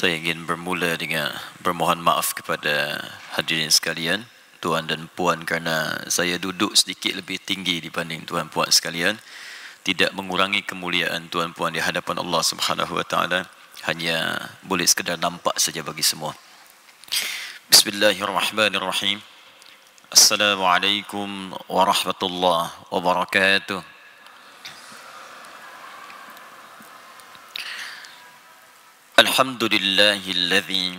Saya ingin bermula dengan bermohon maaf kepada hadirin sekalian, tuan dan puan kerana saya duduk sedikit lebih tinggi dibanding tuan puan sekalian. Tidak mengurangi kemuliaan tuan puan di hadapan Allah Subhanahu wa taala, hanya boleh sekadar nampak saja bagi semua. Bismillahirrahmanirrahim. Assalamualaikum warahmatullahi wabarakatuh. الحمد لله الذي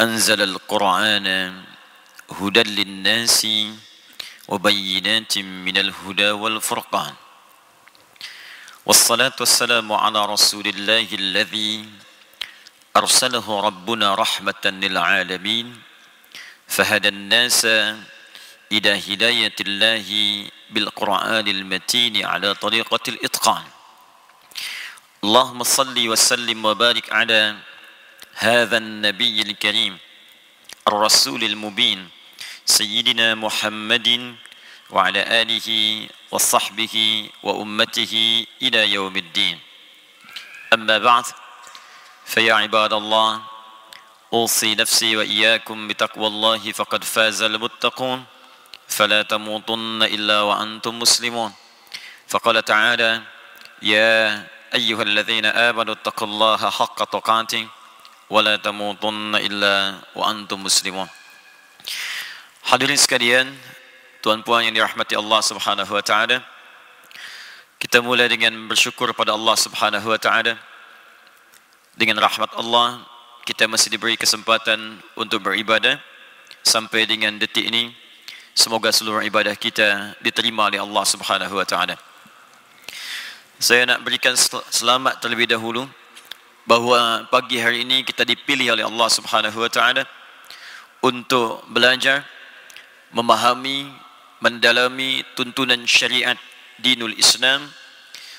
أنزل القرآن هدى للناس وبينات من الهدى والفرقان. والصلاة والسلام على رسول الله الذي أرسله ربنا رحمة للعالمين. فهدى الناس إلى هداية الله بالقرآن المتين على طريقة الإتقان. اللهم صل وسلم وبارك على هذا النبي الكريم الرسول المبين سيدنا محمد وعلى آله وصحبه وأمته إلى يوم الدين. أما بعد فيا عباد الله أوصي نفسي وإياكم بتقوى الله فقد فاز المتقون فلا تموتن إلا وأنتم مسلمون. فقال تعالى يا أيها الذين آمنوا اتقوا الله حق تقاته ولا تموتن إلا وأنتم مسلمون Hadirin sekalian, tuan puan yang dirahmati Allah Subhanahu wa taala. Kita mulai dengan bersyukur pada Allah Subhanahu wa taala. Dengan rahmat Allah, kita masih diberi kesempatan untuk beribadah sampai dengan detik ini. Semoga seluruh ibadah kita diterima oleh Allah Subhanahu wa taala. Saya nak berikan selamat terlebih dahulu bahawa pagi hari ini kita dipilih oleh Allah Subhanahu wa taala untuk belajar memahami mendalami tuntunan syariat dinul Islam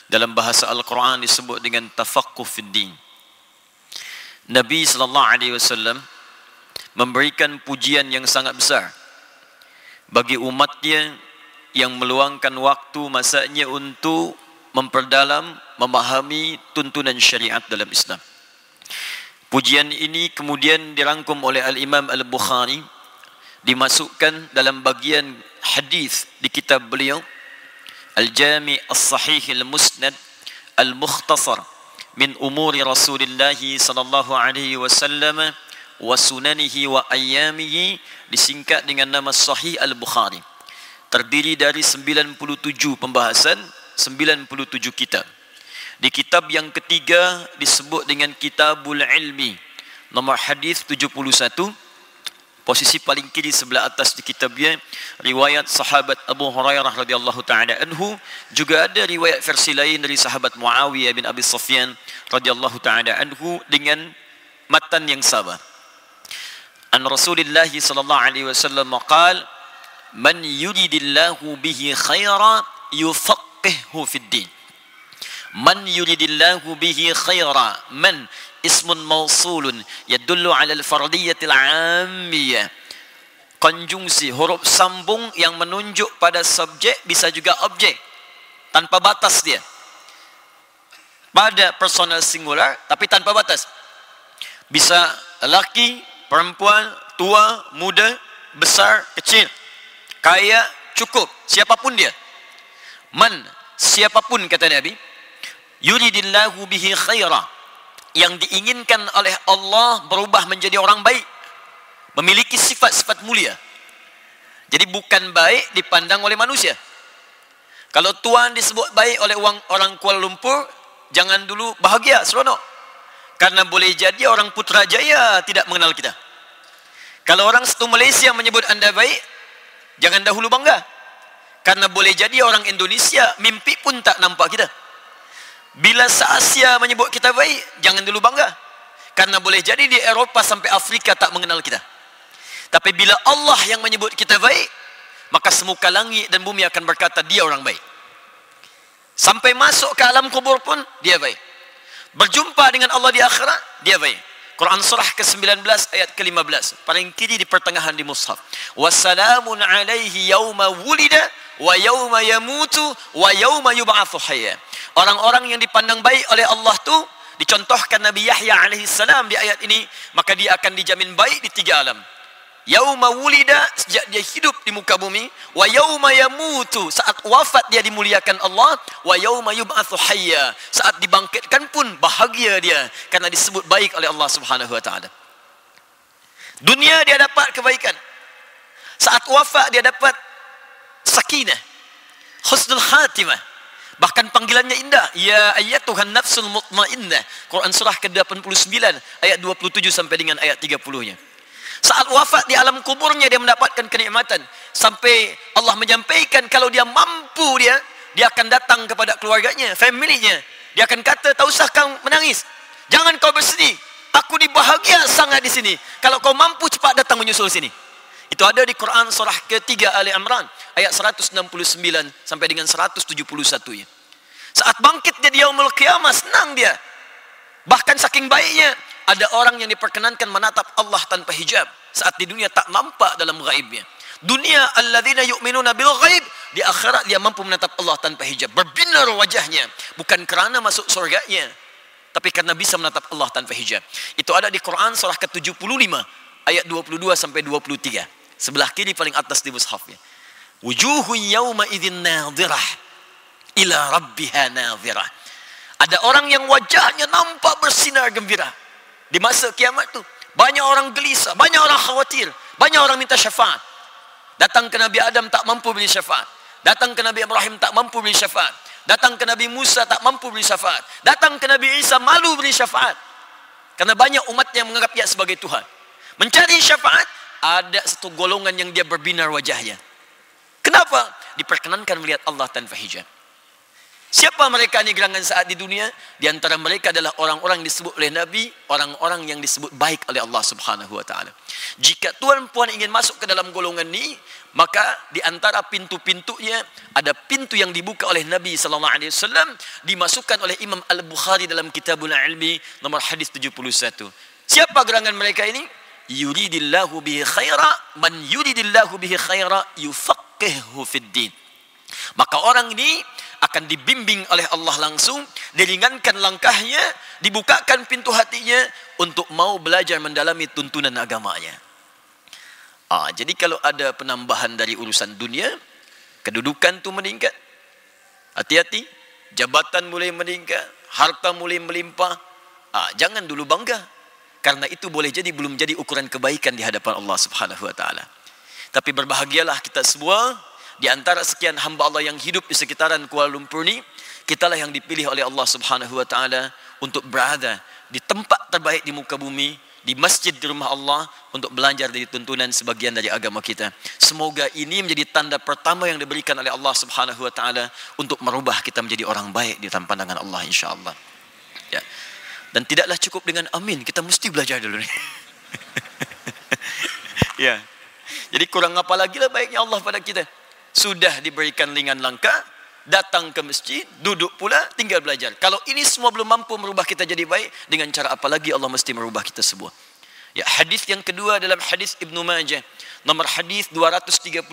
dalam bahasa Al-Quran disebut dengan tafaqquh fid din. Nabi sallallahu alaihi wasallam memberikan pujian yang sangat besar bagi umatnya yang meluangkan waktu masanya untuk memperdalam, memahami tuntunan syariat dalam Islam. Pujian ini kemudian dirangkum oleh Al-Imam Al-Bukhari dimasukkan dalam bagian hadis di kitab beliau Al-Jami' As-Sahih Al-Musnad Al-Mukhtasar min umuri Rasulullah sallallahu alaihi wasallam wa sunanihi wa ayyamihi disingkat dengan nama Sahih Al-Bukhari. Terdiri dari 97 pembahasan 97 kitab. Di kitab yang ketiga disebut dengan Kitabul Ilmi. Nomor hadis 71. Posisi paling kiri sebelah atas di kitab dia riwayat sahabat Abu Hurairah radhiyallahu taala anhu juga ada riwayat versi lain dari sahabat Muawiyah bin Abi Sufyan radhiyallahu taala anhu dengan matan yang sama. An Rasulullah sallallahu alaihi wasallam qala man yuridillahu bihi khaira yufaq yufaqihhu fid din man yuridillahu bihi khaira man ismun mausulun yadullu ala al-fardiyyati al-ammiyah konjungsi huruf sambung yang menunjuk pada subjek bisa juga objek tanpa batas dia. Pada personal singular tapi tanpa batas. Bisa lelaki perempuan tua muda besar kecil. Kaya cukup siapapun dia. Man siapapun kata Nabi yuridillahu bihi khaira. Yang diinginkan oleh Allah berubah menjadi orang baik. Memiliki sifat-sifat mulia. Jadi bukan baik dipandang oleh manusia. Kalau tuan disebut baik oleh orang, orang Kuala Lumpur jangan dulu bahagia seronok. Karena boleh jadi orang Putrajaya tidak mengenal kita. Kalau orang satu Malaysia menyebut anda baik jangan dahulu bangga karena boleh jadi orang Indonesia mimpi pun tak nampak kita. Bila se-Asia menyebut kita baik, jangan dulu bangga. Karena boleh jadi di Eropah sampai Afrika tak mengenal kita. Tapi bila Allah yang menyebut kita baik, maka semuka langit dan bumi akan berkata dia orang baik. Sampai masuk ke alam kubur pun dia baik. Berjumpa dengan Allah di akhirat, dia baik. Quran surah ke-19 ayat ke-15. Paling kiri di pertengahan di mushaf. Wassalamun alaihi yawma wulida wa yauma yamutu wa yauma yub'atsu hayya. Orang-orang yang dipandang baik oleh Allah tu dicontohkan Nabi Yahya alaihi salam di ayat ini maka dia akan dijamin baik di tiga alam. Yauma wulida sejak dia hidup di muka bumi wa yauma yamutu saat wafat dia dimuliakan Allah wa yauma yub'atsu hayya. Saat dibangkitkan pun bahagia dia karena disebut baik oleh Allah Subhanahu wa taala. Dunia dia dapat kebaikan. Saat wafat dia dapat sakinah husnul khatimah Bahkan panggilannya indah. Ya ayat Tuhan nafsul mutmainnah. Quran surah ke-89 ayat 27 sampai dengan ayat 30-nya. Saat wafat di alam kuburnya dia mendapatkan kenikmatan. Sampai Allah menyampaikan kalau dia mampu dia, dia akan datang kepada keluarganya, familinya. Dia akan kata, tak usah kau menangis. Jangan kau bersedih. Aku dibahagia sangat di sini. Kalau kau mampu cepat datang menyusul sini. Itu ada di Quran surah ketiga Ali Imran ayat 169 sampai dengan 171 ya. Saat bangkit dia di yaumul qiyamah senang dia. Bahkan saking baiknya ada orang yang diperkenankan menatap Allah tanpa hijab saat di dunia tak nampak dalam gaibnya. Dunia alladzina yu'minuna bil ghaib di akhirat dia mampu menatap Allah tanpa hijab berbinar wajahnya bukan kerana masuk surganya tapi karena bisa menatap Allah tanpa hijab. Itu ada di Quran surah ke-75 ayat 22 sampai 23 sebelah kiri paling atas di mushafnya. Wujuhu yawma idzin nadhirah ila rabbiha nadhirah. Ada orang yang wajahnya nampak bersinar gembira. Di masa kiamat tu banyak orang gelisah banyak orang khawatir banyak orang minta syafaat. Datang ke Nabi Adam tak mampu beri syafaat. Datang ke Nabi Ibrahim tak mampu beri syafaat. Datang ke Nabi Musa tak mampu beri syafaat. Datang ke Nabi Isa malu beri syafaat. Karena banyak umat yang menganggap dia sebagai Tuhan. Mencari syafaat ada satu golongan yang dia berbinar wajahnya. Kenapa? Diperkenankan melihat Allah tanpa hijab. Siapa mereka ni gerangan saat di dunia? Di antara mereka adalah orang-orang disebut oleh Nabi, orang-orang yang disebut baik oleh Allah Subhanahu wa taala. Jika tuan puan ingin masuk ke dalam golongan ni, maka di antara pintu-pintunya ada pintu yang dibuka oleh Nabi sallallahu alaihi wasallam dimasukkan oleh Imam Al-Bukhari dalam Kitabul Ilmi nomor hadis 71. Siapa gerangan mereka ini? Yuridillahu bihi khaira man yuridillahu bihi khaira yufaqihu fid din. Maka orang ini akan dibimbing oleh Allah langsung diringankan langkahnya dibukakan pintu hatinya untuk mau belajar mendalami tuntunan agamanya. Ah jadi kalau ada penambahan dari urusan dunia kedudukan tu meningkat. Hati-hati jabatan mulai meningkat harta mulai melimpah. Ah jangan dulu bangga karena itu boleh jadi belum jadi ukuran kebaikan di hadapan Allah Subhanahu wa taala. Tapi berbahagialah kita semua di antara sekian hamba Allah yang hidup di sekitaran Kuala Lumpur ni, kitalah yang dipilih oleh Allah Subhanahu wa taala untuk berada di tempat terbaik di muka bumi, di masjid di rumah Allah untuk belajar dari tuntunan sebagian dari agama kita. Semoga ini menjadi tanda pertama yang diberikan oleh Allah Subhanahu wa taala untuk merubah kita menjadi orang baik di dalam pandangan Allah insyaallah. Ya. Dan tidaklah cukup dengan amin. Kita mesti belajar dulu ni. ya. Jadi kurang apa lagi lah baiknya Allah pada kita. Sudah diberikan lingan langkah. Datang ke masjid. Duduk pula. Tinggal belajar. Kalau ini semua belum mampu merubah kita jadi baik. Dengan cara apa lagi Allah mesti merubah kita semua. Ya, hadis yang kedua dalam hadis Ibnu Majah nomor hadis 233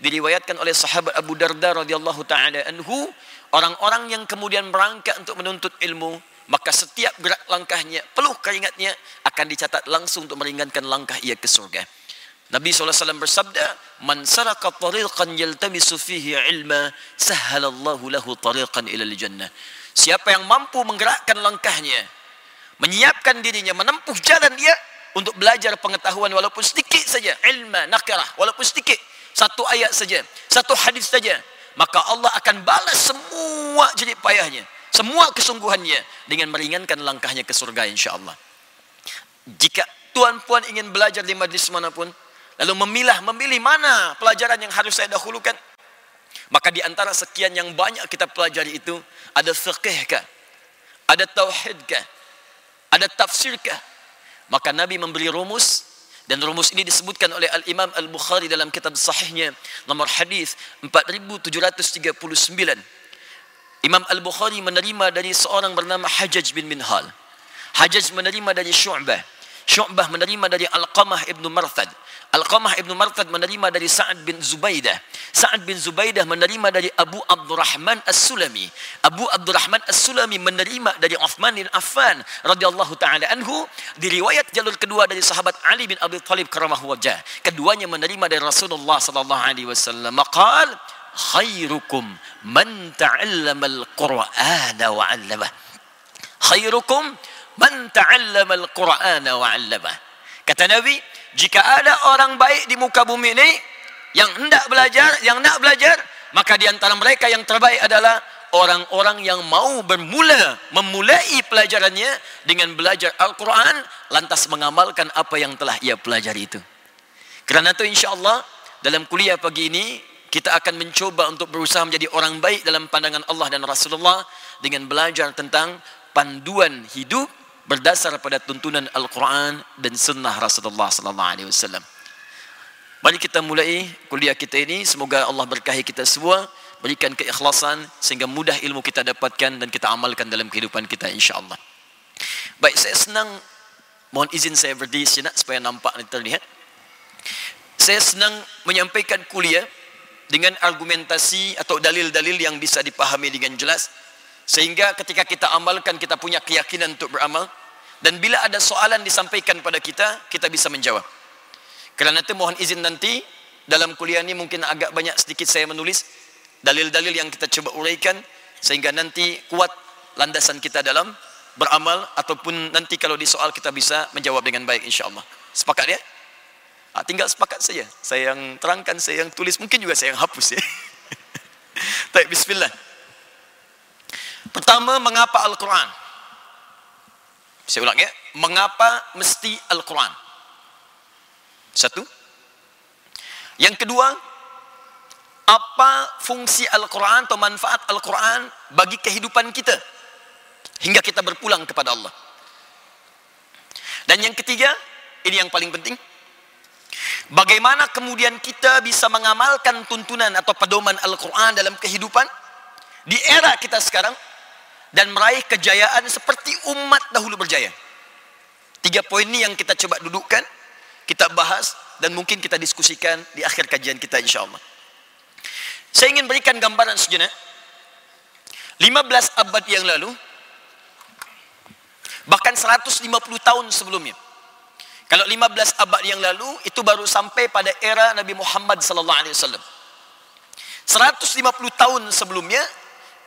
diriwayatkan oleh sahabat Abu Darda radhiyallahu taala anhu orang-orang yang kemudian berangkat untuk menuntut ilmu maka setiap gerak langkahnya, peluh keringatnya akan dicatat langsung untuk meringankan langkah ia ke surga. Nabi SAW bersabda, Man saraka tariqan yaltamisu fihi ilma, sahalallahu lahu tariqan ila jannah. Siapa yang mampu menggerakkan langkahnya, menyiapkan dirinya, menempuh jalan dia untuk belajar pengetahuan walaupun sedikit saja, ilma, nakirah, walaupun sedikit, satu ayat saja, satu hadis saja, maka Allah akan balas semua jerih payahnya semua kesungguhannya dengan meringankan langkahnya ke surga insya-Allah. Jika tuan puan ingin belajar di majlis manapun lalu memilah memilih mana pelajaran yang harus saya dahulukan maka di antara sekian yang banyak kita pelajari itu ada fiqh kah? Ada tauhid kah? Ada tafsir kah? Maka nabi memberi rumus dan rumus ini disebutkan oleh al-Imam Al-Bukhari dalam kitab sahihnya nomor hadis 4739 Imam Al-Bukhari menerima dari seorang bernama Hajjaj bin Minhal. Hajjaj menerima dari Syu'bah. Syu'bah menerima dari Al-Qamah ibn Marthad. Al-Qamah Ibn Martad menerima dari Sa'ad bin Zubaidah. Sa'ad bin Zubaidah menerima dari Abu Abdurrahman As-Sulami. Abu Abdurrahman As-Sulami menerima dari Uthman bin Affan radhiyallahu taala anhu. Di riwayat jalur kedua dari sahabat Ali bin Abi Thalib karamahu wajah. Keduanya menerima dari Rasulullah sallallahu alaihi wasallam. Qal khairukum man ta'allama al-Qur'ana wa 'allamah. Khairukum man ta'allama al-Qur'ana wa 'allamah. Kata Nabi, jika ada orang baik di muka bumi ini yang hendak belajar, yang nak belajar, maka di antara mereka yang terbaik adalah orang-orang yang mau bermula memulai pelajarannya dengan belajar Al-Quran lantas mengamalkan apa yang telah ia pelajari itu. Kerana itu insya-Allah dalam kuliah pagi ini kita akan mencoba untuk berusaha menjadi orang baik dalam pandangan Allah dan Rasulullah dengan belajar tentang panduan hidup berdasar pada tuntunan Al-Quran dan Sunnah Rasulullah Sallallahu Alaihi Wasallam. Mari kita mulai kuliah kita ini. Semoga Allah berkahi kita semua, berikan keikhlasan sehingga mudah ilmu kita dapatkan dan kita amalkan dalam kehidupan kita insya-Allah. Baik, saya senang mohon izin saya berdiri sini supaya nampak dan terlihat. Saya senang menyampaikan kuliah dengan argumentasi atau dalil-dalil yang bisa dipahami dengan jelas Sehingga ketika kita amalkan kita punya keyakinan untuk beramal dan bila ada soalan disampaikan pada kita kita bisa menjawab. Kerana itu mohon izin nanti dalam kuliah ini mungkin agak banyak sedikit saya menulis dalil-dalil yang kita coba uraikan sehingga nanti kuat landasan kita dalam beramal ataupun nanti kalau di soal kita bisa menjawab dengan baik insya-Allah. Sepakat ya? Ha, tinggal sepakat saja. Saya yang terangkan, saya yang tulis, mungkin juga saya yang hapus ya. Baik, bismillah. Pertama, mengapa Al-Quran? Saya ulang ya. Mengapa mesti Al-Quran? Satu. Yang kedua, apa fungsi Al-Quran atau manfaat Al-Quran bagi kehidupan kita? Hingga kita berpulang kepada Allah. Dan yang ketiga, ini yang paling penting. Bagaimana kemudian kita bisa mengamalkan tuntunan atau pedoman Al-Quran dalam kehidupan? Di era kita sekarang, dan meraih kejayaan seperti umat dahulu berjaya. Tiga poin ini yang kita coba dudukkan, kita bahas dan mungkin kita diskusikan di akhir kajian kita insyaAllah. Saya ingin berikan gambaran sejenak. 15 abad yang lalu, bahkan 150 tahun sebelumnya. Kalau 15 abad yang lalu, itu baru sampai pada era Nabi Muhammad sallallahu alaihi wasallam. 150 tahun sebelumnya,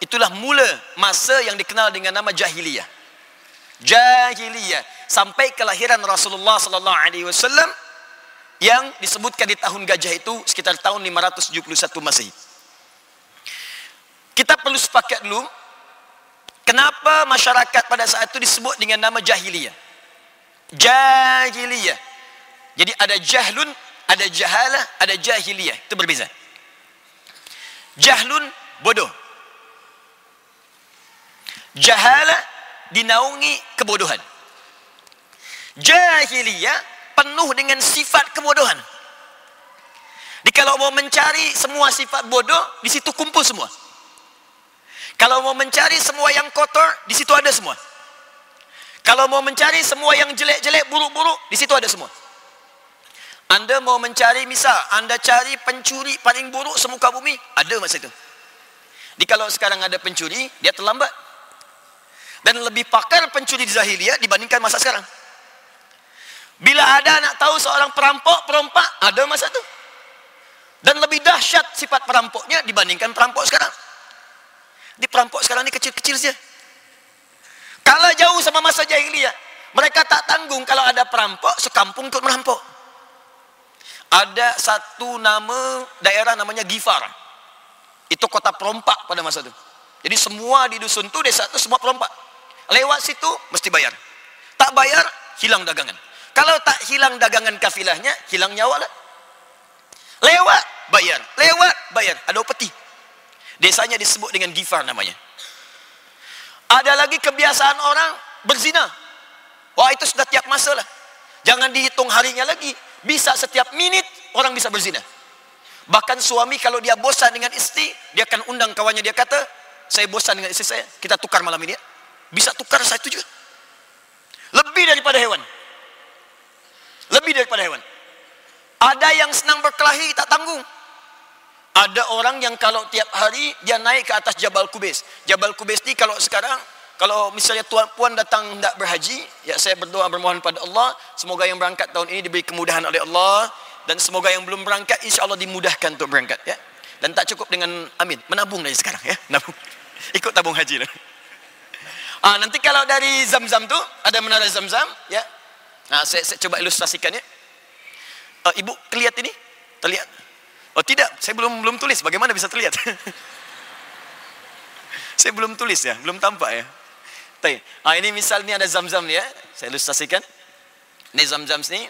itulah mula masa yang dikenal dengan nama jahiliyah. Jahiliyah sampai kelahiran Rasulullah sallallahu alaihi wasallam yang disebutkan di tahun gajah itu sekitar tahun 571 Masehi. Kita perlu sepakat dulu kenapa masyarakat pada saat itu disebut dengan nama jahiliyah. Jahiliyah. Jadi ada jahlun, ada jahalah, ada jahiliyah. Itu berbeza. Jahlun bodoh. Jahala dinaungi kebodohan. Jahiliyah penuh dengan sifat kebodohan. Jadi kalau mau mencari semua sifat bodoh, di situ kumpul semua. Kalau mau mencari semua yang kotor, di situ ada semua. Kalau mau mencari semua yang jelek-jelek, buruk-buruk, di situ ada semua. Anda mau mencari, misal, Anda cari pencuri paling buruk semuka bumi, ada masa itu. Jadi kalau sekarang ada pencuri, dia terlambat dan lebih pakar pencuri di zahiliyah dibandingkan masa sekarang. Bila ada nak tahu seorang perampok, perompak, ada masa itu. Dan lebih dahsyat sifat perampoknya dibandingkan perampok sekarang. Di perampok sekarang ini kecil-kecil saja. Kalau jauh sama masa jahiliyah, mereka tak tanggung kalau ada perampok sekampung ikut merampok. Ada satu nama daerah namanya Gifar. Itu kota perompak pada masa itu. Jadi semua di dusun itu desa itu semua perompak. Lewat situ mesti bayar. Tak bayar, hilang dagangan. Kalau tak hilang dagangan kafilahnya, hilang nyawa lah. Lewat, bayar. Lewat, bayar. Ada upeti. Desanya disebut dengan Gifar namanya. Ada lagi kebiasaan orang berzina. Wah itu sudah tiap masa lah. Jangan dihitung harinya lagi. Bisa setiap minit orang bisa berzina. Bahkan suami kalau dia bosan dengan istri, dia akan undang kawannya. Dia kata, saya bosan dengan istri saya. Kita tukar malam ini ya bisa tukar satu juga lebih daripada hewan lebih daripada hewan Ada yang senang berkelahi tak tanggung. Ada orang yang kalau tiap hari dia naik ke atas Jabal Kubis. Jabal Kubis ni kalau sekarang kalau misalnya tuan puan datang tidak berhaji, ya saya berdoa bermohon pada Allah, semoga yang berangkat tahun ini diberi kemudahan oleh Allah dan semoga yang belum berangkat insya-Allah dimudahkan untuk berangkat ya. Dan tak cukup dengan amin, menabung dari sekarang ya, nabung. Ikut tabung haji lah. Ah, nanti kalau dari Zam-Zam tu ada menara Zam-Zam ya. Nah, saya, saya coba ilustrasikan ya. Uh, ibu kelihat ini? Terlihat? Oh tidak, saya belum belum tulis. Bagaimana bisa terlihat? saya belum tulis ya, belum tampak ya. Baik. Ha, ini misal ni ada zam-zam ni ya. Saya ilustrasikan. Ini zam-zam ni.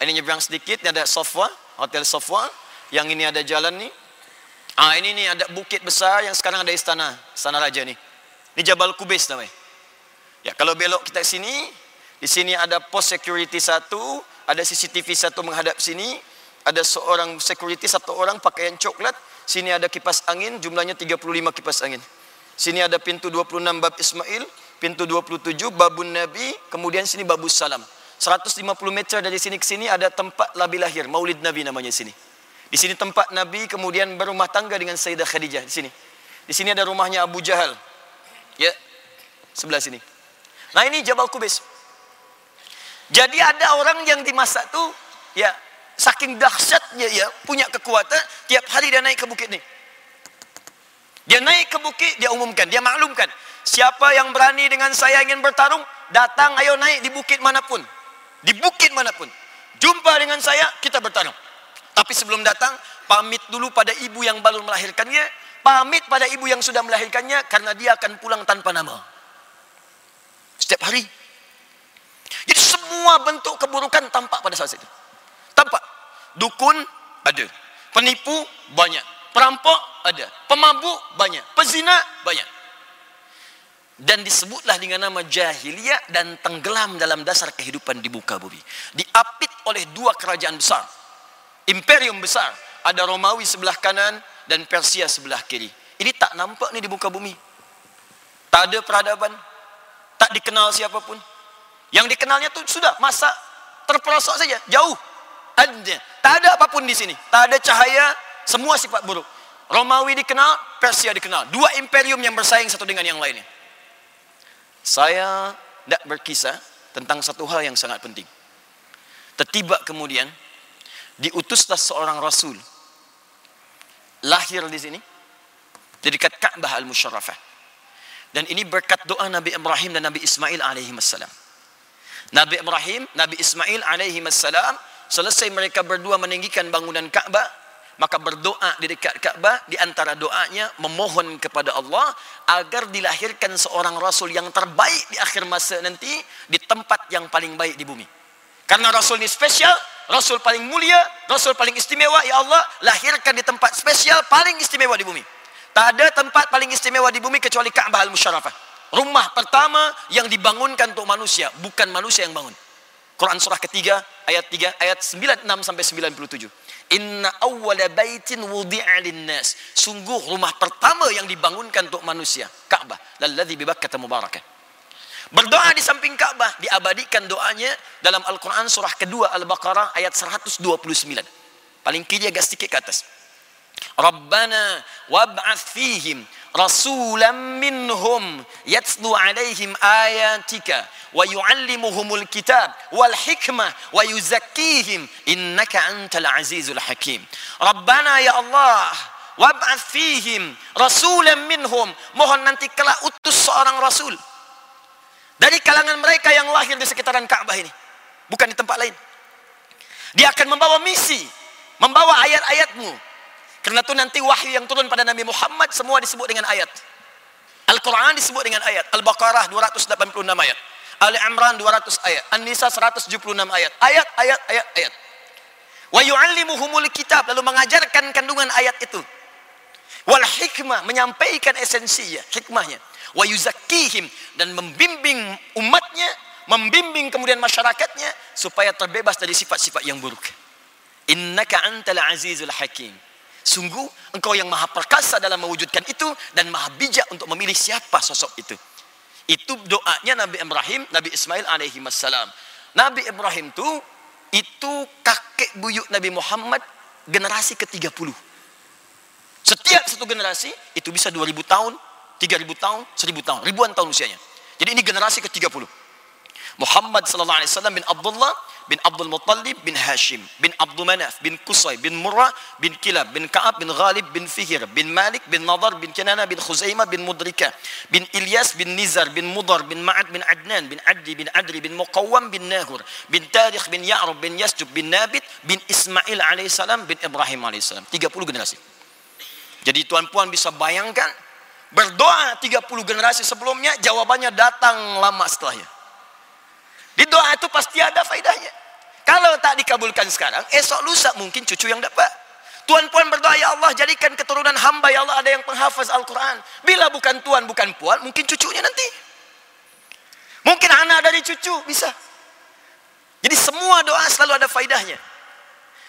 Ini nyebrang sedikit. Ini ada Sofwa. Hotel Sofwa. Yang ini ada jalan ni. Ah ini ni ada bukit besar yang sekarang ada istana. Istana Raja ni. Ini Jabal Kubis namanya. Ya, kalau belok kita sini. Di sini ada pos security satu. Ada CCTV satu menghadap sini. Ada seorang security satu orang pakaian coklat. Sini ada kipas angin. Jumlahnya 35 kipas angin. Sini ada pintu 26 bab Ismail pintu 27 babun nabi kemudian sini babus salam 150 meter dari sini ke sini ada tempat labi lahir maulid nabi namanya sini di sini tempat nabi kemudian berumah tangga dengan sayyidah khadijah di sini di sini ada rumahnya abu jahal ya sebelah sini nah ini jabal kubis jadi ada orang yang di masa tu ya saking dahsyatnya ya punya kekuatan tiap hari dia naik ke bukit ni dia naik ke bukit dia umumkan dia maklumkan Siapa yang berani dengan saya ingin bertarung, datang ayo naik di bukit manapun. Di bukit manapun. Jumpa dengan saya, kita bertarung. Tapi sebelum datang, pamit dulu pada ibu yang baru melahirkannya, pamit pada ibu yang sudah melahirkannya karena dia akan pulang tanpa nama. Setiap hari. Jadi semua bentuk keburukan tampak pada saat itu. Tampak. Dukun ada. Penipu banyak. Perampok ada. Pemabuk banyak. Pezina banyak dan disebutlah dengan nama jahiliyah dan tenggelam dalam dasar kehidupan di muka bumi. Diapit oleh dua kerajaan besar. Imperium besar. Ada Romawi sebelah kanan dan Persia sebelah kiri. Ini tak nampak ni di muka bumi. Tak ada peradaban. Tak dikenal siapapun. Yang dikenalnya tu sudah masa terperosok saja. Jauh. Ada. Tak ada apapun di sini. Tak ada cahaya. Semua sifat buruk. Romawi dikenal, Persia dikenal. Dua imperium yang bersaing satu dengan yang lainnya. Saya tidak berkisah tentang satu hal yang sangat penting. Tertiba kemudian diutuslah seorang rasul lahir di sini di dekat Ka'bah Al-Musharrafah. Dan ini berkat doa Nabi Ibrahim dan Nabi Ismail alaihi. Nabi Ibrahim, Nabi Ismail alaihi selesai mereka berdua meninggikan bangunan Ka'bah, maka berdoa di dekat Ka'bah di antara doanya memohon kepada Allah agar dilahirkan seorang rasul yang terbaik di akhir masa nanti di tempat yang paling baik di bumi. Karena rasul ini spesial, rasul paling mulia, rasul paling istimewa ya Allah lahirkan di tempat spesial paling istimewa di bumi. Tak ada tempat paling istimewa di bumi kecuali Ka'bah Al-Musharrafah. Rumah pertama yang dibangunkan untuk manusia, bukan manusia yang bangun. Quran surah ketiga ayat 3 ayat 96 sampai 97. Inna awwala baitin wudi'a linnas. Sungguh rumah pertama yang dibangunkan untuk manusia, Ka'bah. Lalladzi bi Bakkah mubarakah. Berdoa di samping Ka'bah diabadikan doanya dalam Al-Qur'an surah kedua Al-Baqarah ayat 129. Paling kiri agak sedikit ke atas. Rabbana wab'ath fihim rasulan minhum yatlu alaihim ayatika wa yuallimuhumul kitab wal hikmah wa yuzakkihim innaka antal azizul hakim. Rabbana ya allah wab'ath fihim rasulan minhum. Mohon nanti kala utus seorang rasul dari kalangan mereka yang lahir di sekitaran Ka'bah ini bukan di tempat lain. Dia akan membawa misi membawa ayat-ayatmu Karena itu nanti wahyu yang turun pada Nabi Muhammad semua disebut dengan ayat. Al-Quran disebut dengan ayat. Al-Baqarah 286 ayat. Ali Imran 200 ayat. An-Nisa 176 ayat. Ayat, ayat, ayat, ayat. Wa yu'allimuhumul kitab. Lalu mengajarkan kandungan ayat itu. Wal hikmah. Menyampaikan esensinya. Hikmahnya. Wa yuzakkihim. Dan membimbing umatnya. Membimbing kemudian masyarakatnya. Supaya terbebas dari sifat-sifat yang buruk. Innaka antal azizul hakim. Sungguh engkau yang maha perkasa dalam mewujudkan itu dan maha bijak untuk memilih siapa sosok itu. Itu doanya Nabi Ibrahim, Nabi Ismail alaihi wassalam. Nabi Ibrahim tu itu kakek buyut Nabi Muhammad generasi ke-30. Setiap satu generasi itu bisa 2000 tahun, 3000 tahun, 1000 tahun, ribuan tahun usianya. Jadi ini generasi ke-30. Muhammad sallallahu alaihi wasallam bin Abdullah bin Abdul Muttalib bin Hashim bin Abdul Manaf bin Qusay bin Murrah bin Kilab bin Ka'ab bin Ghalib bin Fihir bin Malik bin Nadar bin Kinana bin Khuzaimah bin Mudrika bin Ilyas bin Nizar bin Mudar bin Ma'ad bin Adnan bin Addi bin Adri bin Muqawwam bin Nahur bin Tarikh bin Ya'rub bin Yasjub bin Nabit bin Ismail alaihissalam bin Ibrahim alaihissalam 30 generasi. Jadi tuan-puan bisa bayangkan berdoa 30 generasi sebelumnya jawabannya datang lama setelahnya di doa itu pasti ada faedahnya. Kalau tak dikabulkan sekarang, esok lusa mungkin cucu yang dapat. Tuan puan berdoa, ya Allah jadikan keturunan hamba, ya Allah ada yang penghafaz Al-Quran. Bila bukan tuan, bukan puan, mungkin cucunya nanti. Mungkin anak dari cucu, bisa. Jadi semua doa selalu ada faedahnya.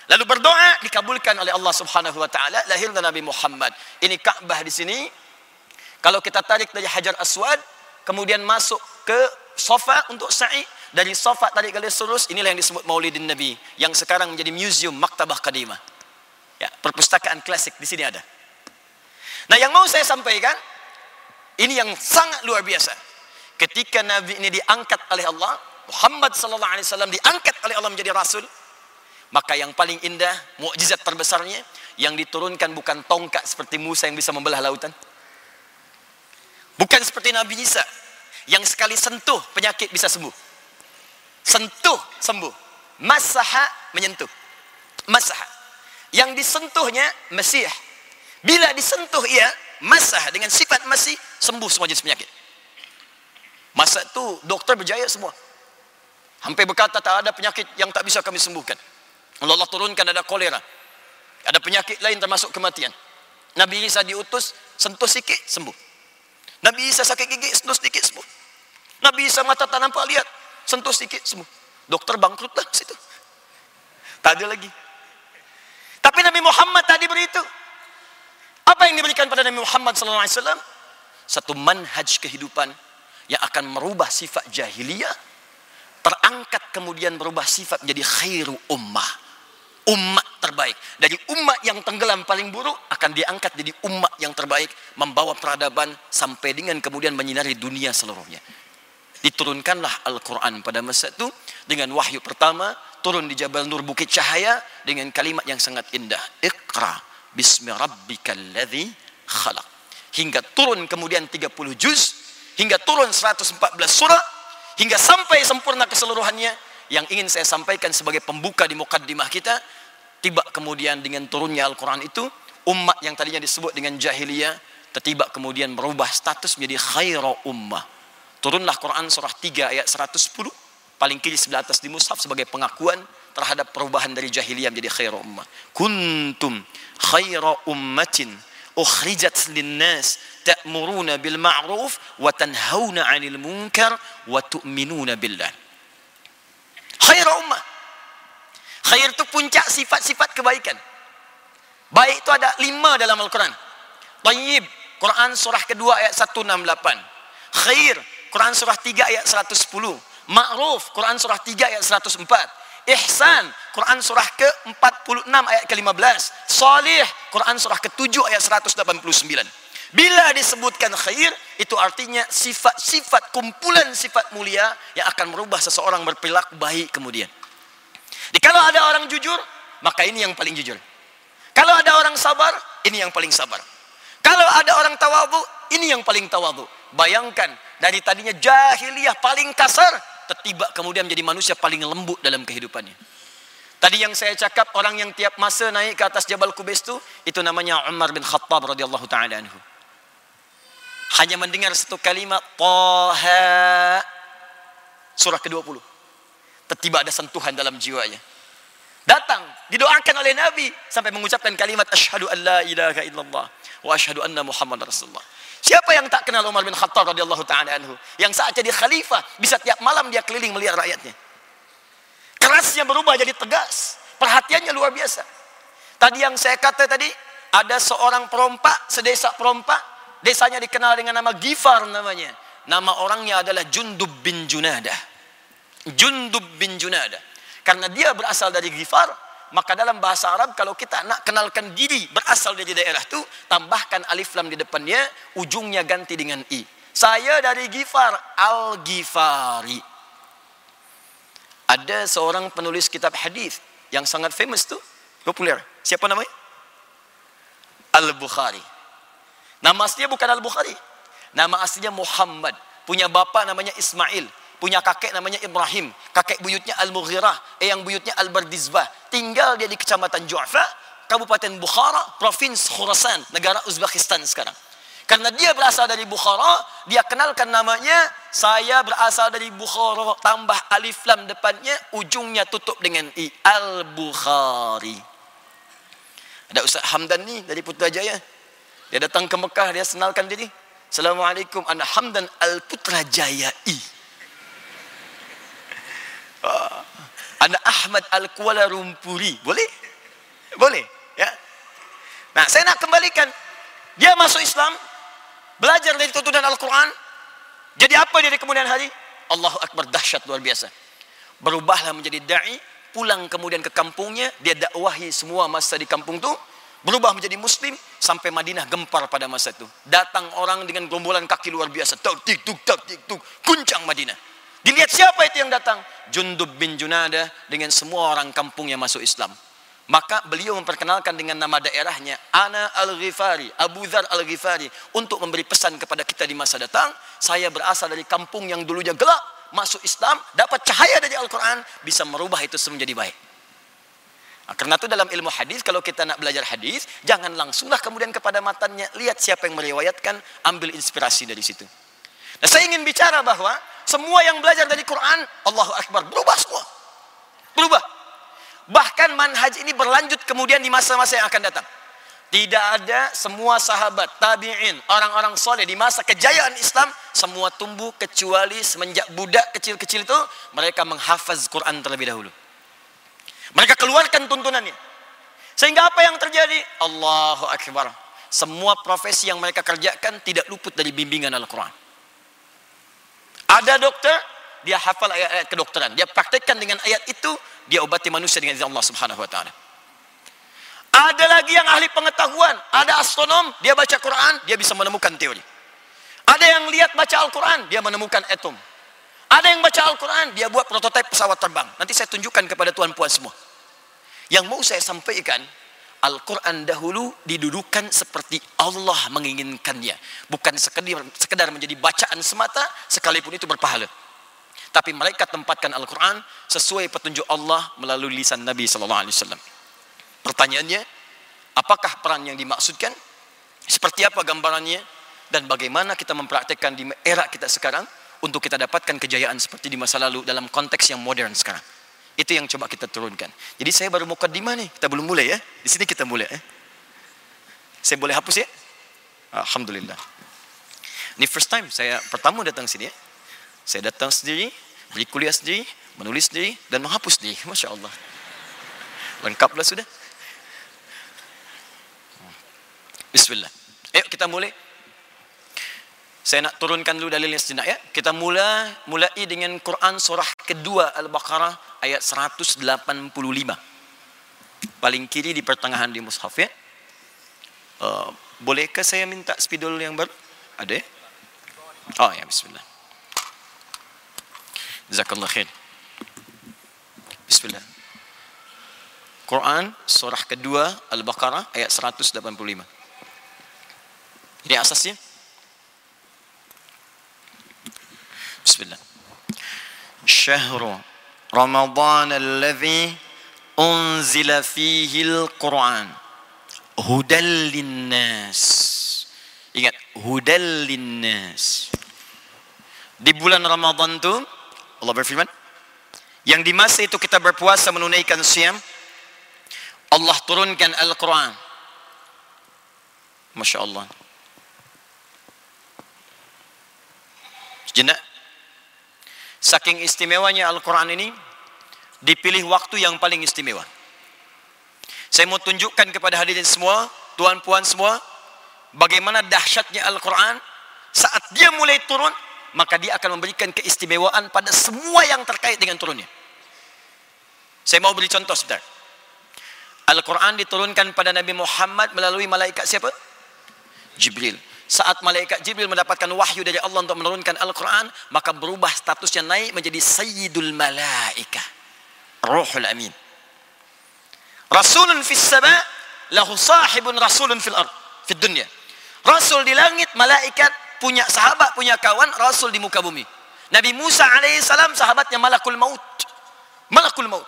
Lalu berdoa dikabulkan oleh Allah Subhanahu wa taala lahirnya Nabi Muhammad. Ini Ka'bah di sini. Kalau kita tarik dari Hajar Aswad kemudian masuk ke Safa untuk sa'i dari Safa tarik garis lurus inilah yang disebut Maulidin Nabi yang sekarang menjadi museum Maktabah Kadimah. Ya, perpustakaan klasik di sini ada. Nah, yang mau saya sampaikan ini yang sangat luar biasa. Ketika Nabi ini diangkat oleh Allah, Muhammad sallallahu alaihi wasallam diangkat oleh Allah menjadi rasul, maka yang paling indah, mukjizat terbesarnya yang diturunkan bukan tongkat seperti Musa yang bisa membelah lautan. Bukan seperti Nabi Isa yang sekali sentuh penyakit bisa sembuh sentuh sembuh. Masaha menyentuh. Masaha. Yang disentuhnya Mesih bila disentuh ia masaha. Dengan sifat masih sembuh semua jenis penyakit. Masa itu dokter berjaya semua. Hampir berkata tak ada penyakit yang tak bisa kami sembuhkan. Allah turunkan ada kolera. Ada penyakit lain termasuk kematian. Nabi Isa diutus sentuh sikit sembuh. Nabi Isa sakit gigi sentuh sedikit sembuh. Nabi Isa mata tak nampak lihat sentuh sedikit semua. Dokter bangkrut lah situ. Tak ada lagi. Tapi Nabi Muhammad tadi beritu. Apa yang diberikan pada Nabi Muhammad sallallahu alaihi wasallam? Satu manhaj kehidupan yang akan merubah sifat jahiliyah terangkat kemudian berubah sifat menjadi khairu ummah. Umat terbaik. Dari umat yang tenggelam paling buruk akan diangkat jadi umat yang terbaik membawa peradaban sampai dengan kemudian menyinari dunia seluruhnya diturunkanlah Al-Quran pada masa itu dengan wahyu pertama turun di Jabal Nur Bukit Cahaya dengan kalimat yang sangat indah Iqra bismi rabbikal ladzi khalaq. Hingga turun kemudian 30 juz hingga turun 114 surah hingga sampai sempurna keseluruhannya. Yang ingin saya sampaikan sebagai pembuka di mukaddimah kita tiba kemudian dengan turunnya Al-Quran itu umat yang tadinya disebut dengan jahiliyah tiba kemudian berubah status menjadi khairu ummah Turunlah Quran surah 3 ayat 110 paling kiri sebelah atas di mushaf sebagai pengakuan terhadap perubahan dari jahiliyah menjadi khairu ummah. Kuntum khairu ummatin ukhrijat linnas ta'muruna bil ma'ruf wa tanhauna 'anil munkar wa tu'minuna billah. Khairu ummah. Khair itu puncak sifat-sifat kebaikan. Baik itu ada lima dalam Al-Quran. Tayyib, Quran surah kedua ayat 168. Khair, Quran surah 3 ayat 110. Ma'ruf, Quran surah 3 ayat 104. Ihsan, Quran surah ke-46 ayat ke-15. Salih, Quran surah ke-7 ayat 189. Bila disebutkan khair, itu artinya sifat-sifat kumpulan sifat mulia yang akan merubah seseorang berperilaku baik kemudian. Jadi kalau ada orang jujur, maka ini yang paling jujur. Kalau ada orang sabar, ini yang paling sabar. Kalau ada orang tawadu, ini yang paling tawadu. Bayangkan dari tadinya jahiliyah paling kasar tertiba kemudian menjadi manusia paling lembut dalam kehidupannya. Tadi yang saya cakap orang yang tiap masa naik ke atas Jabal Kubais itu itu namanya Umar bin Khattab radhiyallahu taala anhu. Hanya mendengar satu kalimat Taha surah ke-20. Tertiba ada sentuhan dalam jiwanya. Datang didoakan oleh Nabi sampai mengucapkan kalimat asyhadu an la ilaha illallah wa asyhadu anna muhammadar rasulullah. Siapa yang tak kenal Umar bin Khattab radhiyallahu taala anhu? Yang saat jadi khalifah bisa tiap malam dia keliling melihat rakyatnya. Kerasnya berubah jadi tegas. Perhatiannya luar biasa. Tadi yang saya kata tadi ada seorang perompak, sedesa perompak, desanya dikenal dengan nama Gifar namanya. Nama orangnya adalah Jundub bin Junadah. Jundub bin Junadah. Karena dia berasal dari Ghifar, maka dalam bahasa Arab kalau kita nak kenalkan diri berasal dari daerah itu, tambahkan alif lam di depannya, ujungnya ganti dengan i. Saya dari Ghifar, Al-Ghifari. Ada seorang penulis kitab hadis yang sangat famous tu, populer. Siapa namanya? Al-Bukhari. Nama aslinya bukan Al-Bukhari. Nama aslinya Muhammad. Punya bapa namanya Ismail. Punya kakek namanya Ibrahim. Kakek buyutnya Al-Mughirah. Eh, yang buyutnya Al-Bardizbah. Tinggal dia di kecamatan Ju'fa. Kabupaten Bukhara. Provinsi Khurasan. Negara Uzbekistan sekarang. Karena dia berasal dari Bukhara. Dia kenalkan namanya. Saya berasal dari Bukhara. Tambah alif lam depannya. Ujungnya tutup dengan I. Al-Bukhari. Ada Ustaz Hamdan ni dari Putrajaya. Dia datang ke Mekah. Dia senalkan diri. Assalamualaikum ana Hamdan Al Ana Ahmad Al Kuala Lumpuri. Boleh? Boleh, ya. Nah, saya nak kembalikan. Dia masuk Islam, belajar dari tuntunan Al-Quran. Jadi apa dia di kemudian hari? Allahu Akbar dahsyat luar biasa. Berubahlah menjadi dai, pulang kemudian ke kampungnya, dia dakwahi semua masa di kampung tu, berubah menjadi muslim sampai Madinah gempar pada masa itu. Datang orang dengan gombolan kaki luar biasa, tuk tuk tuk tik tuk, guncang Madinah. Dilihat siapa itu yang datang? Jundub bin Junada dengan semua orang kampung yang masuk Islam. Maka beliau memperkenalkan dengan nama daerahnya Ana Al-Ghifari, Abu Dhar Al-Ghifari untuk memberi pesan kepada kita di masa datang, saya berasal dari kampung yang dulunya gelap, masuk Islam, dapat cahaya dari Al-Quran, bisa merubah itu semua menjadi baik. Nah, karena itu dalam ilmu hadis kalau kita nak belajar hadis, jangan langsunglah kemudian kepada matanya lihat siapa yang meriwayatkan, ambil inspirasi dari situ. Nah, saya ingin bicara bahwa semua yang belajar dari Quran, Allahu Akbar, berubah semua. Berubah. Bahkan manhaj ini berlanjut kemudian di masa-masa yang akan datang. Tidak ada semua sahabat, tabi'in, orang-orang soleh di masa kejayaan Islam, semua tumbuh kecuali semenjak budak kecil-kecil itu, mereka menghafaz Quran terlebih dahulu. Mereka keluarkan tuntunannya. Sehingga apa yang terjadi? Allahu Akbar. Semua profesi yang mereka kerjakan tidak luput dari bimbingan Al-Quran. Ada dokter, dia hafal ayat-ayat kedokteran. Dia praktekkan dengan ayat itu, dia obati manusia dengan izin Allah Subhanahu Wa Taala. Ada lagi yang ahli pengetahuan, ada astronom, dia baca Quran, dia bisa menemukan teori. Ada yang lihat baca Al-Quran, dia menemukan atom. Ada yang baca Al-Quran, dia buat prototipe pesawat terbang. Nanti saya tunjukkan kepada tuan puan semua. Yang mau saya sampaikan, Al-Quran dahulu didudukan seperti Allah menginginkannya. Bukan sekedar, sekedar menjadi bacaan semata, sekalipun itu berpahala. Tapi mereka tempatkan Al-Quran sesuai petunjuk Allah melalui lisan Nabi SAW. Pertanyaannya, apakah peran yang dimaksudkan? Seperti apa gambarannya? Dan bagaimana kita mempraktekkan di era kita sekarang? untuk kita dapatkan kejayaan seperti di masa lalu dalam konteks yang modern sekarang. Itu yang coba kita turunkan. Jadi saya baru mukadimah nih. Kita belum mulai ya. Di sini kita mulai ya. Saya boleh hapus ya? Alhamdulillah. Ini first time saya pertama datang sini ya. Saya datang sendiri, beri kuliah sendiri, menulis sendiri dan menghapus sendiri. Masya Allah. Lengkaplah sudah. Bismillah. Ayo kita mulai. Saya nak turunkan dulu dalilnya sejenak ya. Kita mula mulai dengan Quran surah kedua Al-Baqarah ayat 185. Paling kiri di pertengahan di mushaf ya. Uh, bolehkah saya minta spidol yang baru? Ada ya? Oh ya, bismillah. Jazakallah khair. Bismillah. Quran surah kedua Al-Baqarah ayat 185. Ini asasnya. بسم الله شهر رمضان الذي أنزل فيه القرآن هدى للناس ingat hudal linnas di bulan Ramadan tu Allah berfirman yang di masa itu kita berpuasa menunaikan siam Allah turunkan Al-Quran Masya Allah Jenak Saking istimewanya Al-Quran ini, dipilih waktu yang paling istimewa. Saya mau tunjukkan kepada hadirin semua, tuan puan semua, bagaimana dahsyatnya Al-Quran. Saat dia mulai turun, maka dia akan memberikan keistimewaan pada semua yang terkait dengan turunnya. Saya mau beri contoh sebentar. Al-Quran diturunkan pada Nabi Muhammad melalui malaikat siapa? Jibril. Saat malaikat Jibril mendapatkan wahyu dari Allah untuk menurunkan Al-Quran, maka berubah statusnya naik menjadi Sayyidul Malaikah. Ruhul Amin. Rasulun fis sama lahu sahibun rasulun fil ard, fid dunya. Rasul di langit, malaikat punya sahabat, punya kawan, rasul di muka bumi. Nabi Musa alaihissalam sahabatnya malakul maut. Malakul maut.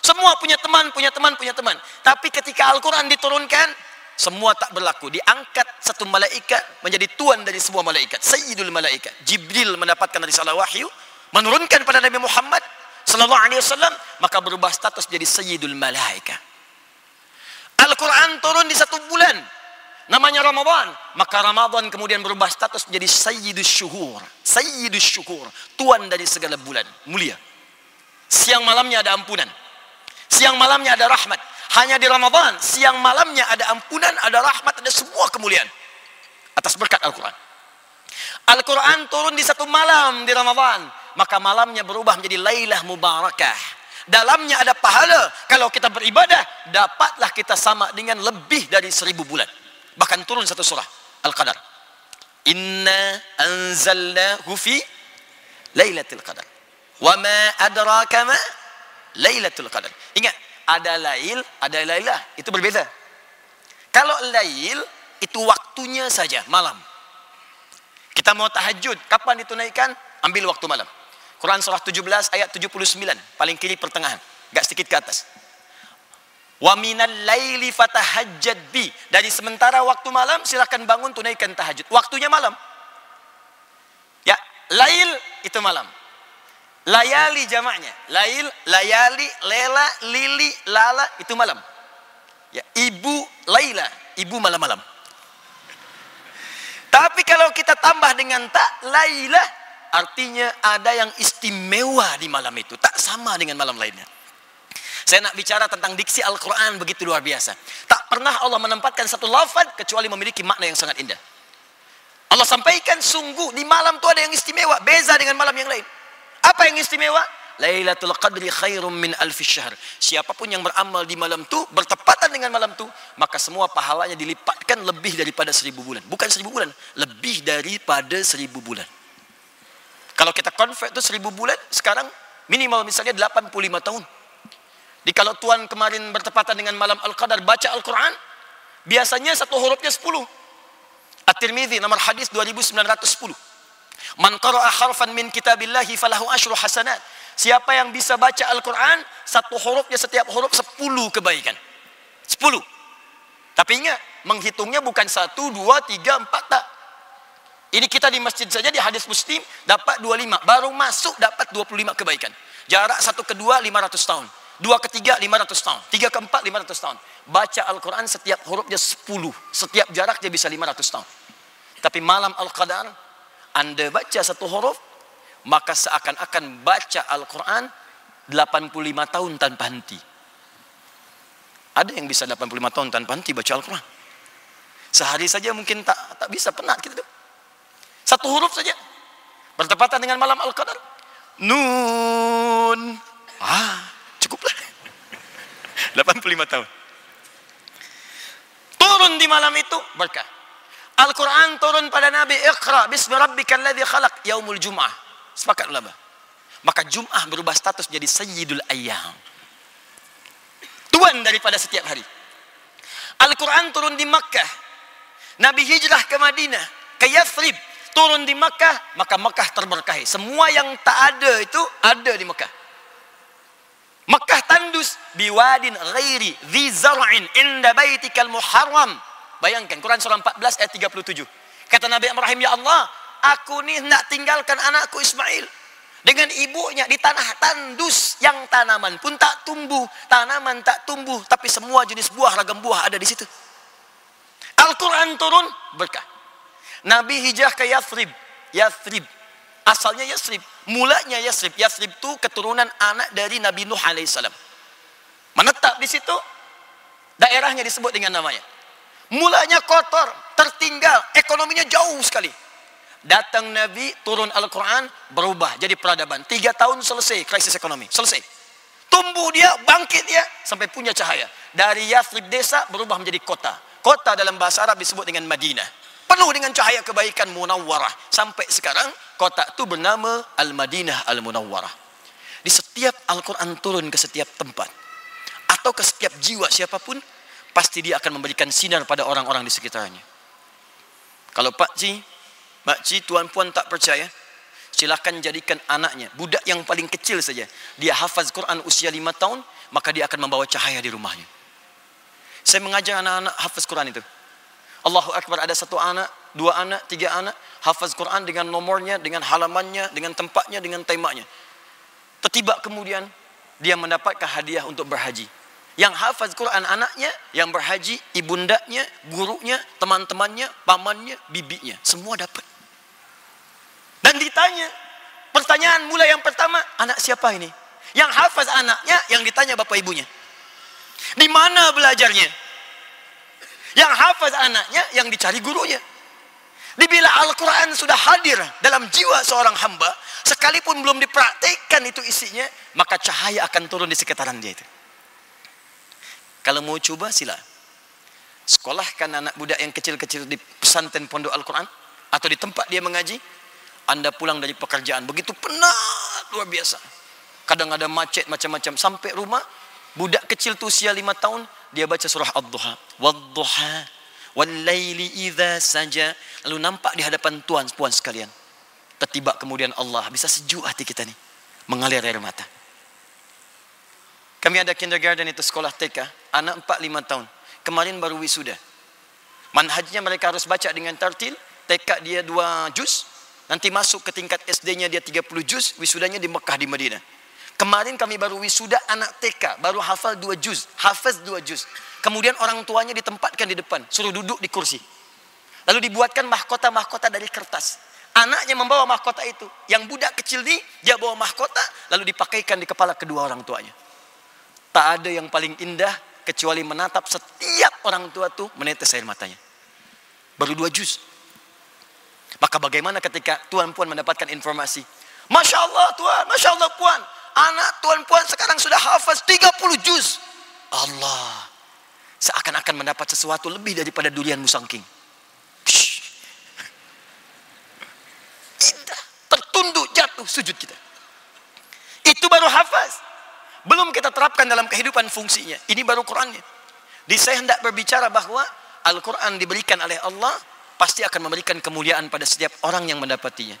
Semua punya teman, punya teman, punya teman. Tapi ketika Al-Quran diturunkan, semua tak berlaku. Diangkat satu malaikat menjadi tuan dari semua malaikat. Sayyidul malaikat. Jibril mendapatkan risalah wahyu, menurunkan pada Nabi Muhammad sallallahu alaihi wasallam, maka berubah status jadi Sayyidul malaikat. Al-Quran turun di satu bulan namanya Ramadan maka Ramadan kemudian berubah status menjadi Sayyidus Syuhur Sayyidus Syukur tuan dari segala bulan mulia siang malamnya ada ampunan siang malamnya ada rahmat hanya di Ramadan siang malamnya ada ampunan ada rahmat ada semua kemuliaan. Atas berkat Al-Quran. Al-Quran turun di satu malam di Ramadan. Maka malamnya berubah menjadi Lailah Mubarakah. Dalamnya ada pahala. Kalau kita beribadah dapatlah kita sama dengan lebih dari seribu bulan. Bahkan turun satu surah Al-Qadar. Inna anzalnahu fi lailatul qadar. Wa ma adraka ma lailatul qadar. Ingat ada lail ada lailah itu berbeza kalau lail itu waktunya saja malam kita mau tahajud kapan ditunaikan ambil waktu malam Quran surah 17 ayat 79 paling kiri pertengahan enggak sedikit ke atas Wa minal laili fatahajjad bi. Dari sementara waktu malam silakan bangun tunaikan tahajud. Waktunya malam. Ya, lail itu malam. Layali jamaknya. Lail, layali, lela, lili, lala itu malam. Ya, ibu laila, ibu malam-malam. Tapi kalau kita tambah dengan tak laila, artinya ada yang istimewa di malam itu, tak sama dengan malam lainnya. Saya nak bicara tentang diksi Al-Quran begitu luar biasa. Tak pernah Allah menempatkan satu lafad kecuali memiliki makna yang sangat indah. Allah sampaikan sungguh di malam tu ada yang istimewa. Beza dengan malam yang lain. Apa yang istimewa? Lailatul Qadri khairum min alfi syahr. Siapapun yang beramal di malam tu, bertepatan dengan malam tu, maka semua pahalanya dilipatkan lebih daripada seribu bulan. Bukan seribu bulan, lebih daripada seribu bulan. Kalau kita convert tu seribu bulan, sekarang minimal misalnya 85 tahun. Di kalau Tuhan kemarin bertepatan dengan malam Al-Qadar baca Al-Quran, biasanya satu hurufnya 10. At-Tirmidzi nomor hadis 2910. Man qara'a harfan min kitabillahi falahu asyru hasanat. Siapa yang bisa baca Al-Quran, satu hurufnya setiap huruf 10 kebaikan. 10. Tapi ingat, menghitungnya bukan 1, 2, 3, 4, tak. Ini kita di masjid saja di hadis muslim dapat 25. Baru masuk dapat 25 kebaikan. Jarak satu kedua 500 tahun. Dua ketiga 500 tahun. Tiga keempat 500 tahun. Baca Al-Quran setiap hurufnya 10. Setiap jarak dia bisa 500 tahun. Tapi malam Al-Qadar, anda baca satu huruf, maka seakan-akan baca Al-Quran 85 tahun tanpa henti. Ada yang bisa 85 tahun tanpa henti baca Al-Quran. Sehari saja mungkin tak tak bisa penat kita tu. Satu huruf saja. Bertepatan dengan malam Al-Qadar. Nun. Ah, cukuplah. 85 tahun. Turun di malam itu berkah. Al-Quran turun pada Nabi Iqra bismi rabbikal ladzi khalaq yaumul jum'ah. Sepakat ulama. Maka Jum'ah berubah status jadi Sayyidul Ayyam. Tuan daripada setiap hari. Al-Quran turun di Makkah. Nabi hijrah ke Madinah. Ke Yathrib. Turun di Makkah. Maka Makkah terberkahi. Semua yang tak ada itu ada di Makkah. Mekah tandus biwadin ghairi dhi zar'in inda baitikal muharram. Bayangkan Quran surah 14 ayat 37. Kata Nabi Ibrahim, "Ya Allah, aku ni nak tinggalkan anakku Ismail dengan ibunya di tanah tandus yang tanaman pun tak tumbuh, tanaman tak tumbuh, tapi semua jenis buah ragam buah ada di situ." Al-Quran turun berkah. Nabi hijrah ke Yathrib. Yathrib. Asalnya Yathrib. Mulanya Yasrib. Yasrib itu keturunan anak dari Nabi Nuh AS. Menetap di situ, daerahnya disebut dengan namanya. Mulanya kotor, tertinggal, ekonominya jauh sekali. Datang Nabi, turun Al-Quran, berubah jadi peradaban. Tiga tahun selesai krisis ekonomi. Selesai. tumbuh dia, bangkit dia sampai punya cahaya. Dari Yathrib desa berubah menjadi kota. Kota dalam bahasa Arab disebut dengan Madinah. Penuh dengan cahaya kebaikan munawwarah. Sampai sekarang kota itu bernama Al-Madinah Al-Munawwarah. Di setiap Al-Quran turun ke setiap tempat atau ke setiap jiwa siapapun pasti dia akan memberikan sinar pada orang-orang di sekitarnya. Kalau Pak Ci, Pak Ci, Tuan Puan tak percaya, silakan jadikan anaknya, budak yang paling kecil saja, dia hafaz Quran usia lima tahun, maka dia akan membawa cahaya di rumahnya. Saya mengajar anak-anak hafaz Quran itu. Allahu Akbar ada satu anak, dua anak, tiga anak, hafaz Quran dengan nomornya, dengan halamannya, dengan tempatnya, dengan temanya. Tertiba kemudian dia mendapatkan hadiah untuk berhaji. Yang hafaz Quran anaknya, yang berhaji ibundanya, gurunya, teman-temannya, pamannya, bibinya, semua dapat. Dan ditanya, pertanyaan mulai yang pertama, anak siapa ini? Yang hafaz anaknya, yang ditanya bapak ibunya. Di mana belajarnya? Yang hafaz anaknya, yang dicari gurunya. Dibila Al-Quran sudah hadir dalam jiwa seorang hamba, sekalipun belum dipraktikkan itu isinya, maka cahaya akan turun di sekitaran dia itu. Kalau mau coba sila. Sekolahkan anak budak yang kecil-kecil di pesantren pondok Al-Quran atau di tempat dia mengaji. Anda pulang dari pekerjaan begitu penat luar biasa. Kadang ada macet macam-macam sampai rumah budak kecil tu usia lima tahun dia baca surah Ad-Duha. Wad-Duha wal-laili idza saja. Lalu nampak di hadapan tuan puan sekalian. Tertiba kemudian Allah bisa sejuk hati kita ni mengalir air mata. Kami ada kindergarten itu sekolah TK, anak 4 5 tahun. Kemarin baru wisuda. Manhajnya mereka harus baca dengan tartil, TK dia 2 juz, nanti masuk ke tingkat SD-nya dia 30 juz, wisudanya di Mekah di Madinah. Kemarin kami baru wisuda anak TK, baru hafal 2 juz, hafaz 2 juz. Kemudian orang tuanya ditempatkan di depan, suruh duduk di kursi. Lalu dibuatkan mahkota-mahkota dari kertas. Anaknya membawa mahkota itu. Yang budak kecil ni, dia bawa mahkota, lalu dipakaikan di kepala kedua orang tuanya. Tak ada yang paling indah kecuali menatap setiap orang tua tu menetes air matanya. Baru dua juz. Maka bagaimana ketika tuan puan mendapatkan informasi? Masya Allah tuan, Masya Allah puan. Anak tuan puan sekarang sudah hafaz 30 juz. Allah. Seakan-akan mendapat sesuatu lebih daripada durian musangking. Indah. Tertunduk jatuh sujud kita. Itu baru hafaz. Belum kita terapkan dalam kehidupan fungsinya. Ini baru Qurannya. Di saya hendak berbicara bahawa Al-Quran diberikan oleh Allah pasti akan memberikan kemuliaan pada setiap orang yang mendapatinya.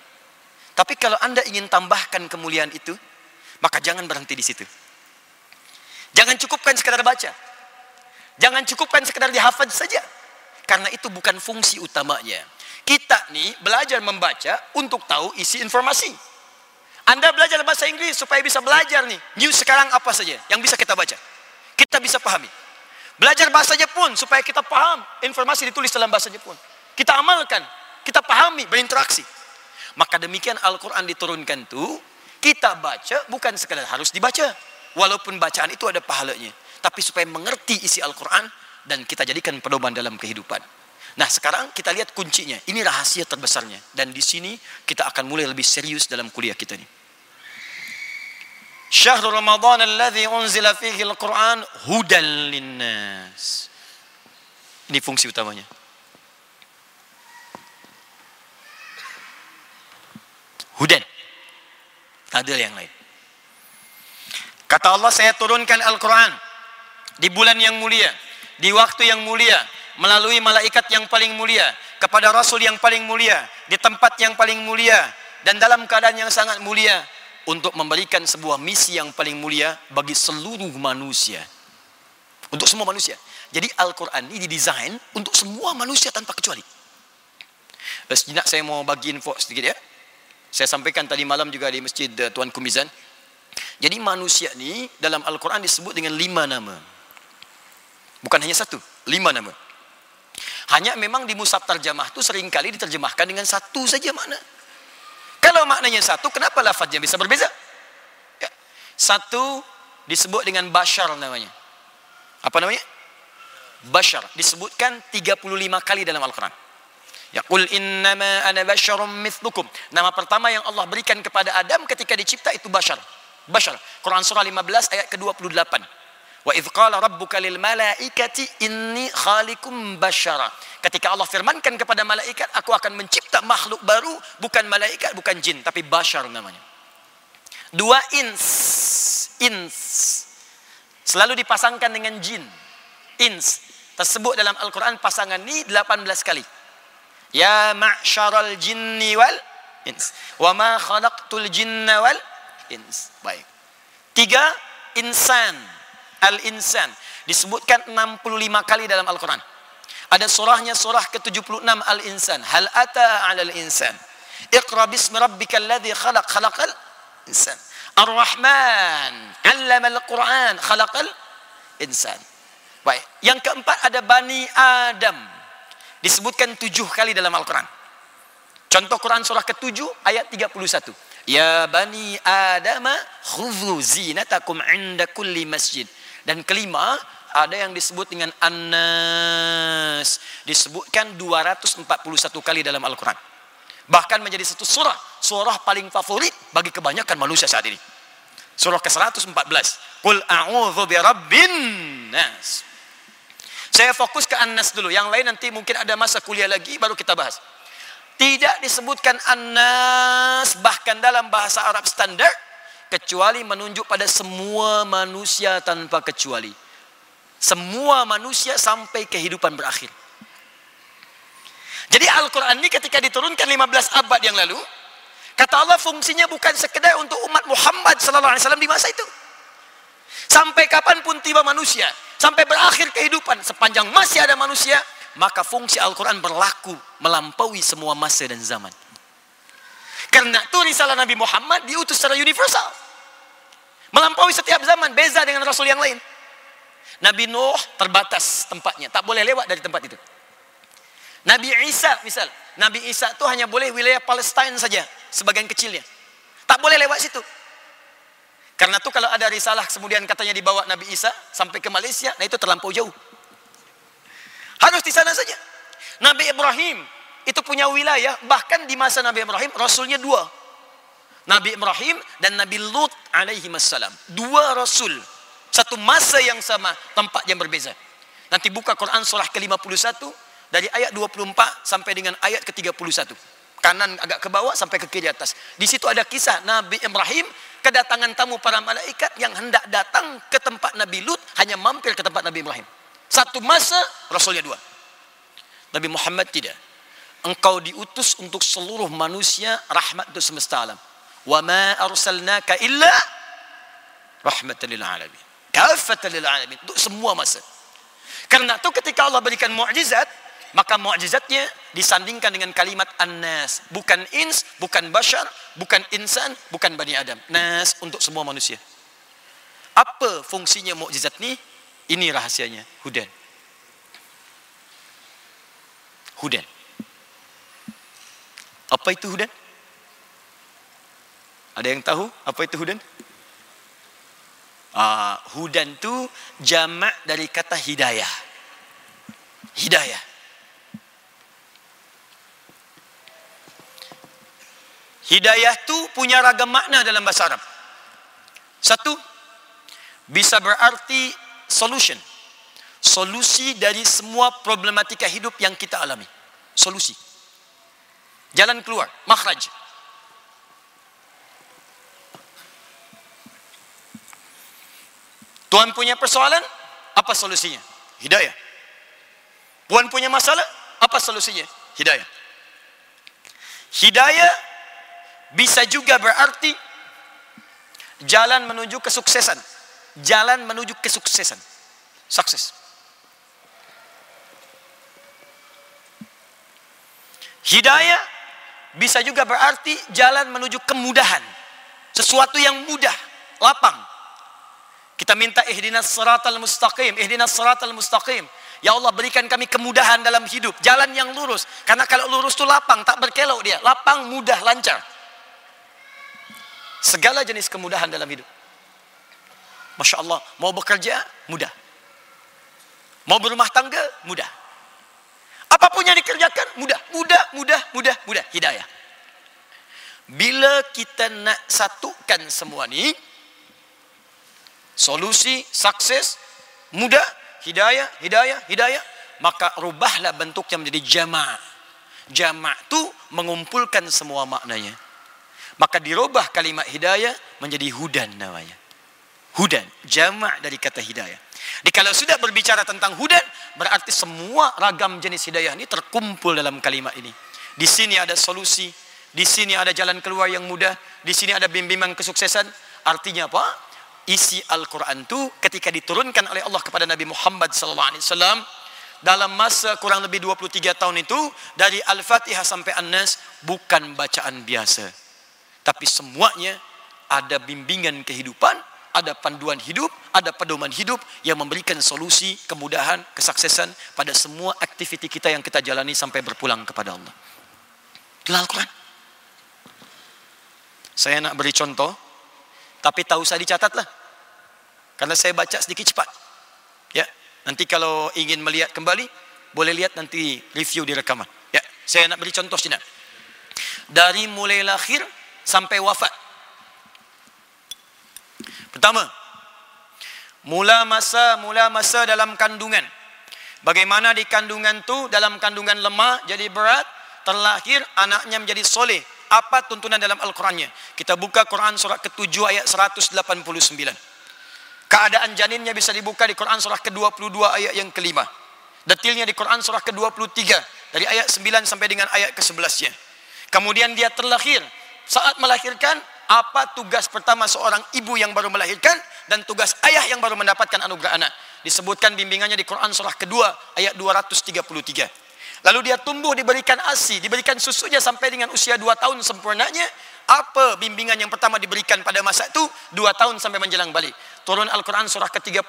Tapi kalau anda ingin tambahkan kemuliaan itu, maka jangan berhenti di situ. Jangan cukupkan sekadar baca. Jangan cukupkan sekadar dihafaz saja. Karena itu bukan fungsi utamanya. Kita nih belajar membaca untuk tahu isi informasi. Anda belajar bahasa Inggris supaya bisa belajar nih. News sekarang apa saja yang bisa kita baca. Kita bisa pahami. Belajar bahasa Jepun supaya kita paham informasi ditulis dalam bahasa Jepun. Kita amalkan, kita pahami, berinteraksi. Maka demikian Al-Quran diturunkan itu, kita baca bukan sekadar harus dibaca. Walaupun bacaan itu ada pahalanya. Tapi supaya mengerti isi Al-Quran dan kita jadikan pedoman dalam kehidupan. Nah sekarang kita lihat kuncinya. Ini rahasia terbesarnya. Dan di sini kita akan mulai lebih serius dalam kuliah kita ini. Syahrul Ramadan alladhi unzila fihi al-Quran hudan linnas. Ini fungsi utamanya. Hudan. Tak ada yang lain. Kata Allah saya turunkan Al-Quran di bulan yang mulia, di waktu yang mulia, melalui malaikat yang paling mulia kepada rasul yang paling mulia di tempat yang paling mulia dan dalam keadaan yang sangat mulia untuk memberikan sebuah misi yang paling mulia bagi seluruh manusia. Untuk semua manusia. Jadi Al-Quran ini didesain untuk semua manusia tanpa kecuali. Eh, sejenak saya mau bagi info sedikit ya. Saya sampaikan tadi malam juga di masjid eh, Tuan Kumizan. Jadi manusia ni dalam Al-Quran disebut dengan lima nama. Bukan hanya satu lima nama hanya memang di musab terjemah itu seringkali diterjemahkan dengan satu saja makna. Kalau maknanya satu, kenapa lafaznya bisa berbeza? Ya. Satu disebut dengan bashar namanya. Apa namanya? Bashar. Disebutkan 35 kali dalam Al-Quran. Ya qul innama ana basyarum mithlukum. Nama pertama yang Allah berikan kepada Adam ketika dicipta itu bashar. Bashar. Quran surah 15 ayat ke-28. Wa idh qala rabbuka lil malaikati inni khalikum bashara. Ketika Allah firmankan kepada malaikat, aku akan mencipta makhluk baru, bukan malaikat, bukan jin, tapi bashar namanya. Dua ins, ins. Selalu dipasangkan dengan jin. Ins. Tersebut dalam Al-Quran pasangan ni 18 kali. Ya ma'syaral jinni wal ins. Wa ma khalaqtul jinna wal ins. Baik. Tiga, insan. Al-insan. Disebutkan 65 kali dalam Al-Quran. Ada surahnya surah ke-76 Al-insan. Hal ata alal insan. Iqra bismi rabbika alladhi khalaq khalaqal insan. Ar-Rahman. Allama al-Quran. Khalaqal insan. Baik. Yang keempat ada Bani Adam. Disebutkan tujuh kali dalam Al-Quran. Contoh Quran surah ke-7 ayat 31. Ya Bani Adam khudhu zinatakum inda kulli masjid. Dan kelima, ada yang disebut dengan An-Nas. Disebutkan 241 kali dalam Al-Quran. Bahkan menjadi satu surah. Surah paling favorit bagi kebanyakan manusia saat ini. Surah ke-114. Qul a'udhu bi rabbin nas. Saya fokus ke An-Nas dulu. Yang lain nanti mungkin ada masa kuliah lagi baru kita bahas. Tidak disebutkan An-Nas bahkan dalam bahasa Arab standar kecuali menunjuk pada semua manusia tanpa kecuali. Semua manusia sampai kehidupan berakhir. Jadi Al-Quran ini ketika diturunkan 15 abad yang lalu, kata Allah fungsinya bukan sekedar untuk umat Muhammad sallallahu alaihi wasallam di masa itu. Sampai kapanpun tiba manusia, sampai berakhir kehidupan, sepanjang masih ada manusia, maka fungsi Al-Quran berlaku melampaui semua masa dan zaman. Karena itu risalah Nabi Muhammad diutus secara universal. Melampaui setiap zaman, beza dengan Rasul yang lain. Nabi Nuh terbatas tempatnya, tak boleh lewat dari tempat itu. Nabi Isa misal, Nabi Isa itu hanya boleh wilayah Palestina saja, sebagian kecilnya. Tak boleh lewat situ. Karena itu kalau ada risalah kemudian katanya dibawa Nabi Isa sampai ke Malaysia, nah itu terlampau jauh. Harus di sana saja. Nabi Ibrahim itu punya wilayah, bahkan di masa Nabi Ibrahim, Rasulnya dua. Nabi Ibrahim dan Nabi Lut alaihi wassalam. Dua Rasul satu masa yang sama, tempat yang berbeza. Nanti buka Quran surah ke-51 dari ayat 24 sampai dengan ayat ke-31. Kanan agak ke bawah sampai ke kiri atas. Di situ ada kisah Nabi Ibrahim kedatangan tamu para malaikat yang hendak datang ke tempat Nabi Lut hanya mampir ke tempat Nabi Ibrahim. Satu masa Rasulnya dua. Nabi Muhammad tidak. Engkau diutus untuk seluruh manusia rahmat untuk semesta alam. Wa ma arsalnaka illa rahmatan lil alamin kafatan lil alamin untuk semua masa. Karena itu ketika Allah berikan mukjizat, maka mukjizatnya disandingkan dengan kalimat an-nas, bukan ins, bukan bashar, bukan insan, bukan bani Adam. Nas untuk semua manusia. Apa fungsinya mukjizat ni? Ini rahasianya, hudan. Hudan. Apa itu hudan? Ada yang tahu apa itu hudan? Uh, hudan tu jamak dari kata hidayah. Hidayah. Hidayah tu punya ragam makna dalam bahasa Arab. Satu, bisa berarti solution. Solusi dari semua problematika hidup yang kita alami. Solusi. Jalan keluar, makhraj. Tuhan punya persoalan, apa solusinya? Hidayah. Puan punya masalah, apa solusinya? Hidayah. Hidayah bisa juga berarti jalan menuju kesuksesan. Jalan menuju kesuksesan. Sukses. Hidayah bisa juga berarti jalan menuju kemudahan. Sesuatu yang mudah, lapang, kita minta ihdinas siratal mustaqim, ihdinas siratal mustaqim. Ya Allah berikan kami kemudahan dalam hidup, jalan yang lurus. Karena kalau lurus itu lapang, tak berkelok dia. Lapang, mudah, lancar. Segala jenis kemudahan dalam hidup. Masya Allah, mau bekerja, mudah. Mau berumah tangga, mudah. Apapun yang dikerjakan, mudah. Mudah, mudah, mudah, mudah. Hidayah. Bila kita nak satukan semua ni, solusi, sukses, mudah, hidayah, hidayah, hidayah, maka rubahlah bentuknya menjadi jama' jama' tu mengumpulkan semua maknanya. Maka dirubah kalimat hidayah menjadi hudan namanya. Hudan jama' dari kata hidayah. Jadi kalau sudah berbicara tentang hudan berarti semua ragam jenis hidayah ini terkumpul dalam kalimat ini. Di sini ada solusi di sini ada jalan keluar yang mudah di sini ada bimbingan kesuksesan. Artinya apa isi Al-Quran itu ketika diturunkan oleh Allah kepada Nabi Muhammad sallallahu alaihi wasallam dalam masa kurang lebih 23 tahun itu dari Al-Fatihah sampai An-Nas bukan bacaan biasa. Tapi semuanya ada bimbingan kehidupan ada panduan hidup ada pedoman hidup yang memberikan solusi kemudahan kesuksesan pada semua aktiviti kita yang kita jalani sampai berpulang kepada Allah. Itulah Al-Quran. Saya nak beri contoh tapi tahu saya dicatatlah. Karena saya baca sedikit cepat. Ya, nanti kalau ingin melihat kembali, boleh lihat nanti review di rekaman. Ya, saya nak beri contoh sini. Dari mulai lahir sampai wafat. Pertama, mula masa mula masa dalam kandungan. Bagaimana di kandungan tu dalam kandungan lemah jadi berat, terlahir anaknya menjadi soleh, apa tuntunan dalam Al-Qurannya. Kita buka Quran surah ke-7 ayat 189. Keadaan janinnya bisa dibuka di Quran surah ke-22 ayat yang kelima. Detilnya di Quran surah ke-23 dari ayat 9 sampai dengan ayat ke-11-nya. Kemudian dia terlahir. Saat melahirkan, apa tugas pertama seorang ibu yang baru melahirkan dan tugas ayah yang baru mendapatkan anugerah anak. Disebutkan bimbingannya di Quran surah kedua ayat 233. Lalu dia tumbuh diberikan ASI, diberikan susunya sampai dengan usia dua tahun sempurnanya. Apa bimbingan yang pertama diberikan pada masa itu? Dua tahun sampai menjelang balik. Turun Al-Quran surah ke-31,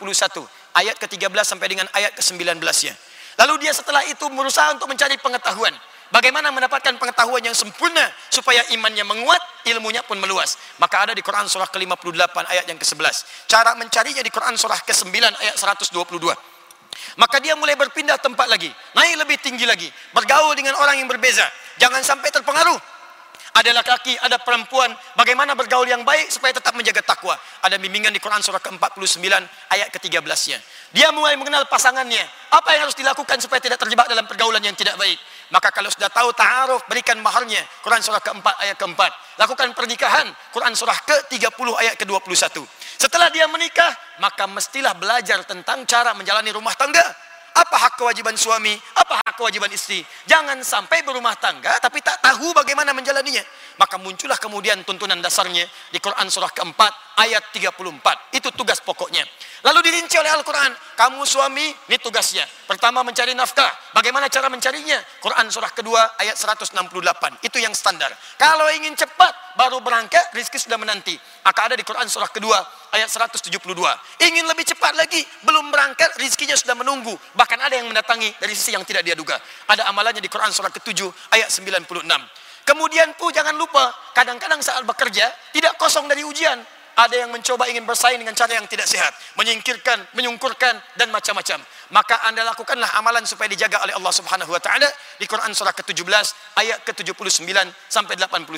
ayat ke-13 sampai dengan ayat ke-19-nya. Lalu dia setelah itu berusaha untuk mencari pengetahuan. Bagaimana mendapatkan pengetahuan yang sempurna supaya imannya menguat, ilmunya pun meluas. Maka ada di Quran surah ke-58 ayat yang ke-11. Cara mencarinya di Quran surah ke-9 ayat 122. Maka dia mulai berpindah tempat lagi. Naik lebih tinggi lagi. Bergaul dengan orang yang berbeza. Jangan sampai terpengaruh. Ada laki-laki, ada perempuan. Bagaimana bergaul yang baik supaya tetap menjaga takwa. Ada bimbingan di Quran surah ke-49 ayat ke-13-nya. Dia mulai mengenal pasangannya. Apa yang harus dilakukan supaya tidak terjebak dalam pergaulan yang tidak baik. Maka kalau sudah tahu ta'aruf, berikan maharnya. Quran surah ke-4 ayat ke-4. Lakukan pernikahan. Quran surah ke-30 ayat ke-21. Setelah dia menikah, maka mestilah belajar tentang cara menjalani rumah tangga. Apa hak kewajiban suami? Apa hak kewajiban istri? Jangan sampai berumah tangga tapi tak tahu bagaimana menjalaninya. Maka muncullah kemudian tuntunan dasarnya di Quran surah keempat ayat 34. Itu tugas pokoknya. Lalu dirinci oleh Al-Quran. Kamu suami, ini tugasnya. Pertama mencari nafkah. Bagaimana cara mencarinya? Quran surah kedua ayat 168. Itu yang standar. Kalau ingin cepat, baru berangkat, rizki sudah menanti. Maka ada di Quran surah kedua ayat 172. Ingin lebih cepat lagi, belum berangkat, rizkinya sudah menunggu. Bahkan ada yang mendatangi dari sisi yang tidak dia duga. Ada amalannya di Quran surah ketujuh ayat 96. Kemudian pun jangan lupa, kadang-kadang saat bekerja, tidak kosong dari ujian ada yang mencoba ingin bersaing dengan cara yang tidak sehat, menyingkirkan, menyungkurkan dan macam-macam. Maka Anda lakukanlah amalan supaya dijaga oleh Allah Subhanahu wa taala di Quran surah ke-17 ayat ke-79 sampai 81.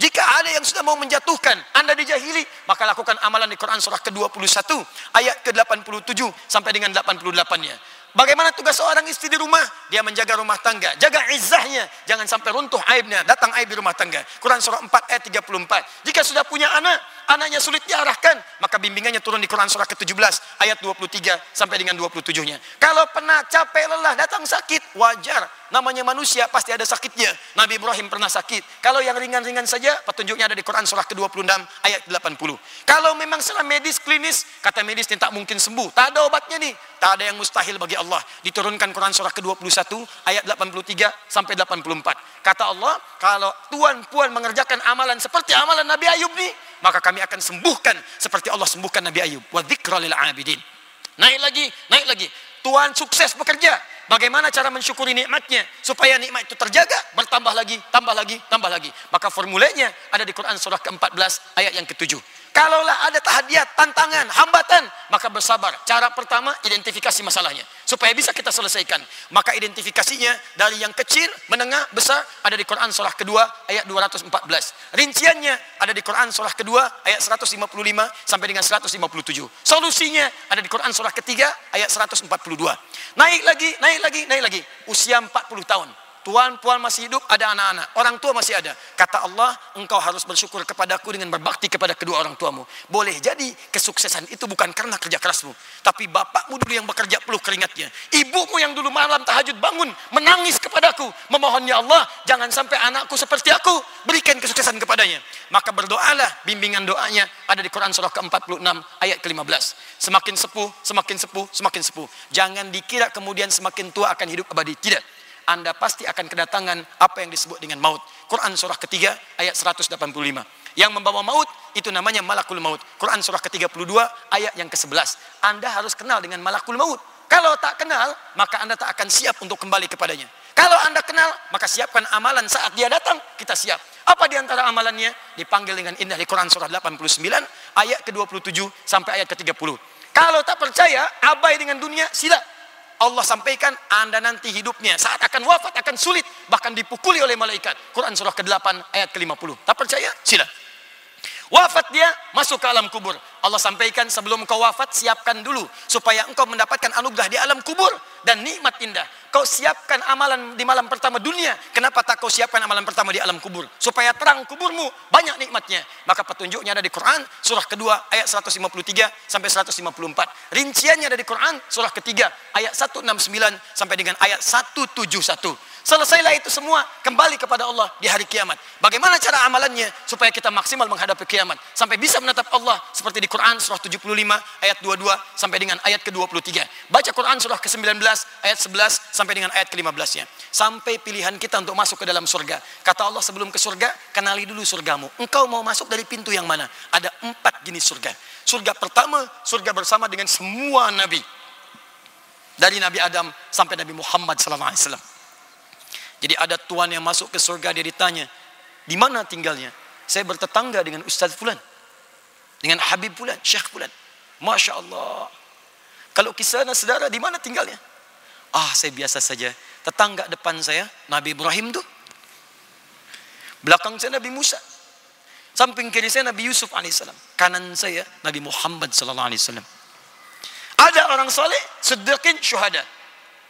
Jika ada yang sudah mau menjatuhkan Anda dijahili, maka lakukan amalan di Quran surah ke-21 ayat ke-87 sampai dengan 88-nya. Bagaimana tugas seorang istri di rumah? Dia menjaga rumah tangga. Jaga izzahnya. Jangan sampai runtuh aibnya. Datang aib di rumah tangga. Quran surah 4 ayat 34. Jika sudah punya anak, anaknya sulit diarahkan. Maka bimbingannya turun di Quran surah ke-17 ayat 23 sampai dengan 27-nya. Kalau pernah capek lelah, datang sakit, wajar. Namanya manusia pasti ada sakitnya. Nabi Ibrahim pernah sakit. Kalau yang ringan-ringan saja, petunjuknya ada di Quran surah ke-26 ayat 80. Kalau memang secara medis klinis, kata medis ini tak mungkin sembuh. Tak ada obatnya nih. Tak ada yang mustahil bagi Allah. Diturunkan Quran surah ke-21 ayat 83 sampai 84. Kata Allah, kalau tuan puan mengerjakan amalan seperti amalan Nabi Ayub nih, maka kami akan sembuhkan seperti Allah sembuhkan Nabi Ayub. Wa dzikra lil abidin. Naik lagi, naik lagi. Tuan sukses bekerja, Bagaimana cara mensyukuri nikmatnya supaya nikmat itu terjaga, bertambah lagi, tambah lagi, tambah lagi. Maka formulanya ada di Quran surah ke-14 ayat yang ke-7. Kalaulah ada tahadiat, tantangan, hambatan, maka bersabar. Cara pertama, identifikasi masalahnya. Supaya bisa kita selesaikan. Maka identifikasinya dari yang kecil, menengah, besar, ada di Quran surah kedua, ayat 214. Rinciannya ada di Quran surah kedua, ayat 155 sampai dengan 157. Solusinya ada di Quran surah ketiga, ayat 142. Naik lagi, naik lagi, naik lagi. Usia 40 tahun. Tuan puan masih hidup, ada anak-anak. Orang tua masih ada. Kata Allah, engkau harus bersyukur kepadaku dengan berbakti kepada kedua orang tuamu. Boleh jadi kesuksesan itu bukan karena kerja kerasmu. Tapi bapakmu dulu yang bekerja peluh keringatnya. Ibumu yang dulu malam tahajud bangun, menangis kepadaku. Memohon, Ya Allah, jangan sampai anakku seperti aku. Berikan kesuksesan kepadanya. Maka berdoalah, bimbingan doanya ada di Quran surah ke-46 ayat ke-15. Semakin sepuh, semakin sepuh, semakin sepuh. Jangan dikira kemudian semakin tua akan hidup abadi. Tidak. Anda pasti akan kedatangan apa yang disebut dengan maut. Quran surah ketiga ayat 185. Yang membawa maut itu namanya malakul maut. Quran surah ke-32 ayat yang ke-11. Anda harus kenal dengan malakul maut. Kalau tak kenal, maka Anda tak akan siap untuk kembali kepadanya. Kalau Anda kenal, maka siapkan amalan saat dia datang, kita siap. Apa di antara amalannya? Dipanggil dengan indah di Quran surah 89 ayat ke-27 sampai ayat ke-30. Kalau tak percaya, abai dengan dunia, sila Allah sampaikan anda nanti hidupnya saat akan wafat akan sulit bahkan dipukuli oleh malaikat. Quran surah ke-8 ayat ke-50. Tak percaya? Sila. Wafat dia masuk ke alam kubur. Allah sampaikan sebelum kau wafat siapkan dulu supaya engkau mendapatkan anugerah di alam kubur dan nikmat indah. Kau siapkan amalan di malam pertama dunia. Kenapa tak kau siapkan amalan pertama di alam kubur? Supaya terang kuburmu banyak nikmatnya. Maka petunjuknya ada di Quran surah kedua ayat 153 sampai 154. Rinciannya ada di Quran surah ketiga ayat 169 sampai dengan ayat 171. Selesailah itu semua kembali kepada Allah di hari kiamat. Bagaimana cara amalannya supaya kita maksimal menghadapi kiamat sampai bisa menatap Allah seperti di Quran surah 75 ayat 22 sampai dengan ayat ke-23. Baca Quran surah ke-19 ayat 11 sampai dengan ayat ke-15-nya. Sampai pilihan kita untuk masuk ke dalam surga. Kata Allah sebelum ke surga, kenali dulu surgamu. Engkau mau masuk dari pintu yang mana? Ada empat jenis surga. Surga pertama, surga bersama dengan semua nabi. Dari Nabi Adam sampai Nabi Muhammad wasallam. Jadi ada tuan yang masuk ke surga dia ditanya, di mana tinggalnya? Saya bertetangga dengan Ustaz Fulan. Dengan Habib Fulan, Syekh Fulan. Masya Allah. Kalau kisah saudara, di mana tinggalnya? Ah, saya biasa saja. Tetangga depan saya, Nabi Ibrahim tu. Belakang saya Nabi Musa. Samping kiri saya Nabi Yusuf alaihissalam. Kanan saya Nabi Muhammad wasallam. Ada orang soleh, sedekah syuhada.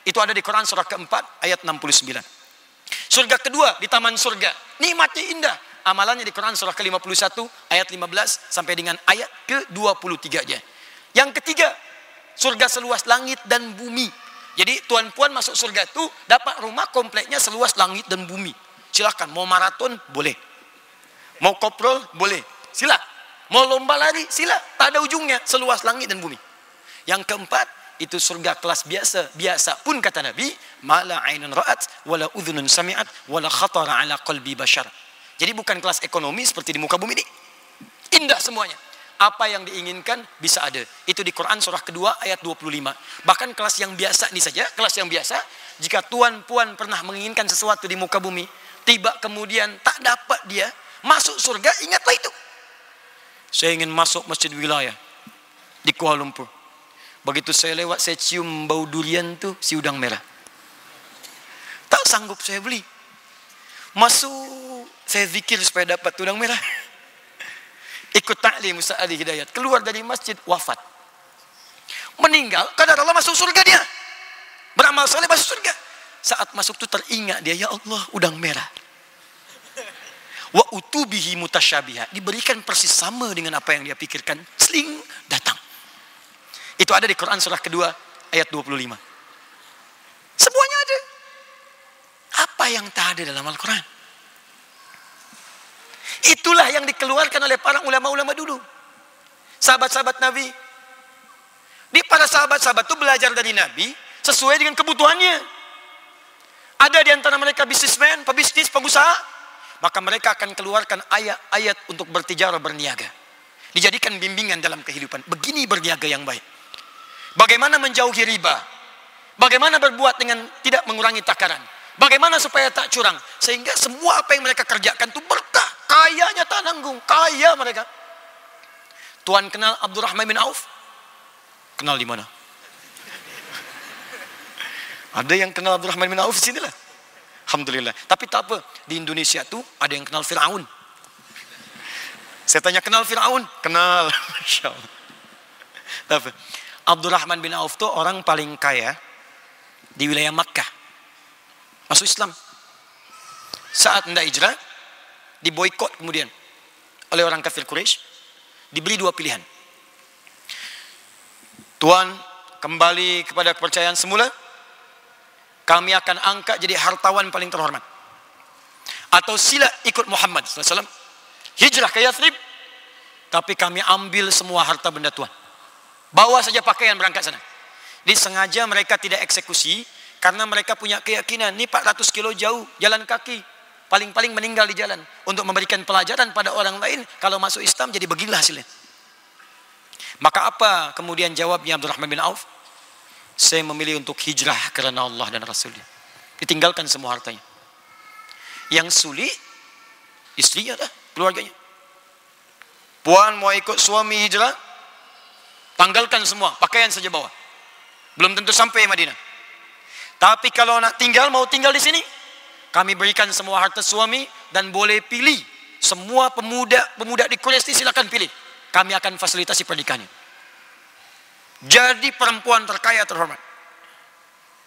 Itu ada di Quran surah keempat ayat 69. Surga kedua di taman surga. Nikmatnya indah. Amalannya di Quran surah ke-51 ayat 15 sampai dengan ayat ke-23 aja. Yang ketiga, surga seluas langit dan bumi. Jadi tuan puan masuk surga itu dapat rumah kompleknya seluas langit dan bumi. Silakan mau maraton boleh. Mau koprol boleh. Sila. Mau lomba lari sila. Tak ada ujungnya seluas langit dan bumi. Yang keempat, itu surga kelas biasa biasa pun kata nabi mala ainun ra'at wala udhunun sami'at wala khatara ala qalbi bashar jadi bukan kelas ekonomi seperti di muka bumi ini. Indah semuanya. Apa yang diinginkan bisa ada. Itu di Quran surah kedua ayat 25 bahkan kelas yang biasa ini saja kelas yang biasa jika tuan puan pernah menginginkan sesuatu di muka bumi tiba kemudian tak dapat dia masuk surga ingatlah itu. Saya ingin masuk masjid wilayah di Kuala Lumpur. Begitu saya lewat, saya cium bau durian tu, si udang merah. Tak sanggup saya beli. Masuk, saya zikir supaya dapat udang merah. Ikut ta'lim Ustaz Ali Hidayat. Keluar dari masjid, wafat. Meninggal, kadar Allah masuk surga dia. Beramal soleh masuk surga. Saat masuk tu teringat dia, Ya Allah, udang merah. Wa utubihi mutasyabiha. Diberikan persis sama dengan apa yang dia pikirkan. Sling, datang. Itu ada di Quran surah kedua ayat 25. Semuanya ada. Apa yang tak ada dalam Al-Quran? Itulah yang dikeluarkan oleh para ulama-ulama dulu. Sahabat-sahabat Nabi. Di para sahabat-sahabat itu belajar dari Nabi sesuai dengan kebutuhannya. Ada di antara mereka bisnismen, pebisnis, pengusaha. Maka mereka akan keluarkan ayat-ayat untuk bertijarah berniaga. Dijadikan bimbingan dalam kehidupan. Begini berniaga yang baik. Bagaimana menjauhi riba? Bagaimana berbuat dengan tidak mengurangi takaran? Bagaimana supaya tak curang? Sehingga semua apa yang mereka kerjakan itu berkah. Kayanya tak nanggung. Kaya mereka. Tuan kenal Abdurrahman bin Auf? Kenal di mana? Ada yang kenal Abdurrahman bin Auf di sinilah. Alhamdulillah. Tapi tak apa. Di Indonesia tu ada yang kenal Fir'aun. Saya tanya kenal Fir'aun? Kenal. Masya Allah. Tapi Abdurrahman bin Auf tu orang paling kaya di wilayah Makkah. Masuk Islam. Saat hendak hijrah, diboykot kemudian oleh orang kafir Quraisy, diberi dua pilihan. Tuan kembali kepada kepercayaan semula, kami akan angkat jadi hartawan paling terhormat. Atau sila ikut Muhammad SAW, hijrah ke Yathrib, tapi kami ambil semua harta benda Tuhan. Bawa saja pakaian berangkat sana. Disengaja mereka tidak eksekusi, karena mereka punya keyakinan, ini 400 kilo jauh, jalan kaki, paling-paling meninggal di jalan. Untuk memberikan pelajaran pada orang lain kalau masuk Islam jadi beginilah hasilnya. Maka apa kemudian jawabnya Abdurrahman bin Auf? Saya memilih untuk hijrah kerana Allah dan Rasulnya. Ditinggalkan semua hartanya. Yang sulit istrinya dah keluarganya. Puan mau ikut suami hijrah? Tanggalkan semua pakaian saja bawa. Belum tentu sampai Madinah tapi kalau nak tinggal mau tinggal di sini kami berikan semua harta suami dan boleh pilih semua pemuda pemuda di Quraisy silakan pilih. Kami akan fasilitasi pernikahannya. Jadi perempuan terkaya terhormat.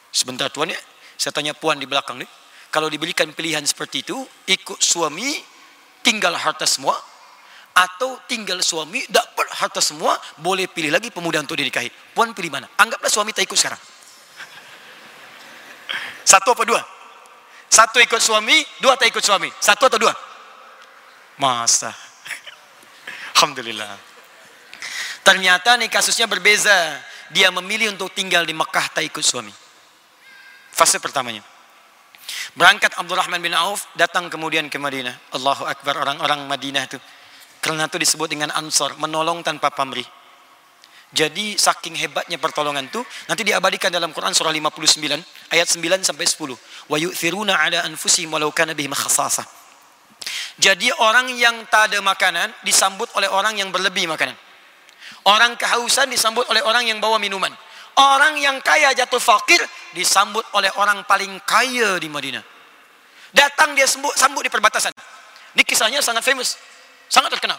Sebentar tuan ya, saya tanya puan di belakang nih. Kalau diberikan pilihan seperti itu, ikut suami, tinggal harta semua, atau tinggal suami, dapat harta semua, boleh pilih lagi pemuda untuk dinikahi. Puan pilih mana? Anggaplah suami tak ikut sekarang. Satu apa dua? Satu ikut suami, dua tak ikut suami. Satu atau dua? Masa. Alhamdulillah. Ternyata nih kasusnya berbeza. Dia memilih untuk tinggal di Mekah tak ikut suami. Fase pertamanya. Berangkat Abdurrahman bin Auf datang kemudian ke Madinah. Allahu Akbar orang-orang Madinah itu. Karena itu disebut dengan ansor, menolong tanpa pamrih. Jadi saking hebatnya pertolongan itu nanti diabadikan dalam Quran surah 59 ayat 9 sampai 10. Wa yu'thiruna 'ala anfusihim walau kana bihim khassasah. Jadi orang yang tak ada makanan disambut oleh orang yang berlebih makanan. Orang kehausan disambut oleh orang yang bawa minuman. Orang yang kaya jatuh fakir disambut oleh orang paling kaya di Madinah. Datang dia sambut, sambut di perbatasan. Ini kisahnya sangat famous. Sangat terkenal.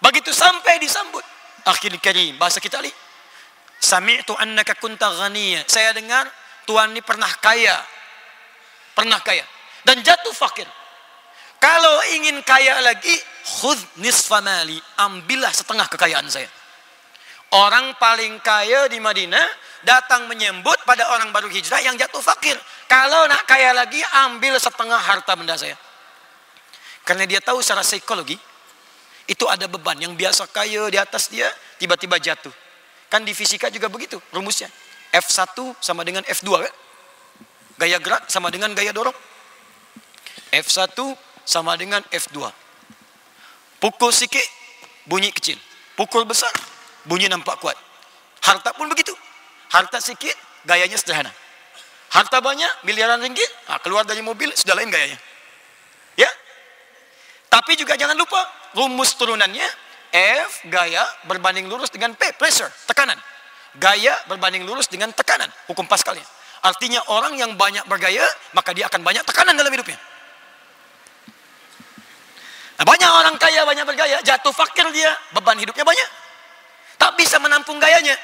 Begitu sampai disambut, akhir karim bahasa kita ni sami'tu annaka kunta ghaniya. Saya dengar tuan ni pernah kaya. Pernah kaya. Dan jatuh fakir. Kalau ingin kaya lagi khudh nisfa mali. Ambillah setengah kekayaan saya. Orang paling kaya di Madinah datang menyambut pada orang baru hijrah yang jatuh fakir. Kalau nak kaya lagi ambil setengah harta benda saya. Karena dia tahu secara psikologi itu ada beban yang biasa kaya di atas dia tiba-tiba jatuh. Kan di fisika juga begitu rumusnya. F1 sama dengan F2 kan? Gaya gerak sama dengan gaya dorong. F1 sama dengan F2. Pukul sikit bunyi kecil. Pukul besar bunyi nampak kuat. Harta pun begitu. Harta sikit gayanya sederhana. Harta banyak miliaran ringgit, nah, keluar dari mobil sudah lain gayanya. Ya? Tapi juga jangan lupa rumus turunannya F gaya berbanding lurus dengan P pressure tekanan. Gaya berbanding lurus dengan tekanan hukum paskalnya artinya orang yang banyak bergaya maka dia akan banyak tekanan dalam hidupnya. Nah, banyak orang kaya banyak bergaya jatuh fakir dia beban hidupnya banyak. Tak bisa menampung gayanya.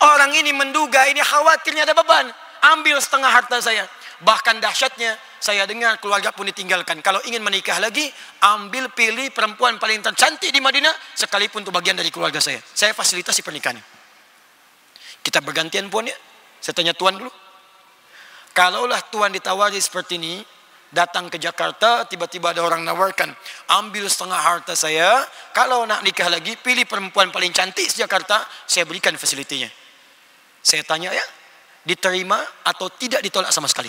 Orang ini menduga ini khawatirnya ada beban. Ambil setengah harta saya bahkan dahsyatnya saya dengar keluarga pun ditinggalkan. Kalau ingin menikah lagi, ambil pilih perempuan paling tercantik di Madinah, sekalipun itu bagian dari keluarga saya. Saya fasilitasi pernikahannya. Kita bergantian pun ya. Saya tanya Tuan dulu. Kalaulah Tuan ditawari seperti ini, datang ke Jakarta, tiba-tiba ada orang nawarkan, ambil setengah harta saya, kalau nak nikah lagi, pilih perempuan paling cantik di Jakarta, saya berikan fasilitinya. Saya tanya ya, diterima atau tidak ditolak sama sekali?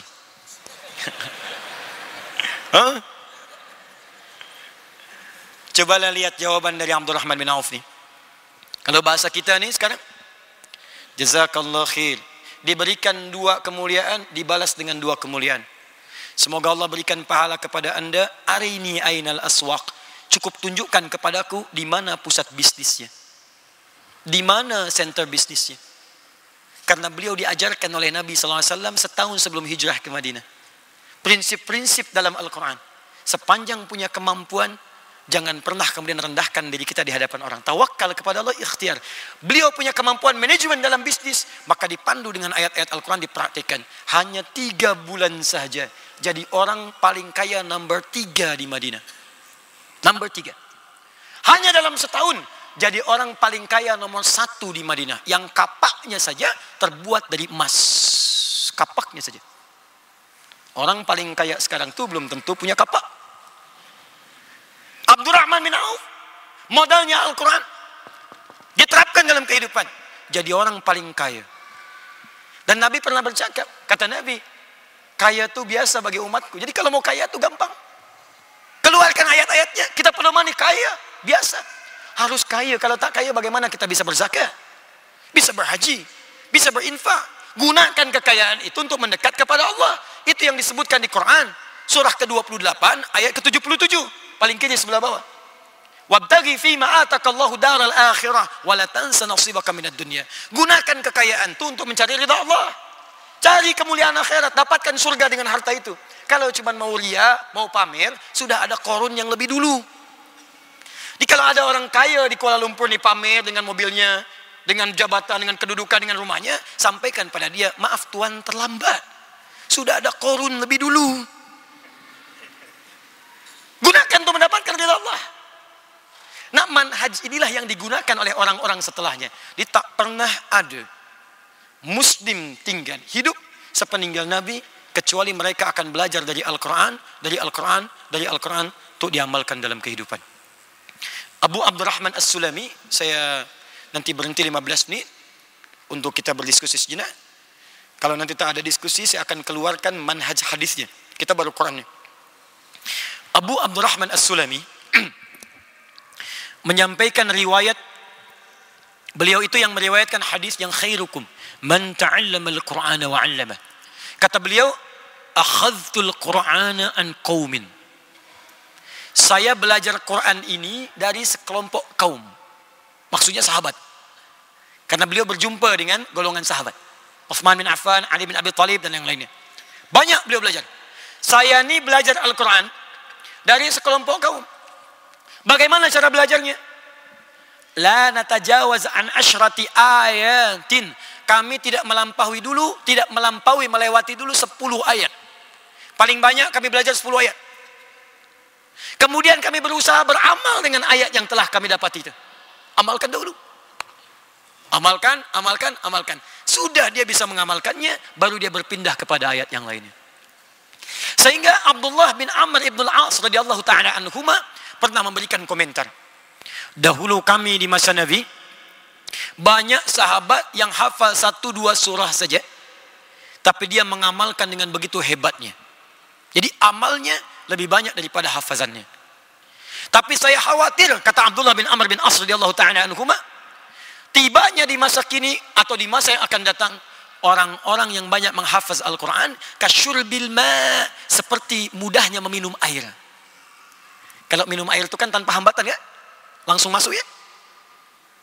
Huh? Cobalah lihat jawaban dari Abdurrahman bin Auf ni. Kalau bahasa kita ni sekarang, Jazakallah khair. Diberikan dua kemuliaan, dibalas dengan dua kemuliaan. Semoga Allah berikan pahala kepada anda. Hari ini ainal aswaq. Cukup tunjukkan kepadaku di mana pusat bisnisnya. Di mana center bisnisnya? Karena beliau diajarkan oleh Nabi SAW setahun sebelum hijrah ke Madinah. Prinsip-prinsip dalam Al-Quran. Sepanjang punya kemampuan, jangan pernah kemudian rendahkan diri kita di hadapan orang. Tawakal kepada Allah ikhtiar. Beliau punya kemampuan manajemen dalam bisnis, maka dipandu dengan ayat-ayat Al-Quran dipraktikkan. Hanya tiga bulan saja. Jadi orang paling kaya number tiga di Madinah. Number tiga. Hanya dalam setahun jadi orang paling kaya nomor satu di Madinah. Yang kapaknya saja terbuat dari emas. Kapaknya saja. Orang paling kaya sekarang itu belum tentu punya kapak. Abdurrahman bin Auf. Modalnya Al-Quran. Diterapkan dalam kehidupan. Jadi orang paling kaya. Dan Nabi pernah bercakap. Kata Nabi. Kaya itu biasa bagi umatku. Jadi kalau mau kaya itu gampang. Keluarkan ayat-ayatnya. Kita pedomani kaya. Biasa. Harus kaya. Kalau tak kaya bagaimana kita bisa berzakat? Bisa berhaji. Bisa berinfak. Gunakan kekayaan itu untuk mendekat kepada Allah. Itu yang disebutkan di Quran. Surah ke-28 ayat ke-77. Paling kiri sebelah bawah. Wabtagi fi ma'atakallahu daral akhirah wa la tansa nasibaka minad dunya. Gunakan kekayaan itu untuk mencari ridha Allah. Cari kemuliaan akhirat, dapatkan surga dengan harta itu. Kalau cuma mau ria, mau pamer, sudah ada korun yang lebih dulu. Jadi kalau ada orang kaya di Kuala Lumpur nih pamer dengan mobilnya, dengan jabatan, dengan kedudukan, dengan rumahnya, sampaikan pada dia, maaf Tuhan terlambat. Sudah ada korun lebih dulu. Gunakan untuk mendapatkan ridha Allah. Nah manhaj inilah yang digunakan oleh orang-orang setelahnya. Di tak pernah ada muslim tinggal hidup sepeninggal Nabi kecuali mereka akan belajar dari Al-Quran, dari Al-Quran, dari Al-Quran untuk diamalkan dalam kehidupan. Abu Abdurrahman As-Sulami, saya nanti berhenti 15 menit untuk kita berdiskusi sejenak. Kalau nanti tak ada diskusi, saya akan keluarkan manhaj hadisnya. Kita baru Qurannya. Abu Abdurrahman As-Sulami menyampaikan riwayat beliau itu yang meriwayatkan hadis yang khairukum man ta'allama al-Qur'ana wa 'allama. Kata beliau, akhadhtul Qur'ana an qaumin. Saya belajar Quran ini dari sekelompok kaum. Maksudnya sahabat. Karena beliau berjumpa dengan golongan sahabat. Uthman bin Affan, Ali bin Abi Talib dan yang lainnya. Banyak beliau belajar. Saya ini belajar Al-Quran dari sekelompok kaum. Bagaimana cara belajarnya? La natajawaz an ashrati ayatin. Kami tidak melampaui dulu, tidak melampaui melewati dulu 10 ayat. Paling banyak kami belajar 10 ayat. Kemudian kami berusaha beramal dengan ayat yang telah kami dapat itu. Amalkan dahulu. Amalkan, amalkan, amalkan. Sudah dia bisa mengamalkannya, baru dia berpindah kepada ayat yang lainnya. Sehingga Abdullah bin Amr ibn al-As radhiyallahu taala anhuma pernah memberikan komentar. Dahulu kami di masa Nabi banyak sahabat yang hafal satu dua surah saja tapi dia mengamalkan dengan begitu hebatnya. Jadi amalnya lebih banyak daripada hafazannya. Tapi saya khawatir kata Abdullah bin Amr bin As radhiyallahu taala anhuma tibanya di masa kini atau di masa yang akan datang orang-orang yang banyak menghafaz Al-Qur'an kasyurbil ma seperti mudahnya meminum air. Kalau minum air itu kan tanpa hambatan ya? Langsung masuk ya?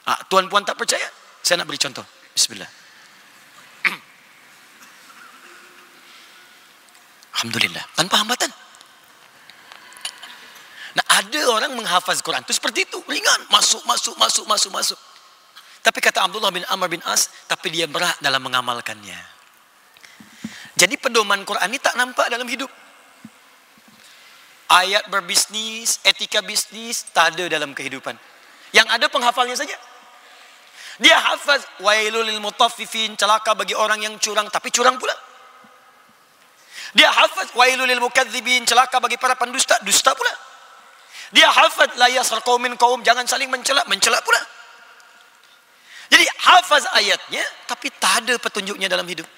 Ah, tuan puan tak percaya? Saya nak beri contoh. Bismillah. Alhamdulillah, tanpa hambatan. Ada orang menghafaz Quran itu seperti itu, ringan, masuk, masuk, masuk, masuk, masuk. Tapi kata Abdullah bin Amr bin As, tapi dia berat dalam mengamalkannya. Jadi pedoman Quran ini tak nampak dalam hidup. Ayat berbisnis, etika bisnis, tak ada dalam kehidupan. Yang ada penghafalnya saja. Dia hafaz, wailul mutaffifin, celaka bagi orang yang curang, tapi curang pula. Dia hafaz, wailul mukadzibin, celaka bagi para pendusta, dusta pula. Dia hafaz la yasar qaumin qaum jangan saling mencela, mencela pula. Jadi hafaz ayatnya tapi tak ada petunjuknya dalam hidup.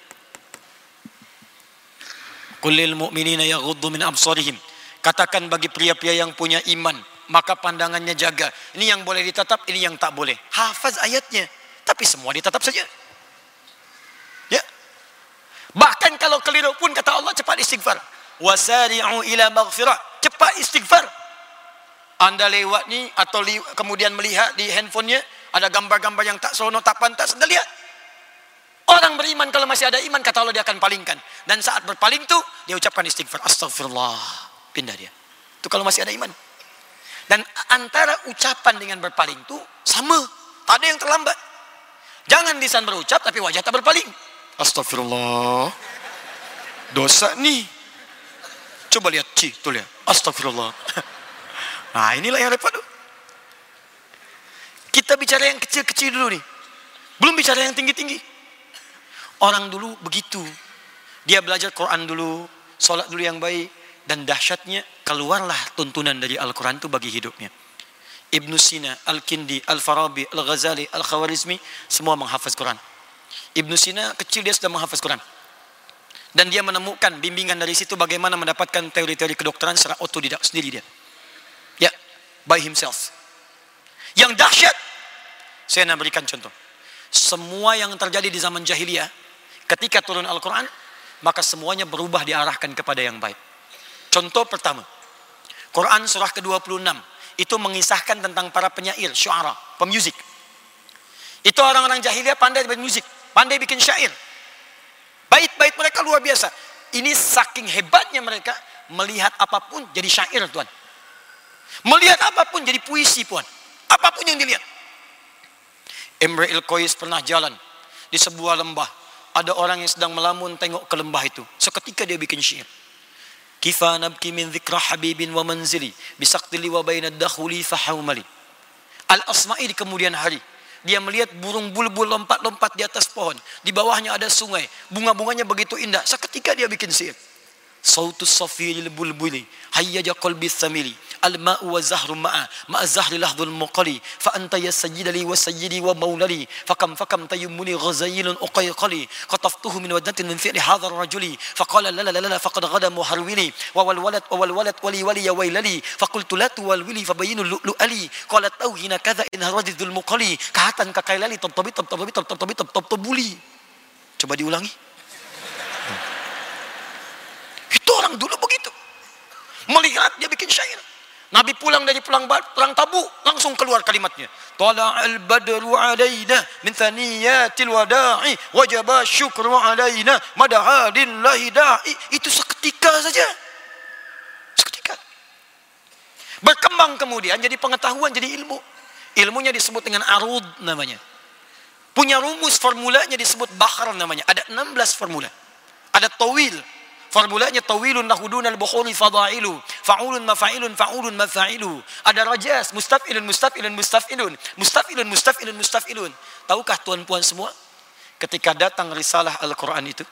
Kullil mu'minina yaghuddu min absarihim. Katakan bagi pria-pria yang punya iman, maka pandangannya jaga. Ini yang boleh ditatap, ini yang tak boleh. Hafaz ayatnya, tapi semua ditatap saja. Ya. Bahkan kalau keliru pun kata Allah cepat istighfar. Wasari'u ila maghfirah. Cepat istighfar. Anda lewat ni atau li, kemudian melihat di handphonenya ada gambar-gambar yang tak seronok, tak pantas, anda lihat. Orang beriman kalau masih ada iman, kata Allah dia akan palingkan. Dan saat berpaling tu, dia ucapkan istighfar. Astagfirullah. Pindah dia. Itu kalau masih ada iman. Dan antara ucapan dengan berpaling tu sama. Tak ada yang terlambat. Jangan lisan berucap, tapi wajah tak berpaling. Astagfirullah. Dosa ni. Coba lihat, Ci, tuh lihat. Astagfirullah. Nah inilah yang repot tu. Kita bicara yang kecil-kecil dulu nih. Belum bicara yang tinggi-tinggi. Orang dulu begitu. Dia belajar Quran dulu, sholat dulu yang baik, dan dahsyatnya keluarlah tuntunan dari Al-Quran itu bagi hidupnya. Ibnu Sina, Al-Kindi, Al-Farabi, Al-Ghazali, Al-Khawarizmi, semua menghafaz Quran. Ibnu Sina kecil dia sudah menghafaz Quran. Dan dia menemukan bimbingan dari situ bagaimana mendapatkan teori-teori kedokteran secara otodidak sendiri dia. Ya, by himself. Yang dahsyat, saya nak berikan contoh. Semua yang terjadi di zaman jahiliyah, Ketika turun Al-Quran, maka semuanya berubah diarahkan kepada yang baik. Contoh pertama, Quran surah ke-26 itu mengisahkan tentang para penyair, syuara, pemusik. Itu orang-orang jahiliyah pandai bikin musik, pandai bikin syair. Bait-bait mereka luar biasa. Ini saking hebatnya mereka melihat apa pun jadi syair, Tuhan. Melihat apapun jadi puisi, Tuhan. Apapun yang dilihat. Imre Qais pernah jalan di sebuah lembah ada orang yang sedang melamun tengok ke lembah itu. Seketika dia bikin syair. Kifa nabki min dhikra habibin wa manzili bisaktili wa bainad dakhuli fahawmali. Al-Asma'i di kemudian hari. Dia melihat burung bulbul lompat-lompat di atas pohon. Di bawahnya ada sungai. Bunga-bunganya begitu indah. Seketika dia bikin syair. Sautus safiril bulbuli hayyaja qalbi thamili الماء والزهر معا مع الزهر لحظ المقلي فأنت يا سيد لي وسيدي ومولى فكم فكم تيمني غزيل أقيقلي خطفته من ودنة من فعل هذا الرجل فقال لا لا لا لا فقد غدا مهرولي والولد والولد ولي ولي ويللي فقلت لا تولولي فبين اللؤلؤ لي قالت أوهنا كذا إن ذو المقلي كهتا ككيلالي طبطبي طبطبي طبطبي طبطبولي coba diulangi orang dulu begitu melihat dia bikin syair Nabi pulang dari pulang perang Tabuk langsung keluar kalimatnya. Tala'al badru alaina min thaniyatil wada'i wajaba syukru alaina madaha lillahi da'i. Itu seketika saja. Seketika. Berkembang kemudian jadi pengetahuan, jadi ilmu. Ilmunya disebut dengan arud namanya. Punya rumus formulanya disebut bahar namanya. Ada 16 formula. Ada tawil, Formulanya tawilun nahudun al-bukhuri fadailu. Fa'ulun mafa'ilun fa'ulun mafa'ilu. Ada rajas, mustaf'ilun mustaf'ilun mustaf'ilun. Mustaf'ilun mustaf'ilun mustaf'ilun. Tahukah tuan-puan semua? Ketika datang risalah Al-Quran itu.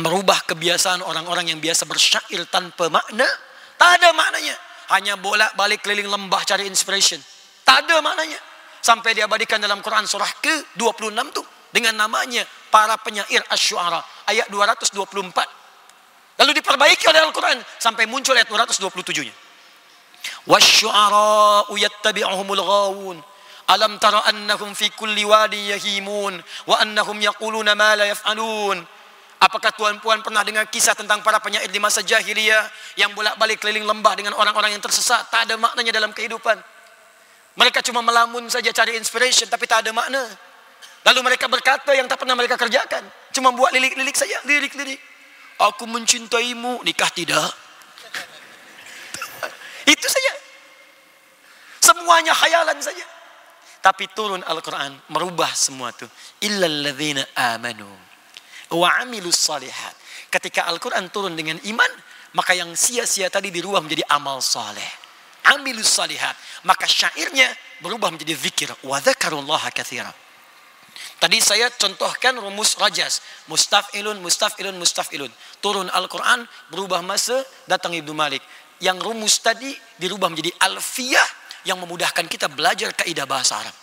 Merubah kebiasaan orang-orang yang biasa bersyair tanpa makna. Tak ada maknanya. Hanya bolak balik keliling lembah cari inspiration. Tak ada maknanya. Sampai diabadikan dalam Quran surah ke-26 tu. Dengan namanya para penyair asyuara. Ayat 224. Lalu diperbaiki oleh Al-Quran sampai muncul ayat 227-nya. Wasyu'ara'u yattabi'uhumul ghawun. Alam tara annahum fi kulli wadi yahimun wa annahum yaquluna ma la yaf'alun. Apakah tuan-puan pernah dengar kisah tentang para penyair di masa jahiliyah yang bolak-balik keliling lembah dengan orang-orang yang tersesat, tak ada maknanya dalam kehidupan. Mereka cuma melamun saja cari inspiration tapi tak ada makna. Lalu mereka berkata yang tak pernah mereka kerjakan, cuma buat lilik-lilik saja, lirik-lirik aku mencintaimu nikah tidak? Itu saja. Semuanya khayalan saja. Tapi turun Al-Quran merubah semua itu illal ladzina amanu wa amilus salihat. Ketika Al-Quran turun dengan iman maka yang sia-sia tadi dirubah menjadi amal saleh. Amilus salihat. Maka syairnya berubah menjadi zikir. Wa dzakarullaha katsiran Tadi saya contohkan rumus rajas. Mustaf'ilun, mustaf'ilun, mustaf'ilun. Turun Al-Quran, berubah masa, datang Ibnu Malik. Yang rumus tadi dirubah menjadi alfiyah yang memudahkan kita belajar kaidah bahasa Arab.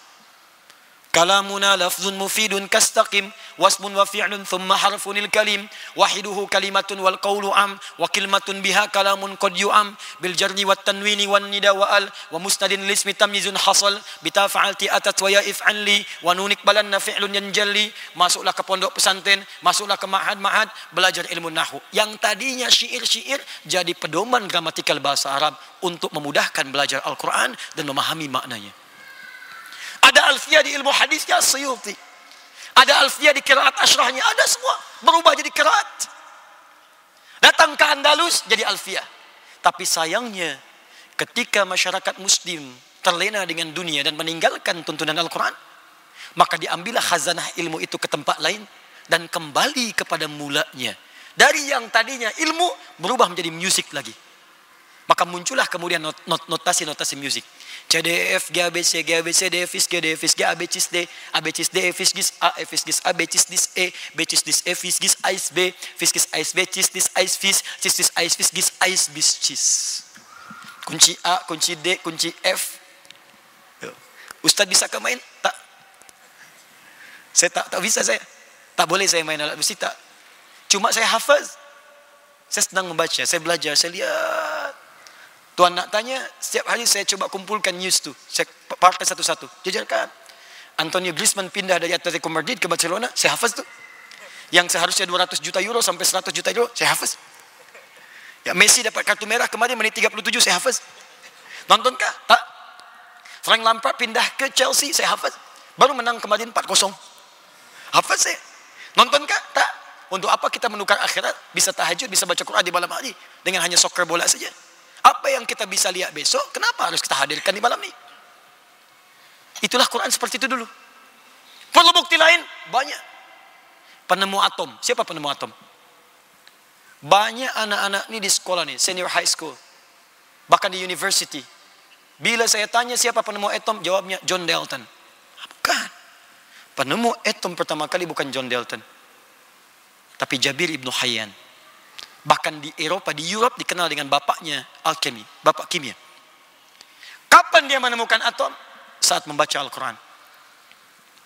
كلامنا لفظ مفيد كاستقم واسم وفعل ثم حرف الكلم واحده كلمة والقول عام وكلمة بها كلام قد يعم بالجر والتنوين والندى وال ومسند الاسم تمييز حصل بتا فعلت أتت ويا افعل لي ونونك بلن فعل ينجلي masuklah ke pondok pesantren masuklah ke mahad-mahad belajar ilmu nahwu yang tadinya syair-syair jadi pedoman gramatikal bahasa Arab untuk memudahkan belajar Al-Quran dan memahami maknanya Ada alfiah di ilmu hadisnya Suyuti. Ada alfiah di kiraat asyrahnya. Ada semua. Berubah jadi kiraat. Datang ke Andalus jadi alfiah. Tapi sayangnya ketika masyarakat muslim terlena dengan dunia dan meninggalkan tuntunan Al-Quran, maka diambillah khazanah ilmu itu ke tempat lain dan kembali kepada mulanya. Dari yang tadinya ilmu berubah menjadi musik lagi. Maka muncullah kemudian notasi-notasi musik. C D F G A B C G A B C D F G D F G A B C D A B C D F G A F G A B C D E B C D F G A B F G A B C D A F G A F G A B C kunci A kunci D kunci F. Ustaz bisa ke main? Tak. Saya tak tak bisa saya. Tak boleh saya main alat besi tak. Cuma saya hafaz. Saya senang membaca saya belajar saya lihat Tuan nak tanya, setiap hari saya coba kumpulkan news tu. Saya partai satu-satu. Jajarkan. Antonio Griezmann pindah dari Atletico Madrid ke Barcelona, saya hafaz tu. Yang seharusnya 200 juta euro sampai 100 juta euro, saya hafaz. Ya, Messi dapat kartu merah kemarin menit 37, saya hafaz. Nontonkah? Tak. Frank Lampard pindah ke Chelsea, saya hafaz. Baru menang kemarin 4-0. Hafaz saya. Nontonkah? Tak. Untuk apa kita menukar akhirat? Bisa tahajud, bisa baca Quran di malam hari. Dengan hanya soccer bola saja. Apa yang kita bisa lihat besok, kenapa harus kita hadirkan di malam ini? Itulah Quran seperti itu dulu. Perlu bukti lain? Banyak. Penemu atom. Siapa penemu atom? Banyak anak-anak ini di sekolah nih, senior high school. Bahkan di university. Bila saya tanya siapa penemu atom, jawabnya John Dalton. Bukan. Penemu atom pertama kali bukan John Dalton. Tapi Jabir ibnu Hayyan. Bahkan di Eropa, di Europe dikenal dengan bapaknya alkemi, bapak kimia. Kapan dia menemukan atom? Saat membaca Al-Quran.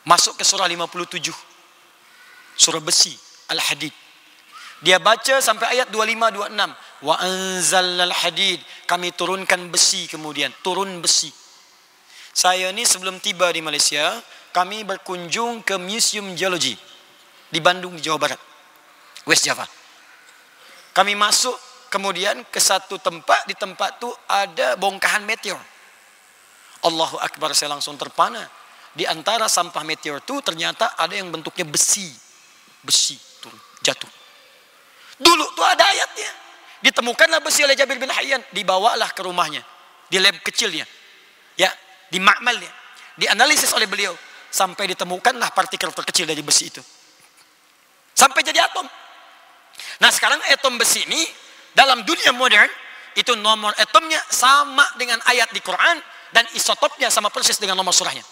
Masuk ke surah 57. Surah besi, Al-Hadid. Dia baca sampai ayat 25-26. Wa anzalnal hadid. Kami turunkan besi kemudian. Turun besi. Saya ni sebelum tiba di Malaysia, kami berkunjung ke Museum Geology di Bandung, di Jawa Barat. West Java. Kami masuk kemudian ke satu tempat, di tempat tu ada bongkahan meteor. Allahu Akbar saya langsung terpana. Di antara sampah meteor tu ternyata ada yang bentuknya besi. Besi turun, jatuh. Dulu tu ada ayatnya. Ditemukanlah besi oleh Jabir bin Hayyan. Dibawalah ke rumahnya. Di lab kecilnya. Ya, di makmalnya. Dianalisis oleh beliau. Sampai ditemukanlah partikel terkecil dari besi itu. Sampai jadi atom. Nah sekarang atom besi ini dalam dunia modern itu nomor atomnya sama dengan ayat di Quran dan isotopnya sama persis dengan nomor surahnya.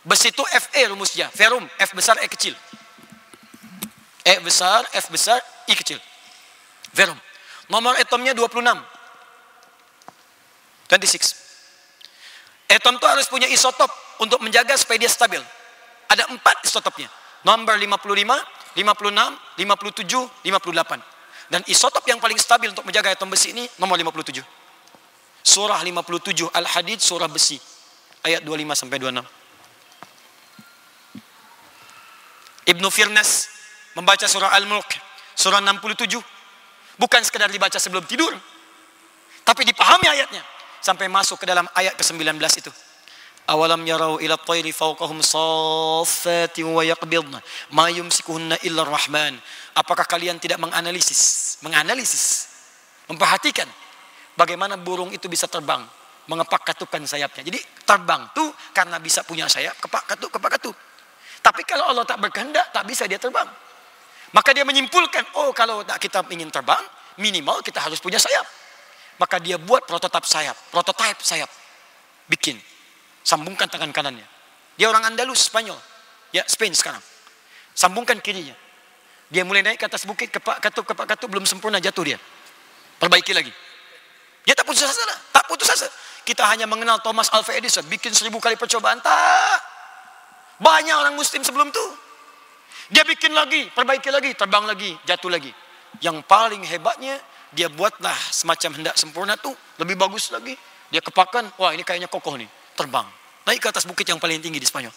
Besi itu Fe rumusnya, ferum, F besar E kecil. E besar, F besar, I kecil. Ferum. Nomor atomnya 26. 26. Atom itu harus punya isotop untuk menjaga supaya dia stabil. Ada empat isotopnya. Nomor 55, 56, 57, 58. Dan isotop yang paling stabil untuk menjaga atom besi ini nomor 57. Surah 57 Al-Hadid surah besi ayat 25 sampai 26. Ibnu Firnas membaca surah Al-Mulk surah 67 bukan sekedar dibaca sebelum tidur tapi dipahami ayatnya sampai masuk ke dalam ayat ke-19 itu. Awalam yarau ila tayri fawqahum saffatin wa yaqbidna ma yumsikuhunna illa rahman Apakah kalian tidak menganalisis, menganalisis, memperhatikan bagaimana burung itu bisa terbang, mengepak katukan sayapnya. Jadi terbang tuh karena bisa punya sayap, kepak katuk, kepak katuk. Tapi kalau Allah tak berkehendak, tak bisa dia terbang. Maka dia menyimpulkan, oh kalau tak kita ingin terbang, minimal kita harus punya sayap. Maka dia buat prototipe sayap, prototipe sayap. Bikin. Sambungkan tangan kanannya. Dia orang Andalus, Spanyol. Ya, Spain sekarang. Sambungkan kirinya. Dia mulai naik ke atas bukit, kepak katup, kepak katup, belum sempurna jatuh dia. Perbaiki lagi. Dia tak putus asa. Tak putus asa. Kita hanya mengenal Thomas Alva Edison. Bikin seribu kali percobaan. Tak. Banyak orang muslim sebelum itu. Dia bikin lagi, perbaiki lagi, terbang lagi, jatuh lagi. Yang paling hebatnya, dia buatlah semacam hendak sempurna tuh, lebih bagus lagi. Dia kepakan, wah ini kayaknya kokoh nih, terbang. Naik ke atas bukit yang paling tinggi di Spanyol.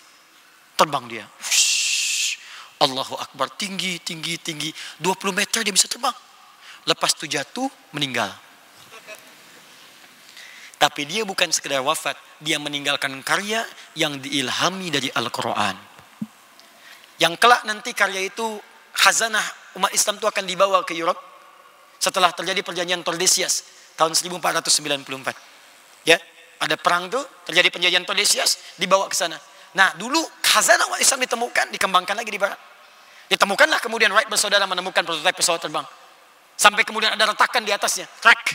Terbang dia. Allahu Akbar. Tinggi, tinggi, tinggi. 20 meter dia bisa terbang. Lepas itu jatuh, meninggal. Tapi dia bukan sekedar wafat, dia meninggalkan karya yang diilhami dari Al-Quran. Yang kelak nanti karya itu khazanah umat Islam itu akan dibawa ke Europe setelah terjadi perjanjian Tordesillas tahun 1494. Ya, ada perang itu terjadi perjanjian Tordesillas dibawa ke sana. Nah, dulu khazanah umat Islam ditemukan, dikembangkan lagi di barat. Ditemukanlah kemudian Wright bersaudara menemukan prototipe pesawat terbang. Sampai kemudian ada retakan di atasnya, crack.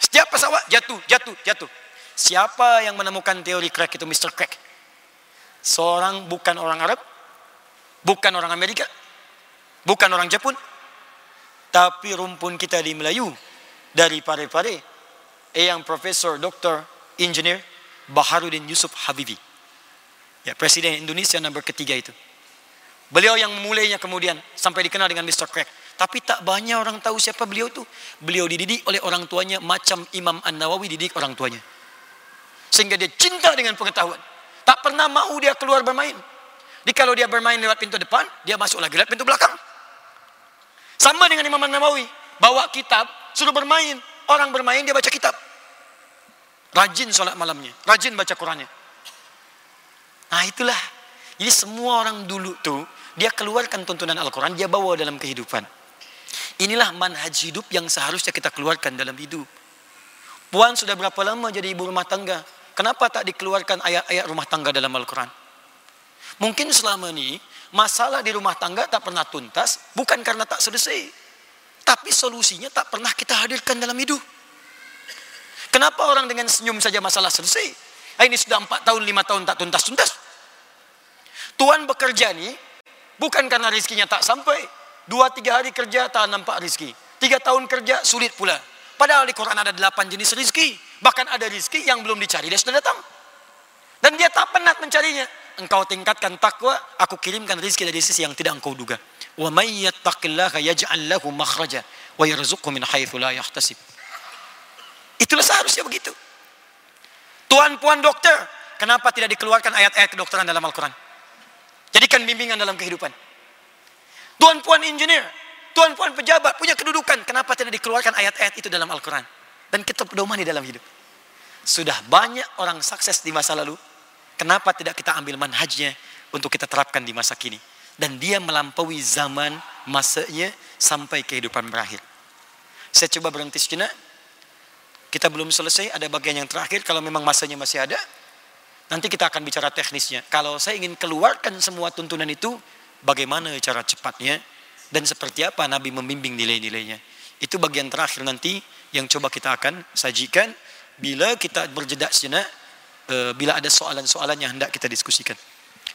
Setiap pesawat jatuh, jatuh, jatuh. Siapa yang menemukan teori crack itu Mr. Crack? Seorang bukan orang Arab, bukan orang Amerika, bukan orang Jepun, tapi rumpun kita di Melayu dari Pare-Pare, yang Profesor Dr. Engineer Baharudin Yusuf Habibi. Ya, Presiden Indonesia nomor ketiga itu. Beliau yang memulainya kemudian sampai dikenal dengan Mr. Crack. Tapi tak banyak orang tahu siapa beliau itu. Beliau dididik oleh orang tuanya macam Imam An-Nawawi dididik orang tuanya. Sehingga dia cinta dengan pengetahuan. Tak pernah mau dia keluar bermain. Jadi kalau dia bermain lewat pintu depan, dia masuk lagi lewat pintu belakang. Sama dengan Imam An-Nawawi. Bawa kitab, suruh bermain. Orang bermain, dia baca kitab. Rajin solat malamnya. Rajin baca Qurannya. Nah itulah. Jadi semua orang dulu tuh, dia keluarkan tuntunan Al-Quran, dia bawa dalam kehidupan. Inilah manhaj hidup yang seharusnya kita keluarkan dalam hidup. Puan sudah berapa lama jadi ibu rumah tangga? Kenapa tak dikeluarkan ayat-ayat rumah tangga dalam Al-Quran? Mungkin selama ini masalah di rumah tangga tak pernah tuntas bukan karena tak selesai. Tapi solusinya tak pernah kita hadirkan dalam hidup. Kenapa orang dengan senyum saja masalah selesai? Ah, ini sudah empat tahun, lima tahun tak tuntas-tuntas. Tuan bekerja ni bukan karena rizkinya tak sampai. Dua tiga hari kerja tak nampak rizki. Tiga tahun kerja sulit pula. Padahal di Quran ada delapan jenis rizki. Bahkan ada rizki yang belum dicari dia sudah datang. Dan dia tak penat mencarinya. Engkau tingkatkan takwa, aku kirimkan rizki dari sisi yang tidak engkau duga. May yattaqillaha yaj'al lahu makhraja wa yarzuqhu min haitsu la yahtasib. Itulah seharusnya begitu. Tuan puan dokter, kenapa tidak dikeluarkan ayat-ayat kedokteran dalam Al-Quran? Jadikan bimbingan dalam kehidupan. Tuan-puan engineer, tuan-puan pejabat punya kedudukan. Kenapa tidak dikeluarkan ayat-ayat itu dalam Al-Quran? Dan kita pedomani dalam hidup. Sudah banyak orang sukses di masa lalu. Kenapa tidak kita ambil manhajnya untuk kita terapkan di masa kini? Dan dia melampaui zaman masanya sampai kehidupan berakhir. Saya coba berhenti sejenak. Kita belum selesai, ada bagian yang terakhir. Kalau memang masanya masih ada, nanti kita akan bicara teknisnya. Kalau saya ingin keluarkan semua tuntunan itu, bagaimana cara cepatnya dan seperti apa Nabi membimbing nilai-nilainya. Itu bagian terakhir nanti yang coba kita akan sajikan bila kita berjeda sejenak, eh, bila ada soalan-soalan yang hendak kita diskusikan.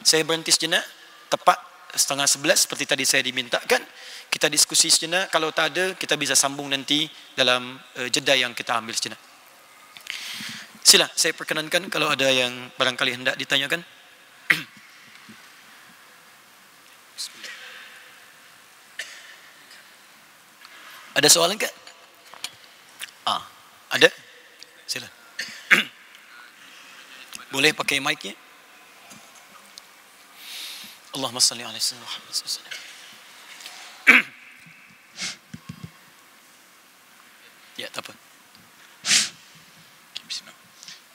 Saya berhenti sejenak, tepat setengah sebelas seperti tadi saya dimintakan. Kita diskusi sejenak, kalau tak ada kita bisa sambung nanti dalam eh, jeda yang kita ambil sejenak. Sila, saya perkenankan kalau ada yang barangkali hendak ditanyakan. Ada soalan ke? Ah, ada? Sila. Boleh pakai mic-nya? Allahumma salli ala sayyidina Muhammad Ya, tak apa.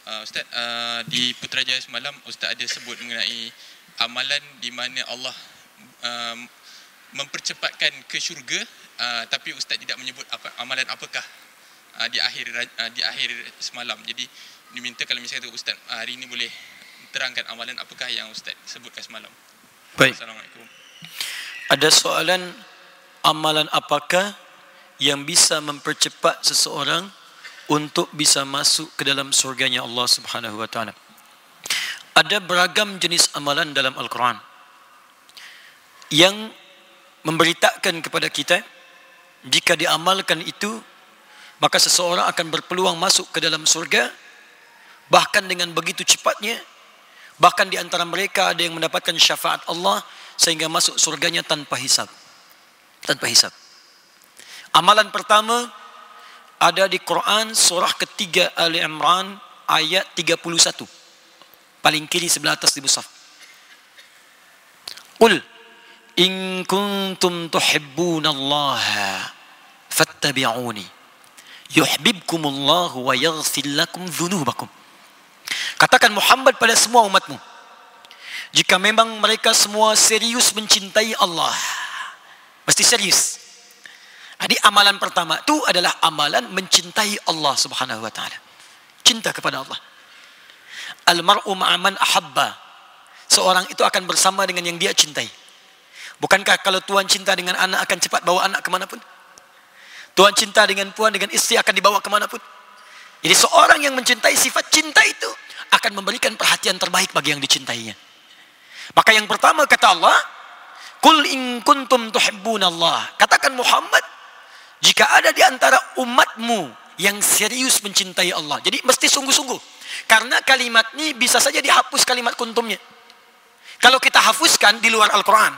Uh, Ustaz, uh, di Putrajaya semalam Ustaz ada sebut mengenai amalan di mana Allah uh, mempercepatkan ke syurga uh, tapi ustaz tidak menyebut apa amalan apakah uh, di akhir uh, di akhir semalam. Jadi diminta kalau misalnya ustaz uh, hari ini boleh terangkan amalan apakah yang ustaz sebutkan semalam? Baik. Assalamualaikum. Ada soalan amalan apakah yang bisa mempercepat seseorang untuk bisa masuk ke dalam surganya Allah Subhanahu wa taala. Ada beragam jenis amalan dalam Al-Quran yang memberitakan kepada kita jika diamalkan itu maka seseorang akan berpeluang masuk ke dalam surga bahkan dengan begitu cepatnya bahkan di antara mereka ada yang mendapatkan syafaat Allah sehingga masuk surganya tanpa hisab. Tanpa hisab amalan pertama ada di Quran surah ketiga Ali Imran ayat 31 paling kiri sebelah atas di mushaf Qul in kuntum tuhibbuna Allah fattabi'uni yuhibbukumullahu wa yaghfir lakum dhunubakum. Katakan Muhammad pada semua umatmu. Jika memang mereka semua serius mencintai Allah. Mesti serius. Jadi amalan pertama itu adalah amalan mencintai Allah Subhanahu wa taala. Cinta kepada Allah. Al-mar'u ma'aman ahabba. Seorang itu akan bersama dengan yang dia cintai. Bukankah kalau Tuhan cinta dengan anak akan cepat bawa anak kemanapun? Tuhan cinta dengan puan, dengan istri akan dibawa kemanapun. Jadi seorang yang mencintai sifat cinta itu akan memberikan perhatian terbaik bagi yang dicintainya. Maka yang pertama kata Allah, Kul in kuntum tuhibbun Allah. Katakan Muhammad, jika ada di antara umatmu yang serius mencintai Allah. Jadi mesti sungguh-sungguh. Karena kalimat ini bisa saja dihapus kalimat kuntumnya. Kalau kita hapuskan di luar Al-Quran.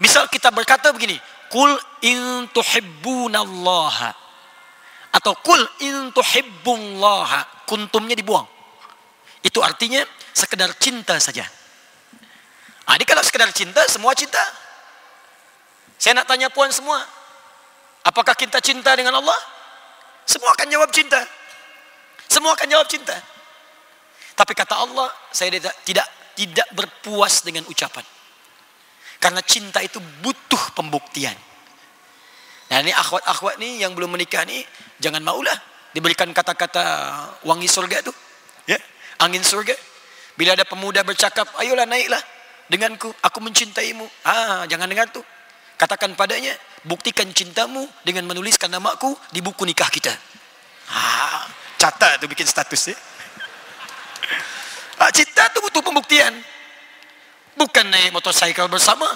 Misal kita berkata begini, Kul in tuhibbunallaha. Atau kul in tuhibbullaha. Kuntumnya dibuang. Itu artinya sekedar cinta saja. Ah, jadi kalau sekedar cinta, semua cinta. Saya nak tanya puan semua. Apakah kita cinta dengan Allah? Semua akan jawab cinta. Semua akan jawab cinta. Tapi kata Allah, saya tidak tidak tidak berpuas dengan ucapan. Karena cinta itu butuh pembuktian. Nah ini akhwat-akhwat ni yang belum menikah ni jangan maulah diberikan kata-kata wangi surga tu. Ya, angin surga. Bila ada pemuda bercakap, ayolah naiklah denganku, aku mencintaimu. Ah, jangan dengar tu. Katakan padanya, buktikan cintamu dengan menuliskan namaku di buku nikah kita. Ah, catat tu bikin status ya. Ah, cinta tu butuh pembuktian. Bukan naik motorsikal bersama.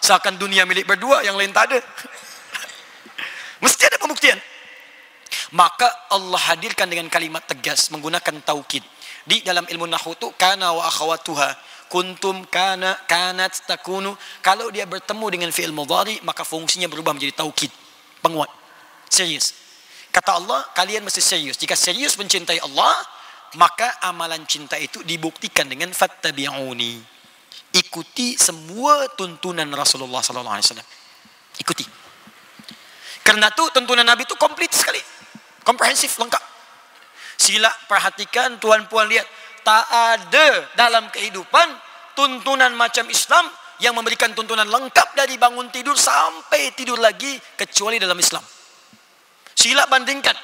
Seakan dunia milik berdua, yang lain tak ada. Mesti ada pembuktian. Maka Allah hadirkan dengan kalimat tegas menggunakan taukid. Di dalam ilmu nahu itu kana wa akhawatuha kuntum kana kanat takunu kalau dia bertemu dengan fi'il mudhari maka fungsinya berubah menjadi taukid penguat serius kata Allah kalian mesti serius jika serius mencintai Allah maka amalan cinta itu dibuktikan dengan fattabi'uni ikuti semua tuntunan Rasulullah sallallahu alaihi wasallam. Ikuti. Karena itu tuntunan Nabi itu komplit sekali. Komprehensif, lengkap. Sila perhatikan tuan-puan lihat. Tak ada dalam kehidupan tuntunan macam Islam yang memberikan tuntunan lengkap dari bangun tidur sampai tidur lagi kecuali dalam Islam. Sila bandingkan.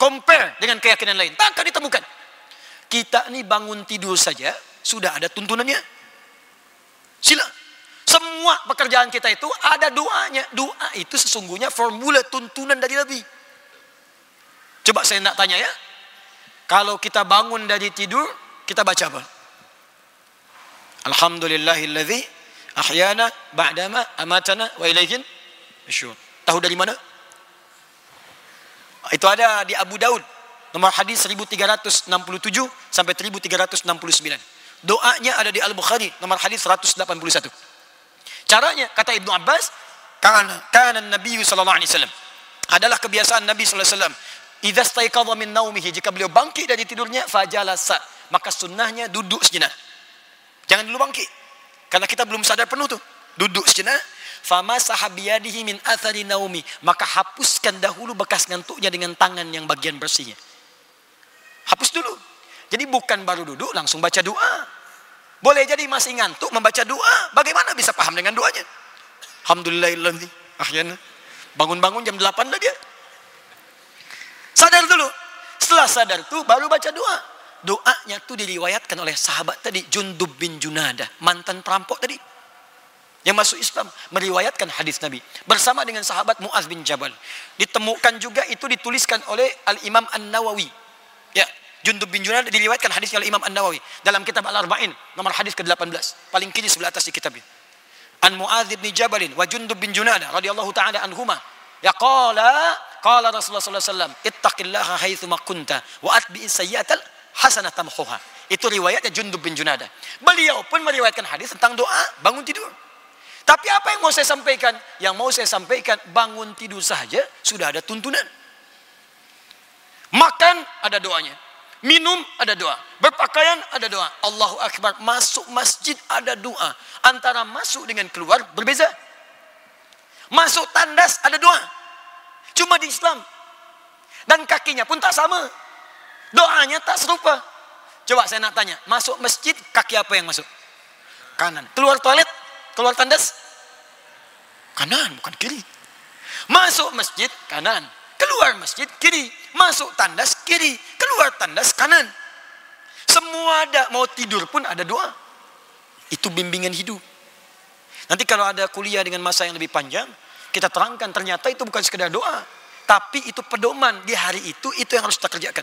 Compare dengan keyakinan lain. Takkan ditemukan. Kita ni bangun tidur saja sudah ada tuntunannya. Sila. Semua pekerjaan kita itu ada doanya. Doa itu sesungguhnya formula tuntunan dari Nabi. Coba saya nak tanya ya. Kalau kita bangun dari tidur, kita baca apa? Alhamdulillahilladzi ahyana ba'dama amatana wa ilaihin nusyur. Tahu dari mana? Itu ada di Abu Daud. Nomor hadis 1367 sampai 1369. Doanya ada di Al-Bukhari nomor hadis 181. Caranya kata Ibnu Abbas, kana kana Nabi wasallam adalah kebiasaan Nabi wasallam. Idza staiqadha min naumihi jika beliau bangkit dari tidurnya fajalasa maka sunnahnya duduk sejenak. Jangan dulu bangkit. Karena kita belum sadar penuh tu. Duduk sejenak. Fama sahabiyadihi min athari naumi. Maka hapuskan dahulu bekas ngantuknya dengan tangan yang bagian bersihnya. Hapus dulu. Jadi bukan baru duduk langsung baca doa. Boleh jadi masih ngantuk membaca doa. Bagaimana bisa paham dengan doanya? Alhamdulillahilladzi akhirnya bangun-bangun jam 8 dah dia. Sadar dulu. Setelah sadar tu baru baca doa. Doanya tu diriwayatkan oleh sahabat tadi Jundub bin Junada, mantan perampok tadi. Yang masuk Islam meriwayatkan hadis Nabi bersama dengan sahabat Muaz bin Jabal. Ditemukan juga itu dituliskan oleh Al Imam An Nawawi. Ya, Jundub bin Junaid diriwayatkan hadisnya oleh Imam An-Nawawi dalam kitab Al-Arba'in nomor hadis ke-18 paling kiri sebelah atas di kitab ini. An Muadz bin Jabal wa Jundub bin Junadah radhiyallahu taala anhuma ya qala qala Rasulullah sallallahu alaihi wasallam ittaqillaha haitsu kunta wa atbi sayyi'atal hasanata tamhuha. Itu riwayatnya Jundub bin Junadah. Beliau pun meriwayatkan hadis tentang doa bangun tidur. Tapi apa yang mau saya sampaikan? Yang mau saya sampaikan bangun tidur saja sudah ada tuntunan. Makan ada doanya. Minum ada doa. Berpakaian ada doa. Allahu Akbar. Masuk masjid ada doa. Antara masuk dengan keluar berbeza. Masuk tandas ada doa. Cuma di Islam. Dan kakinya pun tak sama. Doanya tak serupa. Coba saya nak tanya, masuk masjid kaki apa yang masuk? Kanan. Keluar toilet, keluar tandas? Kanan, bukan kiri. Masuk masjid kanan, keluar masjid kiri. Masuk tandas kiri, keluar tandas kanan. Semua ada, mau tidur pun ada doa. Itu bimbingan hidup. Nanti kalau ada kuliah dengan masa yang lebih panjang, kita terangkan ternyata itu bukan sekedar doa. Tapi itu pedoman di hari itu, itu yang harus kita kerjakan.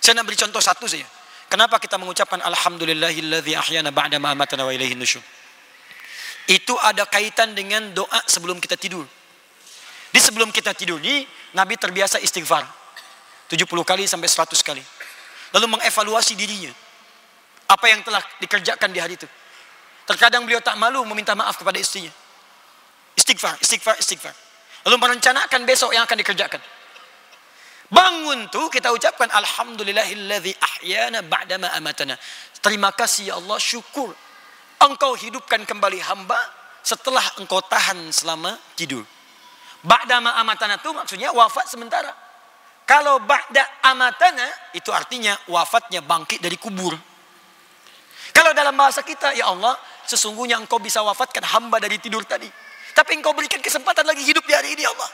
Saya nak beri contoh satu saja. Kenapa kita mengucapkan Alhamdulillahilladzi ahyana ba'da ma amatana wa ilaihin nusyur. Itu ada kaitan dengan doa sebelum kita tidur. Di sebelum kita tidur ini, Nabi terbiasa istighfar. 70 kali sampai 100 kali. Lalu mengevaluasi dirinya. Apa yang telah dikerjakan di hari itu. Terkadang beliau tak malu meminta maaf kepada istrinya. Istighfar, istighfar, istighfar. Lalu merencanakan besok yang akan dikerjakan. Bangun tu kita ucapkan alhamdulillahilladzi ahyana ba'dama amatana. Terima kasih ya Allah, syukur engkau hidupkan kembali hamba setelah engkau tahan selama tidur. Ba'dama amatana tu maksudnya wafat sementara. Kalau ba'da amatana itu artinya wafatnya bangkit dari kubur. Kalau dalam bahasa kita ya Allah Sesungguhnya engkau bisa wafatkan hamba dari tidur tadi. Tapi engkau berikan kesempatan lagi hidup di hari ini ya Allah.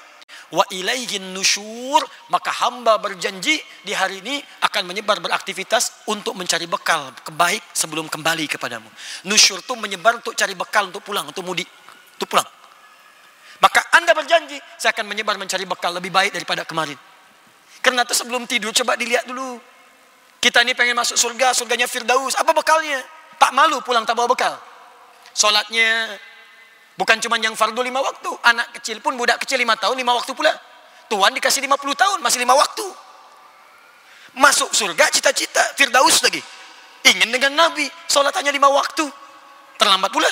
Wa ilaihin nusyur. Maka hamba berjanji di hari ini akan menyebar beraktivitas untuk mencari bekal kebaik sebelum kembali kepadamu. Nusyur itu menyebar untuk cari bekal untuk pulang, untuk mudik, untuk pulang. Maka anda berjanji, saya akan menyebar mencari bekal lebih baik daripada kemarin. Karena itu sebelum tidur, coba dilihat dulu. Kita ini pengen masuk surga, surganya Firdaus. Apa bekalnya? Tak malu pulang tak bawa bekal. Solatnya bukan cuma yang fardu lima waktu. Anak kecil pun budak kecil lima tahun, lima waktu pula. Tuhan dikasih lima puluh tahun, masih lima waktu. Masuk surga cita-cita, Firdaus lagi. Ingin dengan Nabi, solat hanya lima waktu. Terlambat pula.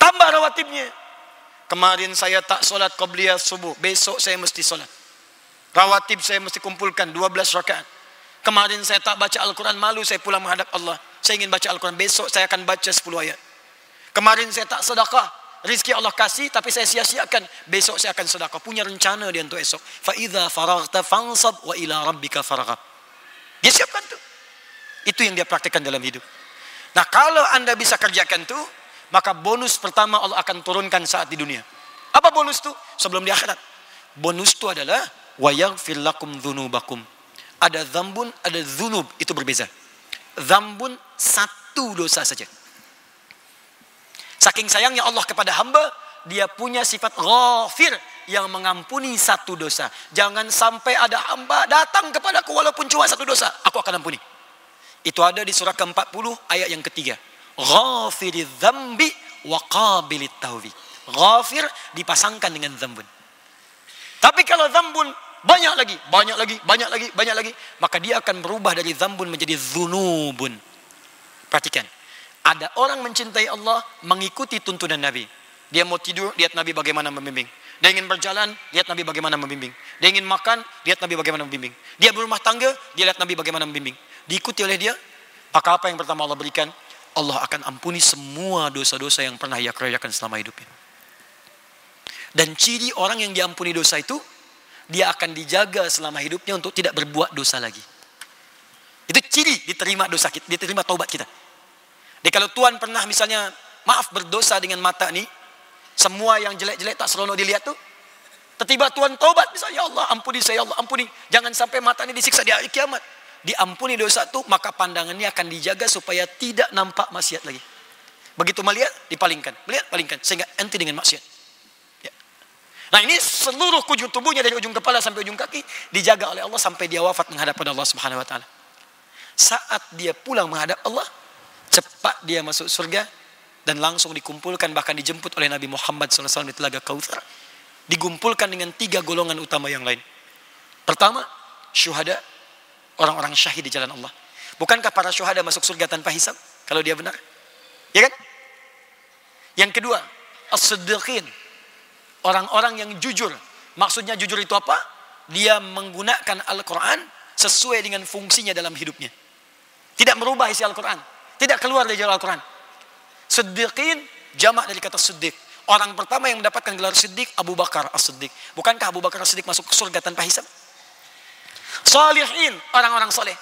Tambah rawatibnya. Kemarin saya tak solat qabliyah subuh. Besok saya mesti solat. Rawatib saya mesti kumpulkan 12 rakaat. Kemarin saya tak baca Al-Quran malu saya pulang menghadap Allah. Saya ingin baca Al-Quran. Besok saya akan baca 10 ayat. Kemarin saya tak sedekah. Rizki Allah kasih tapi saya sia-siakan. Besok saya akan sedekah. Punya rencana dia untuk esok. Fa'idha faraghta fansab wa ila rabbika faraghab. Dia siapkan tu. Itu yang dia praktikkan dalam hidup. Nah kalau anda bisa kerjakan tu, maka bonus pertama Allah akan turunkan saat di dunia. Apa bonus tu? Sebelum di akhirat. Bonus tu adalah wa yaghfir lakum. Ada zambun, ada zunub. Itu berbeza. Zambun satu dosa saja. Saking sayangnya Allah kepada hamba, dia punya sifat ghafir yang mengampuni satu dosa. Jangan sampai ada hamba datang kepada aku walaupun cuma satu dosa, aku akan ampuni. Itu ada di surah ke-40 ayat yang ketiga. Ghafiriz dzambi wa qabilit taubi. Ghafir dipasangkan dengan zambun. Tapi kalau zambun banyak lagi, banyak lagi, banyak lagi, banyak lagi, maka dia akan berubah dari zambun menjadi zunubun. Perhatikan. Ada orang mencintai Allah mengikuti tuntunan Nabi. Dia mau tidur, lihat Nabi bagaimana membimbing. Dia ingin berjalan, lihat Nabi bagaimana membimbing. Dia ingin makan, lihat Nabi bagaimana membimbing. Dia berumah tangga, dia lihat Nabi bagaimana membimbing. Diikuti oleh dia, maka apa yang pertama Allah berikan? Allah akan ampuni semua dosa-dosa yang pernah ia kerjakan selama hidupnya. Dan ciri orang yang diampuni dosa itu, dia akan dijaga selama hidupnya untuk tidak berbuat dosa lagi. Itu ciri diterima dosa kita, diterima taubat kita. Jadi kalau Tuhan pernah misalnya maaf berdosa dengan mata ni, semua yang jelek-jelek tak seronok dilihat tu, tiba-tiba Tuhan taubat misalnya, ya Allah ampuni saya, ya Allah ampuni. Jangan sampai mata ni disiksa di hari kiamat. Diampuni dosa tu, maka pandangannya akan dijaga supaya tidak nampak maksiat lagi. Begitu melihat, dipalingkan. Melihat, palingkan. Sehingga enti dengan maksiat. Nah ini seluruh kujung tubuhnya dari ujung kepala sampai ujung kaki dijaga oleh Allah sampai dia wafat menghadap pada Allah Subhanahu wa taala. Saat dia pulang menghadap Allah, cepat dia masuk surga dan langsung dikumpulkan bahkan dijemput oleh Nabi Muhammad SAW di Telaga Kautsar. Dikumpulkan dengan tiga golongan utama yang lain. Pertama, syuhada, orang-orang syahid di jalan Allah. Bukankah para syuhada masuk surga tanpa hisab kalau dia benar? Ya kan? Yang kedua, as-siddiqin, orang-orang yang jujur. Maksudnya jujur itu apa? Dia menggunakan Al-Quran sesuai dengan fungsinya dalam hidupnya. Tidak merubah isi Al-Quran. Tidak keluar dari jalur Al-Quran. Siddiqin, jamak dari kata siddiq. Orang pertama yang mendapatkan gelar Siddiq Abu Bakar As-Siddiq. Bukankah Abu Bakar As-Siddiq masuk ke surga tanpa hisab? Salihin, orang-orang soleh.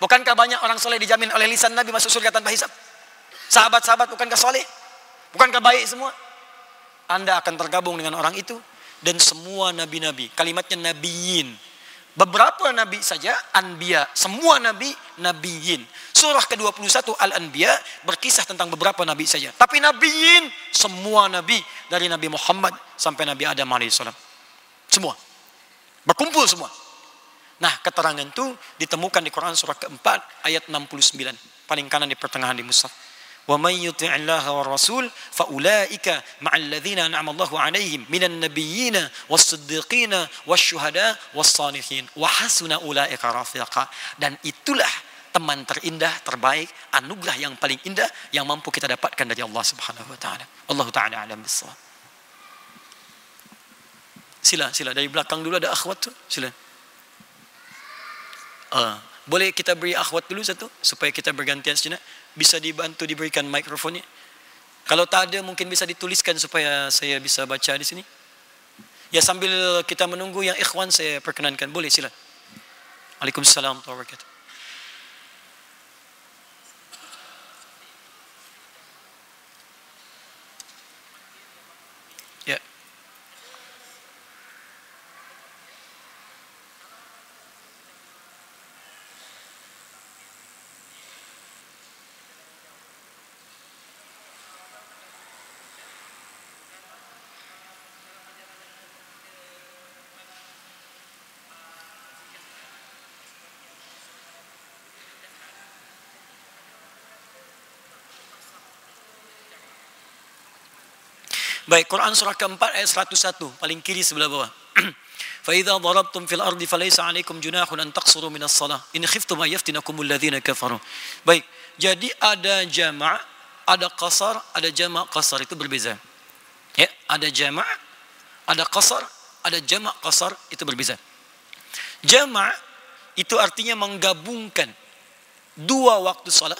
Bukankah banyak orang soleh dijamin oleh lisan Nabi masuk surga tanpa hisab? Sahabat-sahabat bukankah soleh? Bukankah baik semua? Anda akan tergabung dengan orang itu dan semua nabi-nabi. Kalimatnya nabiyin. Beberapa nabi saja, anbiya. Semua nabi, nabiyin. Surah ke-21 Al-Anbiya berkisah tentang beberapa nabi saja. Tapi nabiyin, semua nabi. Dari Nabi Muhammad sampai Nabi Adam AS. Semua. Berkumpul semua. Nah, keterangan itu ditemukan di Quran surah keempat ayat 69. Paling kanan di pertengahan di Mushaf. ومن يطع الله والرسول فأولئك مع الذين أنعم الله عليهم من النبيين والصديقين والشهداء والصالحين وحسن أولئك رفيقا dan itulah teman terindah terbaik anugerah yang paling indah yang mampu kita dapatkan dari Allah Subhanahu wa taala Allah taala alam bisawab sila sila dari belakang dulu ada akhwat tu sila uh, boleh kita beri akhwat dulu satu supaya kita bergantian sejenak bisa dibantu diberikan mikrofonnya? Kalau tak ada mungkin bisa dituliskan supaya saya bisa baca di sini. Ya sambil kita menunggu yang ikhwan saya perkenankan. Boleh sila. Waalaikumsalam warahmatullahi wabarakatuh. Baik, Quran surah keempat ayat 101, paling kiri sebelah bawah. فإذا ضربتم في الأرض فليس عليكم جناح أن تقصروا من الصلاة إن خفتم أن يفتنكم الذين كفروا. Baik, jadi ada jama' ada qasar, ada jama' qasar itu berbeza. Ya, ada jama' ada qasar, ada jama' qasar itu berbeza. Jama' itu artinya menggabungkan dua waktu salat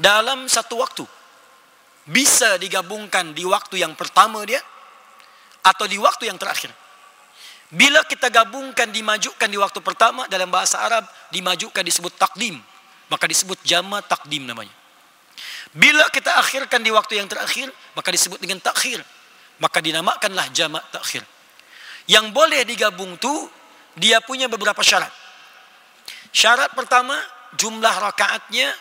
dalam satu waktu bisa digabungkan di waktu yang pertama dia atau di waktu yang terakhir. Bila kita gabungkan dimajukan di waktu pertama dalam bahasa Arab dimajukan disebut takdim, maka disebut jama takdim namanya. Bila kita akhirkan di waktu yang terakhir, maka disebut dengan takhir. Maka dinamakanlah jama takhir. Yang boleh digabung tu dia punya beberapa syarat. Syarat pertama, jumlah rakaatnya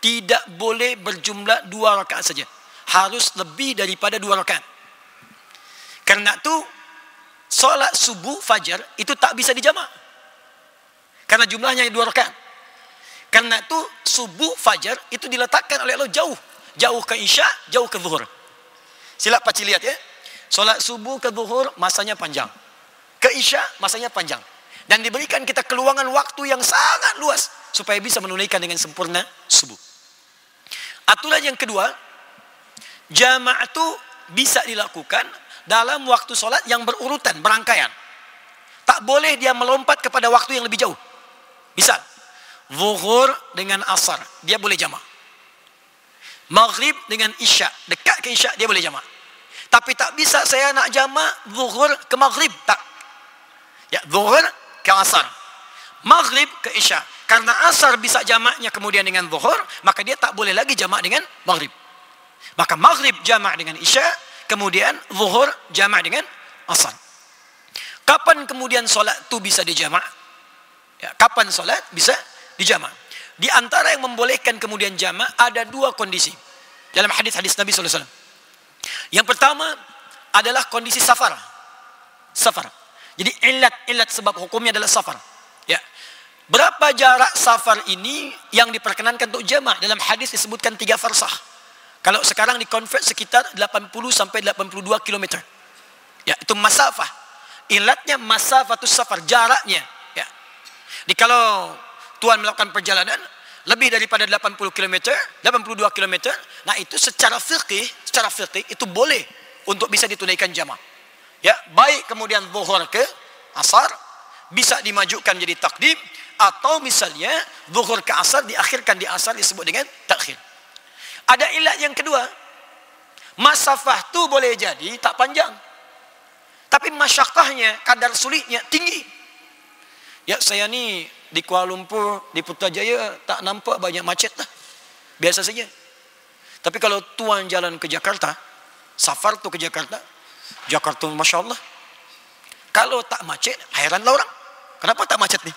tidak boleh berjumlah dua rakaat saja. Harus lebih daripada dua rakaat. Karena itu, solat subuh fajar itu tak bisa dijamak. Karena jumlahnya dua rakaat. Karena itu, subuh fajar itu diletakkan oleh Allah jauh. Jauh ke isya, jauh ke zuhur. Sila pakcik lihat ya. Solat subuh ke zuhur masanya panjang. Ke isya masanya panjang. Dan diberikan kita keluangan waktu yang sangat luas supaya bisa menunaikan dengan sempurna subuh. Aturan yang kedua, jamaah itu bisa dilakukan dalam waktu solat yang berurutan, berangkaian. Tak boleh dia melompat kepada waktu yang lebih jauh. Misal, zuhur dengan asar, dia boleh jamaah. Maghrib dengan isya, dekat ke isya, dia boleh jamaah. Tapi tak bisa saya nak jamaah zuhur ke maghrib, tak. Ya, zuhur ke asar. Maghrib ke isya. Karena asar bisa jamaknya kemudian dengan zuhur, maka dia tak boleh lagi jamak dengan maghrib. Maka maghrib jamak dengan isya, kemudian zuhur jamak dengan asar. Kapan kemudian solat itu bisa dijamak? Ya, kapan solat bisa dijamak? Di antara yang membolehkan kemudian jamak ada dua kondisi. Dalam hadis-hadis Nabi SAW. Yang pertama adalah kondisi safar. Safar. Jadi ilat-ilat sebab hukumnya adalah safar. Berapa jarak safar ini yang diperkenankan untuk jamaah? Dalam hadis disebutkan tiga farsah. Kalau sekarang dikonvert sekitar 80 sampai 82 km. Ya, itu masafah. Ilatnya masafatus safar, jaraknya. Ya. Jadi kalau tuan melakukan perjalanan lebih daripada 80 km, 82 km, nah itu secara fikih, secara fikih itu boleh untuk bisa ditunaikan jamaah. Ya, baik kemudian zuhur ke asar bisa dimajukan jadi takdim atau misalnya zuhur ke asar diakhirkan di asar disebut dengan takhir. Ada ilat yang kedua. Masafah tu boleh jadi tak panjang. Tapi masyakahnya, kadar sulitnya tinggi. Ya saya ni di Kuala Lumpur, di Putrajaya tak nampak banyak macet lah. Biasa saja. Tapi kalau tuan jalan ke Jakarta, safar tu ke Jakarta, Jakarta Masya Allah. Kalau tak macet, hairanlah orang. Kenapa tak macet ni?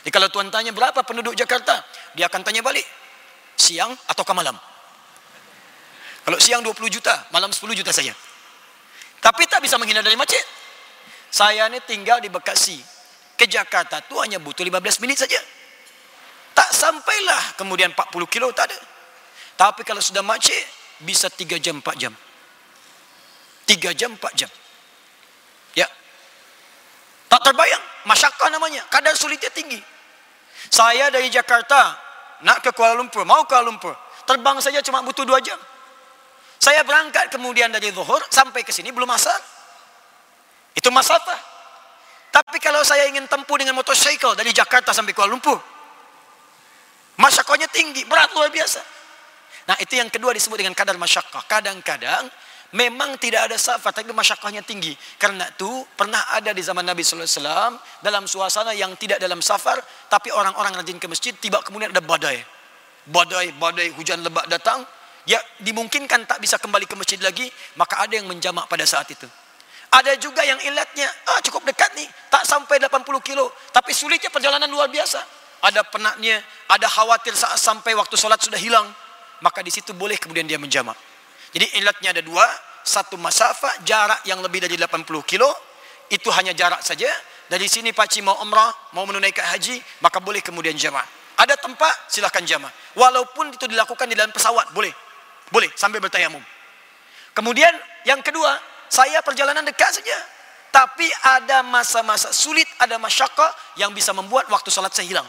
Jadi kalau tuan tanya berapa penduduk Jakarta, dia akan tanya balik. Siang atau ke malam? Kalau siang 20 juta, malam 10 juta saja. Tapi tak bisa menghindar dari macet. Saya ni tinggal di Bekasi. Ke Jakarta tu hanya butuh 15 minit saja. Tak sampailah kemudian 40 kilo, tak ada. Tapi kalau sudah macet, bisa 3 jam, 4 jam. 3 jam, 4 jam. Tak terbayang. Masyarakat namanya. Kadar sulitnya tinggi. Saya dari Jakarta, nak ke Kuala Lumpur, mau ke Kuala Lumpur. Terbang saja cuma butuh 2 jam. Saya berangkat kemudian dari zuhur sampai ke sini belum asal. Itu masafah. Tapi kalau saya ingin tempuh dengan motorcycle dari Jakarta sampai Kuala Lumpur. Masyakahnya tinggi, berat luar biasa. Nah itu yang kedua disebut dengan kadar masyakah. Kadang-kadang memang tidak ada safar tapi masyakahnya tinggi. Karena itu pernah ada di zaman Nabi SAW dalam suasana yang tidak dalam safar. Tapi orang-orang rajin ke masjid tiba kemudian ada badai. Badai, badai, hujan lebat datang ya dimungkinkan tak bisa kembali ke masjid lagi, maka ada yang menjamak pada saat itu. Ada juga yang ilatnya, ah cukup dekat nih, tak sampai 80 kilo, tapi sulitnya perjalanan luar biasa. Ada penatnya, ada khawatir saat sampai waktu solat sudah hilang, maka di situ boleh kemudian dia menjamak. Jadi ilatnya ada dua, satu masafah jarak yang lebih dari 80 kilo, itu hanya jarak saja. Dari sini pakcik mau umrah, mau menunaikan haji, maka boleh kemudian jamak. Ada tempat, silakan jamak. Walaupun itu dilakukan di dalam pesawat, boleh. Boleh sambil bertayamum. Kemudian yang kedua, saya perjalanan dekat saja. Tapi ada masa-masa sulit, ada masyarakat yang bisa membuat waktu salat saya hilang.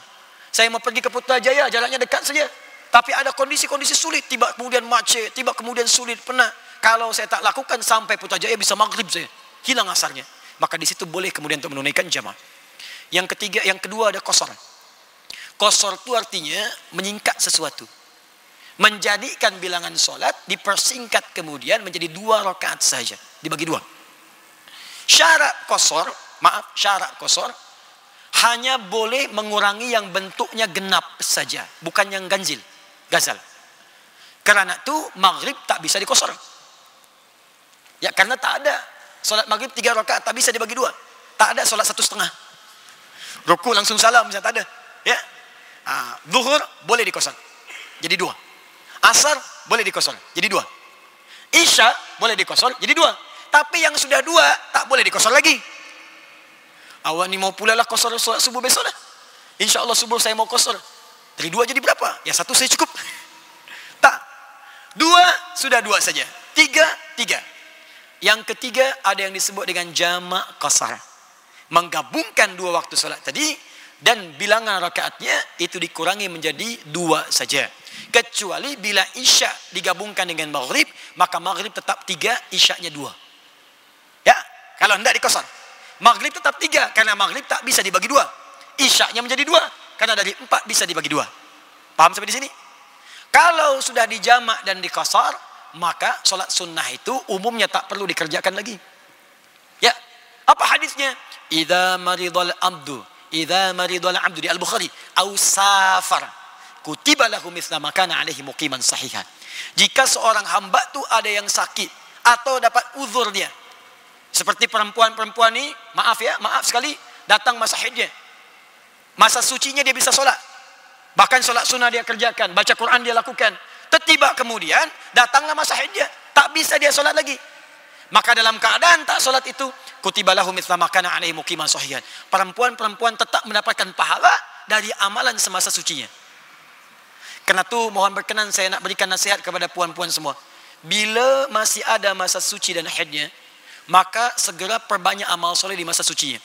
Saya mau pergi ke Putrajaya, jalannya dekat saja. Tapi ada kondisi-kondisi sulit, tiba kemudian macet, tiba kemudian sulit, pernah. Kalau saya tak lakukan sampai Putrajaya bisa maghrib saya. Hilang asarnya. Maka di situ boleh kemudian untuk menunaikan jamaah. Yang ketiga, yang kedua ada kosor. Kosor itu artinya menyingkat sesuatu menjadikan bilangan solat dipersingkat kemudian menjadi dua rakaat saja dibagi dua syarat kosor maaf syarat kosor hanya boleh mengurangi yang bentuknya genap saja bukan yang ganjil gazal karena itu maghrib tak bisa dikosor ya karena tak ada solat maghrib tiga rakaat tak bisa dibagi dua tak ada solat satu setengah ruku langsung salam tak ada ya ah, zuhur boleh dikosor jadi dua Asar boleh dikosor. Jadi dua. Isya boleh dikosor. Jadi dua. Tapi yang sudah dua tak boleh dikosor lagi. Awak ni mau pula lah kosor solat subuh besok lah. Insya Allah subuh saya mau kosor. Dari dua jadi berapa? Ya satu saya cukup. Tak. Dua sudah dua saja. Tiga, tiga. Yang ketiga ada yang disebut dengan jamak kosar. Menggabungkan dua waktu solat tadi dan bilangan rakaatnya itu dikurangi menjadi dua saja kecuali bila isya digabungkan dengan maghrib maka maghrib tetap tiga isyaknya dua ya kalau tidak dikosor maghrib tetap tiga karena maghrib tak bisa dibagi dua isyaknya menjadi dua karena dari empat bisa dibagi dua paham sampai di sini kalau sudah dijamak dan dikosor maka solat sunnah itu umumnya tak perlu dikerjakan lagi ya apa hadisnya idza maridul abdu idza maridul abdu di al-bukhari au safar kutiba lahu mithla makana alaihi muqiman sahihan. Jika seorang hamba tu ada yang sakit atau dapat uzur dia. Seperti perempuan-perempuan ni, maaf ya, maaf sekali, datang masa haidnya. Masa sucinya dia bisa solat. Bahkan solat sunnah dia kerjakan, baca Quran dia lakukan. Tetiba kemudian, datanglah masa haidnya. Tak bisa dia solat lagi. Maka dalam keadaan tak solat itu, kutiba lahu mithla makana alaihi muqiman sahihan. Perempuan-perempuan tetap mendapatkan pahala dari amalan semasa sucinya. Karena tu mohon berkenan saya nak berikan nasihat kepada puan-puan semua. Bila masih ada masa suci dan haidnya, maka segera perbanyak amal soleh di masa sucinya.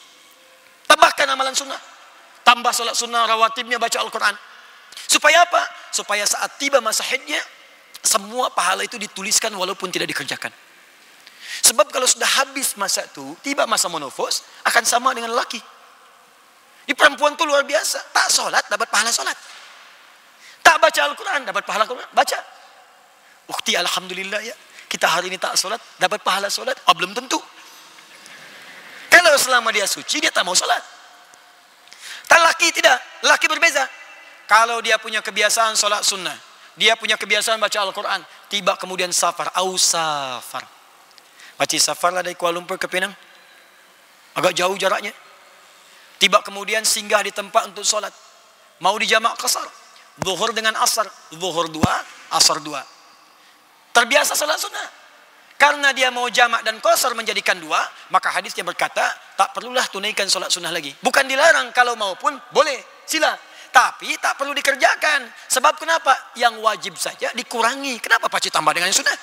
Tambahkan amalan sunnah. Tambah solat sunnah, rawatibnya, baca Al-Quran. Supaya apa? Supaya saat tiba masa haidnya, semua pahala itu dituliskan walaupun tidak dikerjakan. Sebab kalau sudah habis masa itu, tiba masa monofos, akan sama dengan lelaki. Di perempuan itu luar biasa. Tak solat, dapat pahala solat. Tak baca Al-Quran, dapat pahala Al-Quran. Baca. Ukti Alhamdulillah ya. Kita hari ini tak solat, dapat pahala solat. Oh, belum tentu. Kalau selama dia suci, dia tak mau solat. Tak laki tidak. Laki berbeza. Kalau dia punya kebiasaan solat sunnah. Dia punya kebiasaan baca Al-Quran. Tiba kemudian safar. Au safar. Baca safar lah dari Kuala Lumpur ke Penang. Agak jauh jaraknya. Tiba kemudian singgah di tempat untuk solat. Mau dijamak kasar. Zuhur dengan asar. Zuhur dua, asar dua. Terbiasa salat sunnah. Karena dia mau jamak dan kosor menjadikan dua, maka hadisnya berkata, tak perlulah tunaikan solat sunnah lagi. Bukan dilarang, kalau maupun boleh, sila. Tapi tak perlu dikerjakan. Sebab kenapa? Yang wajib saja dikurangi. Kenapa Pak tambah dengan sunnah?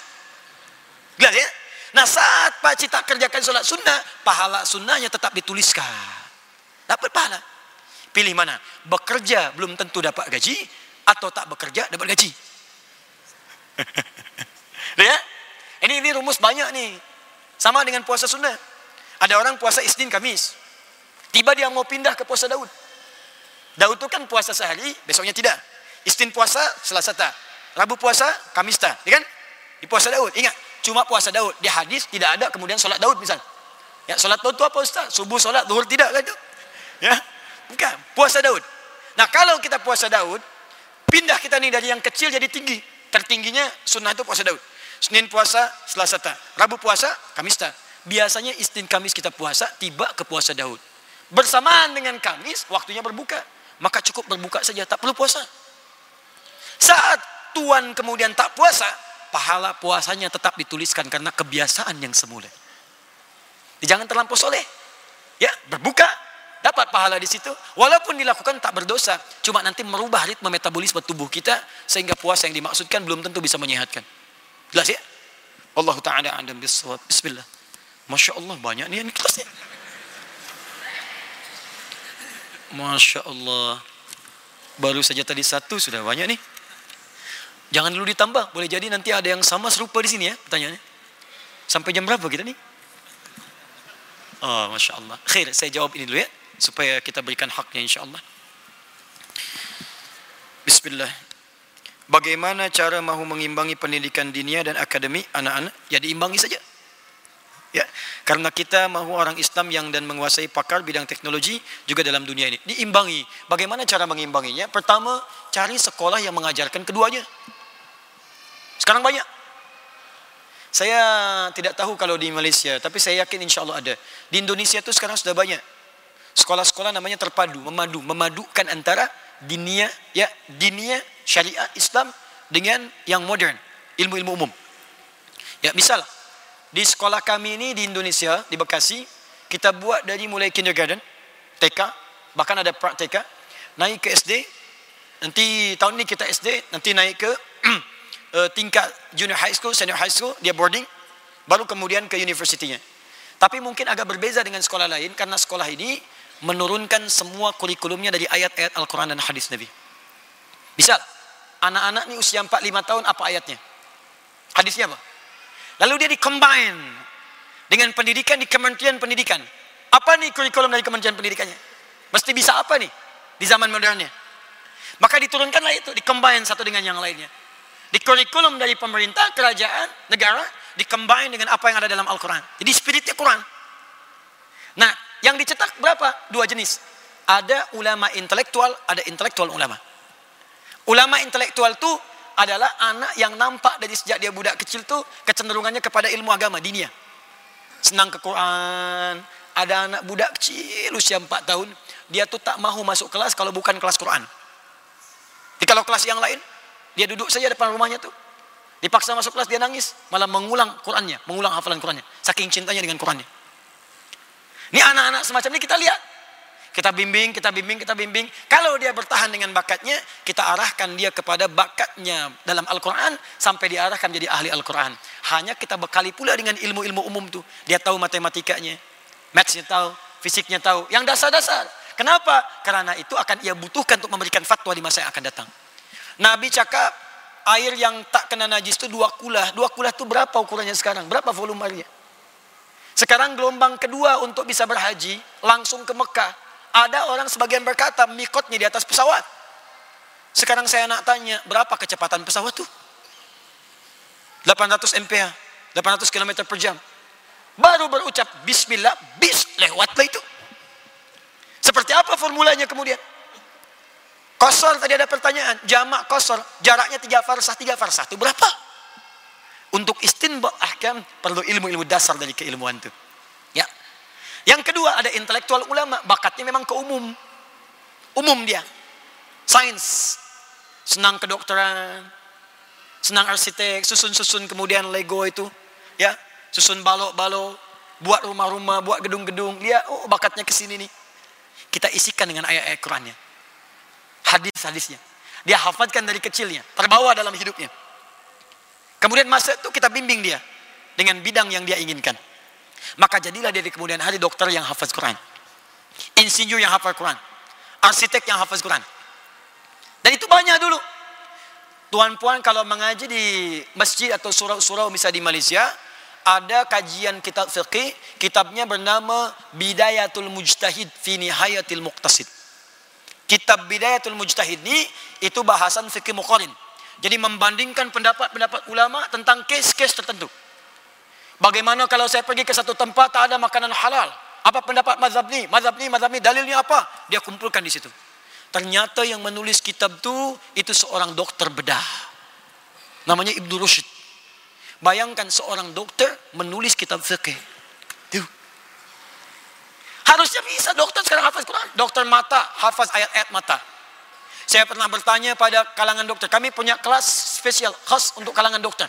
Jelas ya? Nah saat Pak tak kerjakan solat sunnah, pahala sunnahnya tetap dituliskan. Dapat pahala. Pilih mana? Bekerja belum tentu dapat gaji, atau tak bekerja dapat gaji. ya? Ini ini rumus banyak nih. Sama dengan puasa sunnah. Ada orang puasa Isnin Kamis. Tiba dia mau pindah ke puasa Daud. Daud itu kan puasa sehari, besoknya tidak. Isnin puasa Selasa tak. Rabu puasa Kamis tak. Ya kan? Di puasa Daud. Ingat, cuma puasa Daud. Di hadis tidak ada kemudian solat Daud misal. Ya, solat Daud itu apa Ustaz? Subuh solat, zuhur tidak kan itu? Ya. Bukan, puasa Daud. Nah, kalau kita puasa Daud, pindah kita nih dari yang kecil jadi tinggi. Tertingginya sunnah itu puasa Daud. Senin puasa, Selasa tak. Rabu puasa, Kamis tak. Biasanya Isnin Kamis kita puasa, tiba ke puasa Daud. Bersamaan dengan Kamis, waktunya berbuka. Maka cukup berbuka saja, tak perlu puasa. Saat Tuan kemudian tak puasa, pahala puasanya tetap dituliskan karena kebiasaan yang semula. Jangan terlampau soleh. Ya, berbuka, dapat pahala di situ. Walaupun dilakukan tak berdosa, cuma nanti merubah ritme metabolisme tubuh kita sehingga puasa yang dimaksudkan belum tentu bisa menyehatkan. Jelas ya? Allah Ta'ala adam bisawab. Bismillah. Masya Allah banyak ni yang kelasnya. Masya Allah. Baru saja tadi satu sudah banyak nih. Jangan dulu ditambah. Boleh jadi nanti ada yang sama serupa di sini ya pertanyaannya. Sampai jam berapa kita nih? Oh, Masya Allah. Khair, saya jawab ini dulu ya. Supaya kita berikan haknya insya Allah. Bismillah. Bagaimana cara mahu mengimbangi pendidikan dinia dan akademik anak-anak? Ya diimbangi saja. Ya, karena kita mahu orang Islam yang dan menguasai pakar bidang teknologi juga dalam dunia ini. Diimbangi. Bagaimana cara mengimbanginya? Pertama, cari sekolah yang mengajarkan keduanya. Sekarang banyak. Saya tidak tahu kalau di Malaysia, tapi saya yakin insya Allah ada. Di Indonesia itu sekarang sudah banyak. Sekolah-sekolah namanya terpadu, memadu, memadukan antara dinia, ya, dinia syariat Islam dengan yang modern, ilmu-ilmu umum. Ya, misal di sekolah kami ini di Indonesia, di Bekasi, kita buat dari mulai kindergarten, TK, bahkan ada pra TK, naik ke SD, nanti tahun ini kita SD, nanti naik ke uh, tingkat junior high school, senior high school, dia boarding, baru kemudian ke universitinya. Tapi mungkin agak berbeza dengan sekolah lain karena sekolah ini menurunkan semua kurikulumnya dari ayat-ayat Al-Quran dan hadis Nabi. Bisa anak-anak ni usia 4-5 tahun apa ayatnya? Hadisnya apa? Lalu dia di-combine dengan pendidikan di Kementerian Pendidikan. Apa nih kurikulum dari Kementerian Pendidikannya? Mesti bisa apa nih di zaman modernnya? Maka diturunkanlah itu, di-combine satu dengan yang lainnya. Di kurikulum dari pemerintah, kerajaan, negara, di-combine dengan apa yang ada dalam Al-Quran. Jadi spiritnya Quran. Nah, yang dicetak berapa? Dua jenis. Ada ulama intelektual, ada intelektual ulama. Ulama intelektual itu adalah anak yang nampak dari sejak dia budak kecil tu kecenderungannya kepada ilmu agama dinia. Senang ke Quran. Ada anak budak kecil usia 4 tahun, dia tu tak mahu masuk kelas kalau bukan kelas Quran. Jadi kalau kelas yang lain, dia duduk saja depan rumahnya tu. Dipaksa masuk kelas dia nangis, malah mengulang Qurannya, mengulang hafalan Qurannya, saking cintanya dengan Qurannya. Ini anak-anak semacam ini kita lihat kita bimbing, kita bimbing, kita bimbing. Kalau dia bertahan dengan bakatnya, kita arahkan dia kepada bakatnya dalam Al-Quran sampai diarahkan menjadi ahli Al-Quran. Hanya kita bekali pula dengan ilmu-ilmu umum tu. Dia tahu matematikanya, mathsnya tahu, fisiknya tahu. Yang dasar-dasar. Kenapa? Karena itu akan ia butuhkan untuk memberikan fatwa di masa yang akan datang. Nabi cakap, air yang tak kena najis itu dua kulah. Dua kulah itu berapa ukurannya sekarang? Berapa volumenya? Sekarang gelombang kedua untuk bisa berhaji langsung ke Mekah ada orang sebagian berkata mikotnya di atas pesawat. Sekarang saya nak tanya, berapa kecepatan pesawat tuh? 800 mph, 800 km per jam. Baru berucap bismillah, bis lewatlah itu. Seperti apa formulanya kemudian? Kosor tadi ada pertanyaan, jamak kosor, jaraknya tiga farsah, tiga farsah itu berapa? Untuk istinbat ahkam perlu ilmu-ilmu dasar dari keilmuan itu. Ya. Yang kedua ada intelektual ulama, bakatnya memang ke umum. Umum dia. Sains. Senang kedokteran. Senang arsitek, susun-susun kemudian Lego itu, ya. Susun balok-balok, buat rumah-rumah, buat gedung-gedung. Dia oh bakatnya ke sini nih. Kita isikan dengan ayat-ayat Qur'annya hadis-hadisnya. Dia hafazkan dari kecilnya, terbawa dalam hidupnya. Kemudian masa itu kita bimbing dia dengan bidang yang dia inginkan. Maka jadilah dia di kemudian hari dokter yang hafaz Quran. Insinyur yang hafaz Quran. Arsitek yang hafaz Quran. Dan itu banyak dulu. Tuan puan kalau mengaji di masjid atau surau-surau misalnya di Malaysia, ada kajian kitab fiqih, kitabnya bernama Bidayatul Mujtahid fi Nihayatil Muqtasid. Kitab Bidayatul Mujtahid ini itu bahasan fikih muqarin. Jadi membandingkan pendapat-pendapat ulama tentang kes-kes tertentu. Bagaimana kalau saya pergi ke satu tempat tak ada makanan halal? Apa pendapat mazhab ni? Mazhab ni, mazhab ni, dalilnya apa? Dia kumpulkan di situ. Ternyata yang menulis kitab tu itu seorang dokter bedah. Namanya Ibnu Rushd. Bayangkan seorang dokter menulis kitab fikih. Tuh. Harusnya bisa dokter sekarang hafaz Quran. Dokter mata hafaz ayat-ayat mata. Saya pernah bertanya pada kalangan dokter. Kami punya kelas spesial khas untuk kalangan dokter.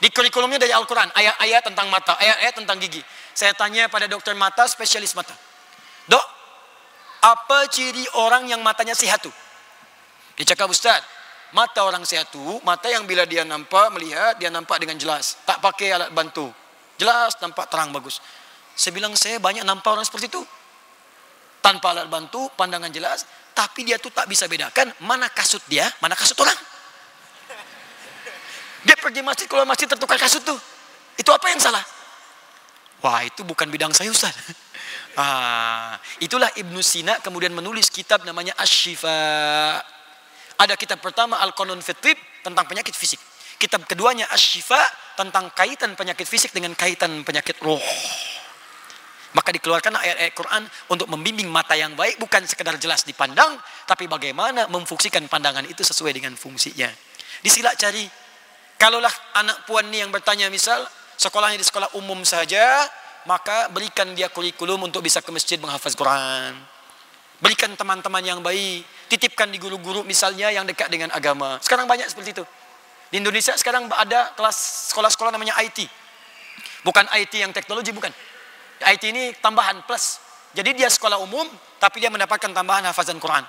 Di kurikulumnya dari Al-Quran. Ayat-ayat tentang mata. Ayat-ayat tentang gigi. Saya tanya pada dokter mata, spesialis mata. Dok, apa ciri orang yang matanya sehat tu? Dia cakap, Ustaz, mata orang sehat tu, mata yang bila dia nampak, melihat, dia nampak dengan jelas. Tak pakai alat bantu. Jelas, nampak terang, bagus. Saya bilang saya banyak nampak orang seperti itu. Tanpa alat bantu, pandangan jelas. Tapi dia tu tak bisa bedakan mana kasut dia, mana kasut orang. Dia pergi masjid, kalau masjid tertukar kasut tu. Itu apa yang salah? Wah itu bukan bidang saya Ustaz. Ah, itulah Ibnu Sina kemudian menulis kitab namanya Ashifa. Ada kitab pertama Al-Qanun Fitib tentang penyakit fisik. Kitab keduanya Ashifa tentang kaitan penyakit fisik dengan kaitan penyakit roh. Maka dikeluarkan ayat-ayat Quran untuk membimbing mata yang baik bukan sekedar jelas dipandang, tapi bagaimana memfungsikan pandangan itu sesuai dengan fungsinya. Disilak cari. Kalaulah anak puan ni yang bertanya misal, sekolahnya di sekolah umum saja, maka berikan dia kurikulum untuk bisa ke masjid menghafaz Quran. Berikan teman-teman yang baik, titipkan di guru-guru misalnya yang dekat dengan agama. Sekarang banyak seperti itu. Di Indonesia sekarang ada kelas sekolah-sekolah namanya IT. Bukan IT yang teknologi, bukan. IT ini tambahan plus. Jadi dia sekolah umum, tapi dia mendapatkan tambahan hafazan Quran.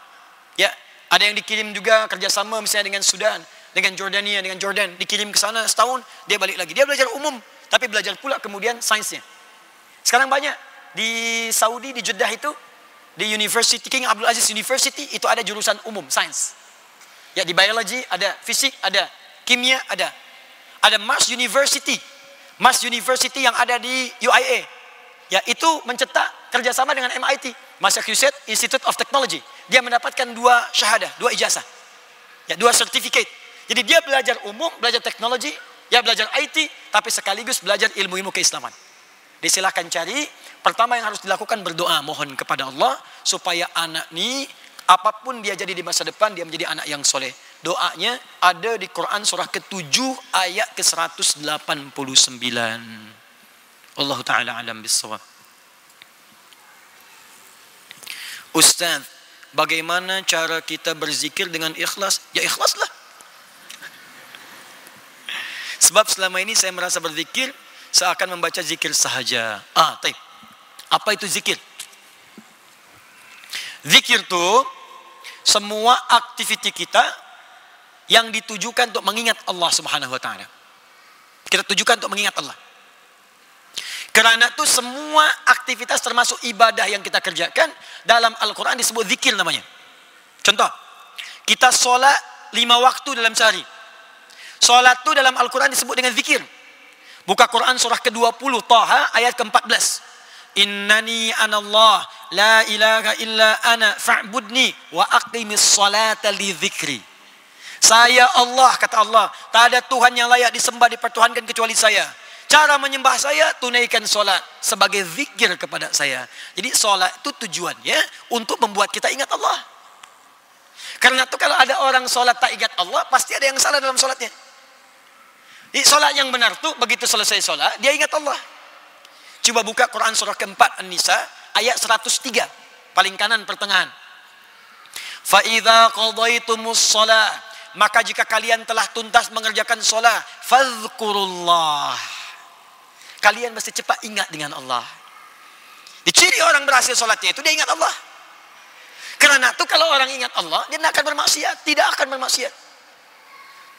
Ya, ada yang dikirim juga kerjasama misalnya dengan Sudan, dengan Jordania, dengan Jordan, dikirim ke sana setahun, dia balik lagi. Dia belajar umum, tapi belajar pula kemudian sainsnya. Sekarang banyak di Saudi, di Jeddah itu, di University King Abdul Aziz University itu ada jurusan umum sains. Ya di biologi ada, fisik ada, kimia ada. Ada Mars University, Mars University yang ada di UIA, ya itu mencetak kerjasama dengan MIT Massachusetts Institute of Technology dia mendapatkan dua syahadah dua ijazah ya dua sertifikat jadi dia belajar umum belajar teknologi ya belajar IT tapi sekaligus belajar ilmu-ilmu keislaman disilahkan cari pertama yang harus dilakukan berdoa mohon kepada Allah supaya anak ni apapun dia jadi di masa depan dia menjadi anak yang soleh doanya ada di Quran surah ke-7 ayat ke-189 Allah Ta'ala alam bisawab. Ustaz, bagaimana cara kita berzikir dengan ikhlas? Ya ikhlaslah. Sebab selama ini saya merasa berzikir, saya akan membaca zikir sahaja. Ah, taib. Apa itu zikir? Zikir itu semua aktiviti kita yang ditujukan untuk mengingat Allah Subhanahu wa taala. Kita tujukan untuk mengingat Allah. Kerana itu semua aktivitas termasuk ibadah yang kita kerjakan dalam Al-Quran disebut zikir namanya. Contoh, kita solat lima waktu dalam sehari. Solat itu dalam Al-Quran disebut dengan zikir. Buka Quran surah ke-20 Taha ayat ke-14. Innani anallah la ilaha illa ana fa'budni wa aqimis salata li zikri. Saya Allah, kata Allah. Tak ada Tuhan yang layak disembah, dipertuhankan kecuali saya. Cara menyembah saya, tunaikan solat sebagai zikir kepada saya. Jadi solat itu tujuannya untuk membuat kita ingat Allah. Karena itu kalau ada orang solat tak ingat Allah, pasti ada yang salah dalam solatnya. Solat yang benar tuh begitu selesai solat, dia ingat Allah. Coba buka Quran surah keempat An-Nisa ayat 103 paling kanan pertengahan. Fa idza qadaytumus shalah maka jika kalian telah tuntas mengerjakan solat, fadhkurullah. Kalian mesti cepat ingat dengan Allah. Diciri orang berhasil solatnya itu dia ingat Allah. Karena itu kalau orang ingat Allah, dia tidak akan bermaksiat, tidak akan bermaksiat.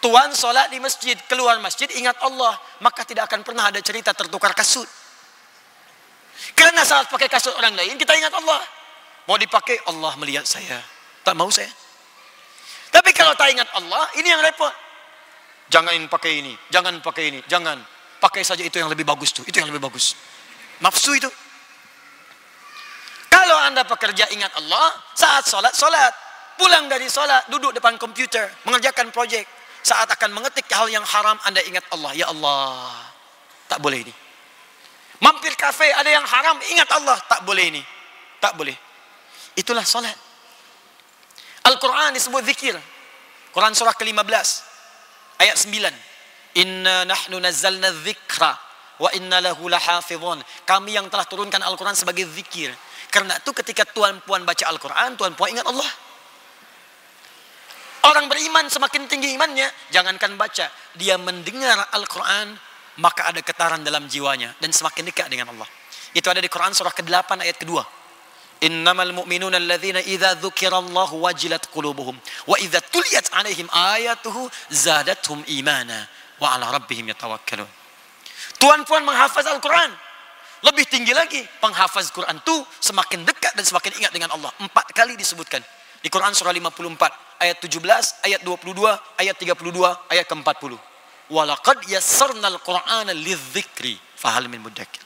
Tuan solat di masjid, keluar masjid, ingat Allah. Maka tidak akan pernah ada cerita tertukar kasut. Karena saat pakai kasut orang lain, kita ingat Allah. Mau dipakai, Allah melihat saya. Tak mau saya. Tapi kalau tak ingat Allah, ini yang repot. Jangan pakai ini, jangan pakai ini, jangan. Pakai saja itu yang lebih bagus tuh, itu yang lebih bagus. Nafsu itu. Kalau anda pekerja ingat Allah, saat solat, solat. Pulang dari solat, duduk depan komputer, mengerjakan proyek saat akan mengetik hal yang haram anda ingat Allah ya Allah tak boleh ini mampir kafe ada yang haram ingat Allah tak boleh ini tak boleh. Itulah solat. Al-Quran disebut zikir. Quran surah ke-15 ayat 9 inna nahnu nazzalna dzikra wa inna lahu lahafizun. Kami yang telah turunkan Al-Quran sebagai zikir. Karena itu ketika tuan puan baca Al-Quran tuan puan ingat Allah Orang beriman semakin tinggi imannya, jangankan baca, dia mendengar Al-Quran, maka ada getaran dalam jiwanya dan semakin dekat dengan Allah. Itu ada di Quran surah ke-8 ayat kedua. Innamal mu'minuna alladhina idza dzukirallahu wajilat qulubuhum wa idza tuliyat alaihim ayatuhu zadatuhum imana wa ala rabbihim yatawakkalun. Tuan-puan menghafaz Al-Quran. Lebih tinggi lagi, penghafaz Quran itu semakin dekat dan semakin ingat dengan Allah. Empat kali disebutkan. Di Quran surah 54 ayat 17, ayat 22, ayat 32, ayat ke-40. Walaqad yassarnal Qur'ana lidzikri fahal min mudakkir.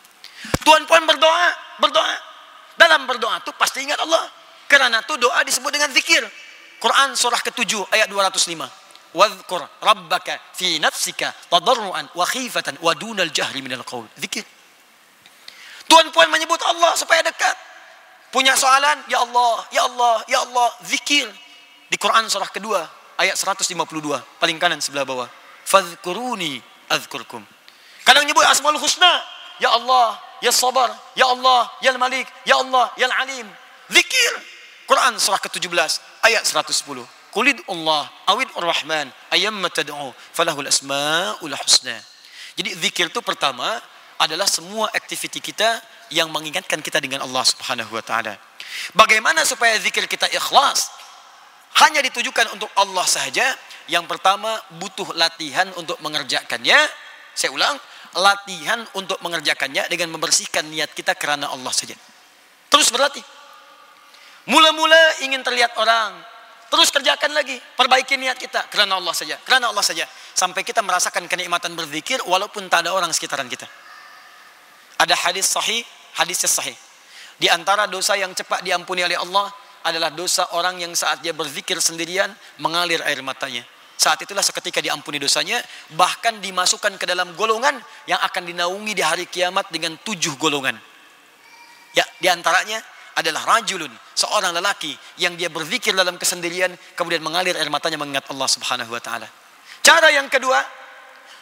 Tuan puan berdoa, berdoa. Dalam berdoa itu pasti ingat Allah. Karena itu doa disebut dengan zikir. Quran surah ke-7 ayat 205. Wadhkur rabbaka fi nafsika tadarruan wa khifatan wa dunal jahri minal qaul. Zikir. Tuan puan menyebut Allah supaya dekat. Punya soalan, ya Allah, ya Allah, ya Allah, zikir. Di Quran surah kedua ayat 152 paling kanan sebelah bawah. Fadhkuruni azkurkum. Kadang nyebut Asmaul Husna, ya Allah, ya Sabar, ya Allah, ya Malik, ya Allah, ya Alim. Zikir. Quran surah ke-17 ayat 110. Qulid Allah awid ar-Rahman ayyamma tad'u falahul asmaul husna. Jadi zikir itu pertama adalah semua aktiviti kita yang mengingatkan kita dengan Allah Subhanahu wa taala. Bagaimana supaya zikir kita ikhlas? Hanya ditujukan untuk Allah saja. Yang pertama butuh latihan untuk mengerjakannya. Saya ulang, latihan untuk mengerjakannya dengan membersihkan niat kita kerana Allah saja. Terus berlatih. Mula-mula ingin terlihat orang, terus kerjakan lagi, perbaiki niat kita kerana Allah saja, kerana Allah saja sampai kita merasakan kenikmatan berzikir walaupun tak ada orang sekitaran kita. Ada hadis sahih, hadisnya sahih. Di antara dosa yang cepat diampuni oleh Allah adalah dosa orang yang saat dia berzikir sendirian mengalir air matanya. Saat itulah seketika diampuni dosanya, bahkan dimasukkan ke dalam golongan yang akan dinaungi di hari kiamat dengan tujuh golongan. Ya, di antaranya adalah rajulun, seorang lelaki yang dia berzikir dalam kesendirian kemudian mengalir air matanya mengingat Allah Subhanahu wa taala. Cara yang kedua,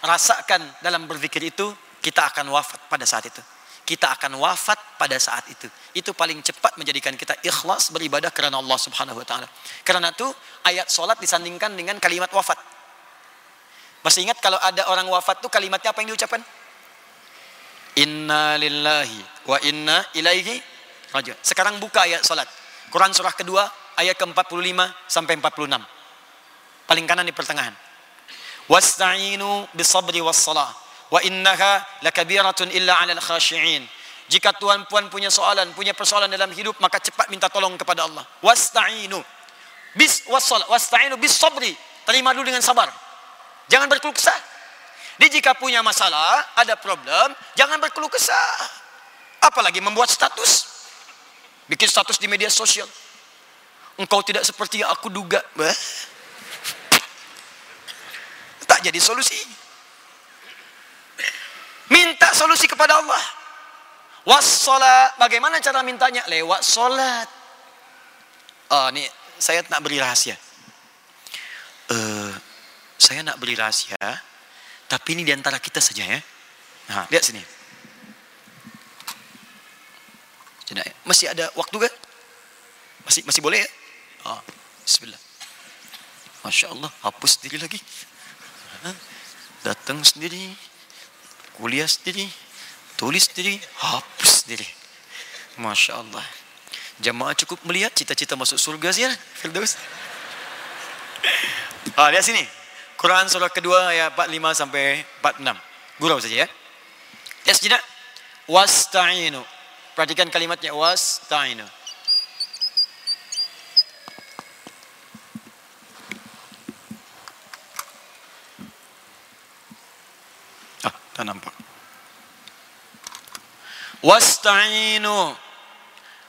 rasakan dalam berzikir itu kita akan wafat pada saat itu kita akan wafat pada saat itu. Itu paling cepat menjadikan kita ikhlas beribadah kerana Allah Subhanahu wa taala. Karena itu ayat solat disandingkan dengan kalimat wafat. Masih ingat kalau ada orang wafat itu kalimatnya apa yang diucapkan? Inna lillahi wa inna ilaihi rajiun. Sekarang buka ayat solat. Quran surah kedua ayat ke-45 sampai 46. Paling kanan di pertengahan. Wasta'inu bisabri was salah wa innaha lakabiratun illa 'alal khashi'in. Jika tuan puan punya soalan, punya persoalan dalam hidup, maka cepat minta tolong kepada Allah. Wasta'inu bis wasal wasta'inu bis sabri. Terima dulu dengan sabar. Jangan berkeluh kesah. Jadi jika punya masalah, ada problem, jangan berkeluh kesah. Apalagi membuat status. Bikin status di media sosial. Engkau tidak seperti yang aku duga. jadi solusi. Minta solusi kepada Allah. Wassalat. Bagaimana cara mintanya? Lewat solat. Oh, ni saya nak beri rahasia. Uh, saya nak beri rahasia. Tapi ini diantara kita saja ya. Nah, lihat sini. Masih ada waktu ke? Masih masih boleh ya? Oh, bismillah. Masya Allah, hapus sendiri lagi. Datang sendiri, kuliah sendiri, tulis sendiri, hapus sendiri. Masya Allah. Jamaah cukup melihat cita-cita masuk surga sih Firdaus. Ah, lihat sini. Quran surah kedua ayat 45 sampai 46. Gurau saja ya. Lihat sini. Wasta'inu. Perhatikan kalimatnya wasta'inu. Nampak. Wasta'inu.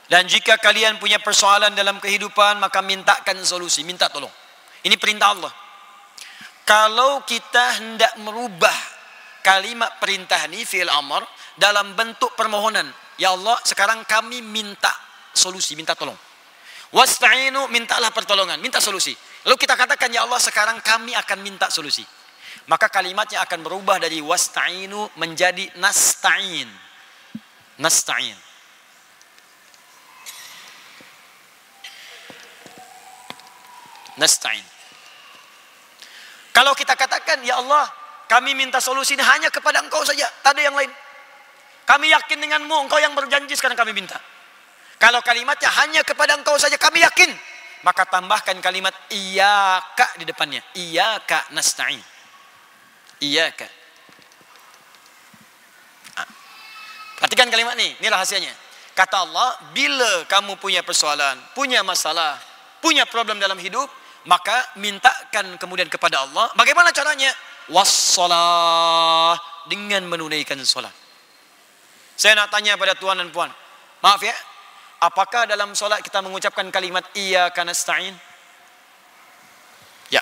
Dan jika kalian punya persoalan dalam kehidupan, maka mintakan solusi, minta tolong. Ini perintah Allah. Kalau kita hendak merubah kalimat perintah ini, fi'il amr, dalam bentuk permohonan. Ya Allah, sekarang kami minta solusi, minta tolong. Wasta'inu, mintalah pertolongan, minta solusi. Lalu kita katakan, Ya Allah, sekarang kami akan minta solusi. Maka kalimatnya akan berubah dari wasta'inu menjadi nasta'in. Nasta'in. Nasta'in. Kalau kita katakan, Ya Allah, kami minta solusi ini hanya kepada engkau saja, tak ada yang lain. Kami yakin denganmu, engkau yang berjanji sekarang kami minta. Kalau kalimatnya hanya kepada engkau saja, kami yakin. Maka tambahkan kalimat iyaka di depannya. Iyaka nasta'in. Iyaka. Ah. Perhatikan kalimat ini, ini rahasianya. Kata Allah, bila kamu punya persoalan, punya masalah, punya problem dalam hidup, maka mintakan kemudian kepada Allah bagaimana caranya? Wassalah. Dengan menunaikan solat. Saya nak tanya pada tuan dan puan. Maaf ya apakah dalam solat kita mengucapkan kalimat iya kanasta'in ya.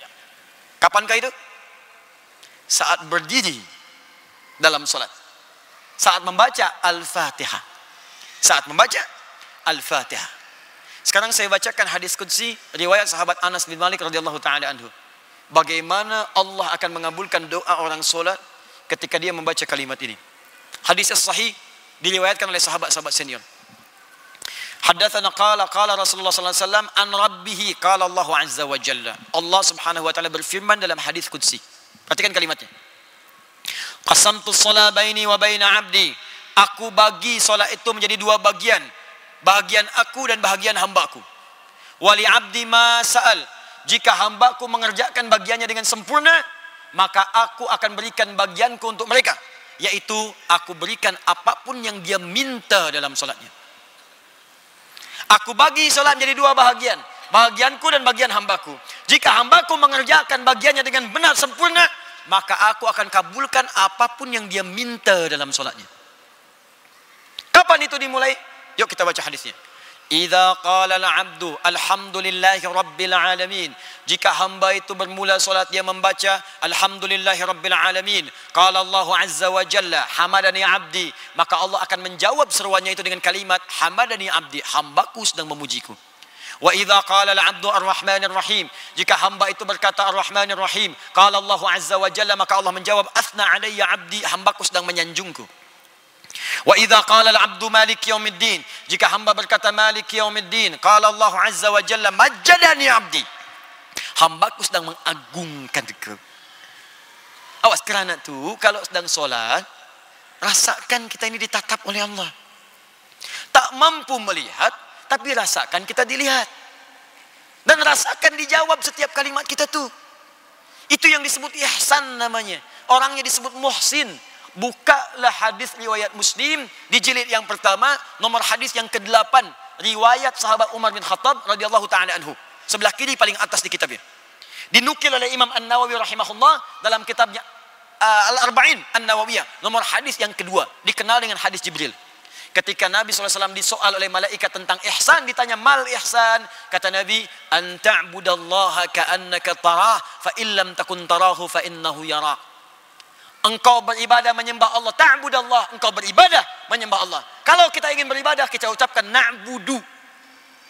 Kapankah itu saat berdiri dalam solat saat membaca al-fatihah saat membaca al-fatihah sekarang saya bacakan hadis qudsi riwayat sahabat Anas bin Malik radhiyallahu taala anhu. Bagaimana Allah akan mengabulkan doa orang solat ketika dia membaca kalimat ini. Hadis sahih diriwayatkan oleh sahabat-sahabat senior. Hadatsana qala qala Rasulullah sallallahu alaihi wasallam an rabbih qala Allah azza wa jalla. Allah Subhanahu wa taala berfirman dalam hadis qudsi. Perhatikan kalimatnya. Qasamtu shalah baini wa baina 'abdi. Aku bagi solat itu menjadi dua bagian bahagian aku dan bahagian hambaku. Wali abdi ma sa'al. Jika hambaku mengerjakan bagiannya dengan sempurna, maka aku akan berikan bagianku untuk mereka. Yaitu aku berikan apapun yang dia minta dalam solatnya. Aku bagi solat menjadi dua bahagian. Bahagianku dan bagian hambaku. Jika hambaku mengerjakan bagiannya dengan benar sempurna, maka aku akan kabulkan apapun yang dia minta dalam solatnya. Kapan itu dimulai? Yuk kita baca hadisnya. Idza qala al-'abdu alhamdulillahi rabbil alamin. Jika hamba itu bermula solat dia membaca alhamdulillahi rabbil alamin. Qala Allah azza wa jalla hamadani 'abdi, maka Allah akan menjawab seruannya itu dengan kalimat hamadani 'abdi, hambaku sedang memujiku. Wa idza qala al-'abdu ar-rahmanir rahim. Jika hamba itu berkata ar-rahmanir rahim, qala Allah azza wa jalla maka Allah menjawab athna 'alayya 'abdi, hambaku sedang menyanjungku. Wa idza qala al-'abdu malik yaumiddin jika hamba berkata malik yaumiddin qala Allah azza wa jalla majjadani 'abdi hambaku sedang mengagungkan engkau awas kerana tu kalau sedang solat rasakan kita ini ditatap oleh Allah tak mampu melihat tapi rasakan kita dilihat. Dan rasakan dijawab setiap kalimat kita tu. Itu yang disebut ihsan namanya. Orangnya disebut muhsin. Bukalah hadis riwayat Muslim di jilid yang pertama nomor hadis yang ke-8 riwayat sahabat Umar bin Khattab radhiyallahu taala anhu. Sebelah kiri paling atas di kitabnya dinukil oleh Imam An-Nawawi rahimahullah dalam kitabnya uh, Al-Arba'in An-Nawawiyah nomor hadis yang kedua. Dikenal dengan hadis Jibril Ketika Nabi SAW disoal oleh malaikat tentang ihsan, ditanya mal ihsan. Kata Nabi, an ta'budallaha ka'annaka tarah, fa illam takun tarahu fa innahu yarak. Engkau beribadah menyembah Allah. Ta'budallah. Engkau beribadah menyembah Allah. Kalau kita ingin beribadah, kita ucapkan na'budu.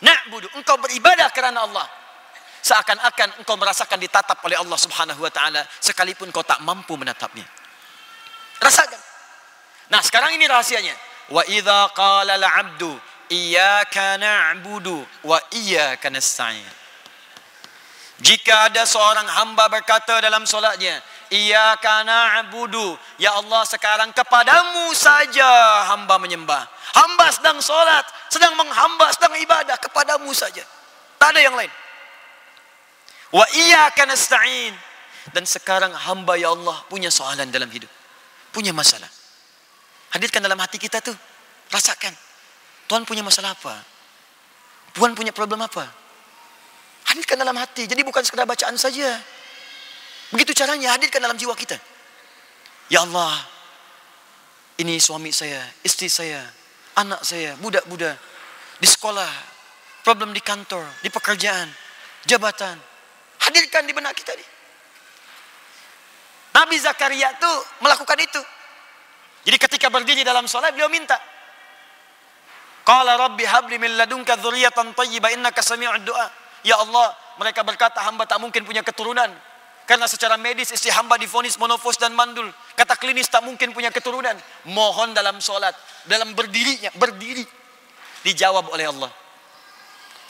Na'budu. Engkau beribadah kerana Allah. Seakan-akan engkau merasakan ditatap oleh Allah subhanahu wa ta'ala. Sekalipun kau tak mampu menatapnya. Rasakan. Nah sekarang ini rahasianya. Qala al-'abdu iyyaka na'budu wa iyyaka nasta'in. Jika ada seorang hamba berkata dalam solatnya, iyyaka na'budu, ya Allah sekarang kepadamu saja hamba menyembah. Hamba sedang solat, sedang menghamba, sedang ibadah kepadamu saja. Tak ada yang lain. Wa iyyaka nasta'in. Dan sekarang hamba ya Allah punya soalan dalam hidup. Punya masalah. Hadirkan dalam hati kita tuh. Rasakan. Tuhan punya masalah apa? Tuhan punya problem apa? Hadirkan dalam hati. Jadi bukan sekedar bacaan saja. Begitu caranya hadirkan dalam jiwa kita. Ya Allah. Ini suami saya, istri saya, anak saya, budak-budak. Di sekolah, problem di kantor, di pekerjaan, jabatan. Hadirkan di benak kita ni. Nabi Zakaria tu melakukan itu. Jadi ketika berdiri dalam solat beliau minta. Qala rabbi habli min ladunka dzurriyyatan thayyibah innaka sami'ud du'a. Ya Allah, mereka berkata hamba tak mungkin punya keturunan. Karena secara medis istri hamba difonis monofos dan mandul. Kata klinis tak mungkin punya keturunan. Mohon dalam solat, dalam berdirinya, berdiri. Dijawab oleh Allah.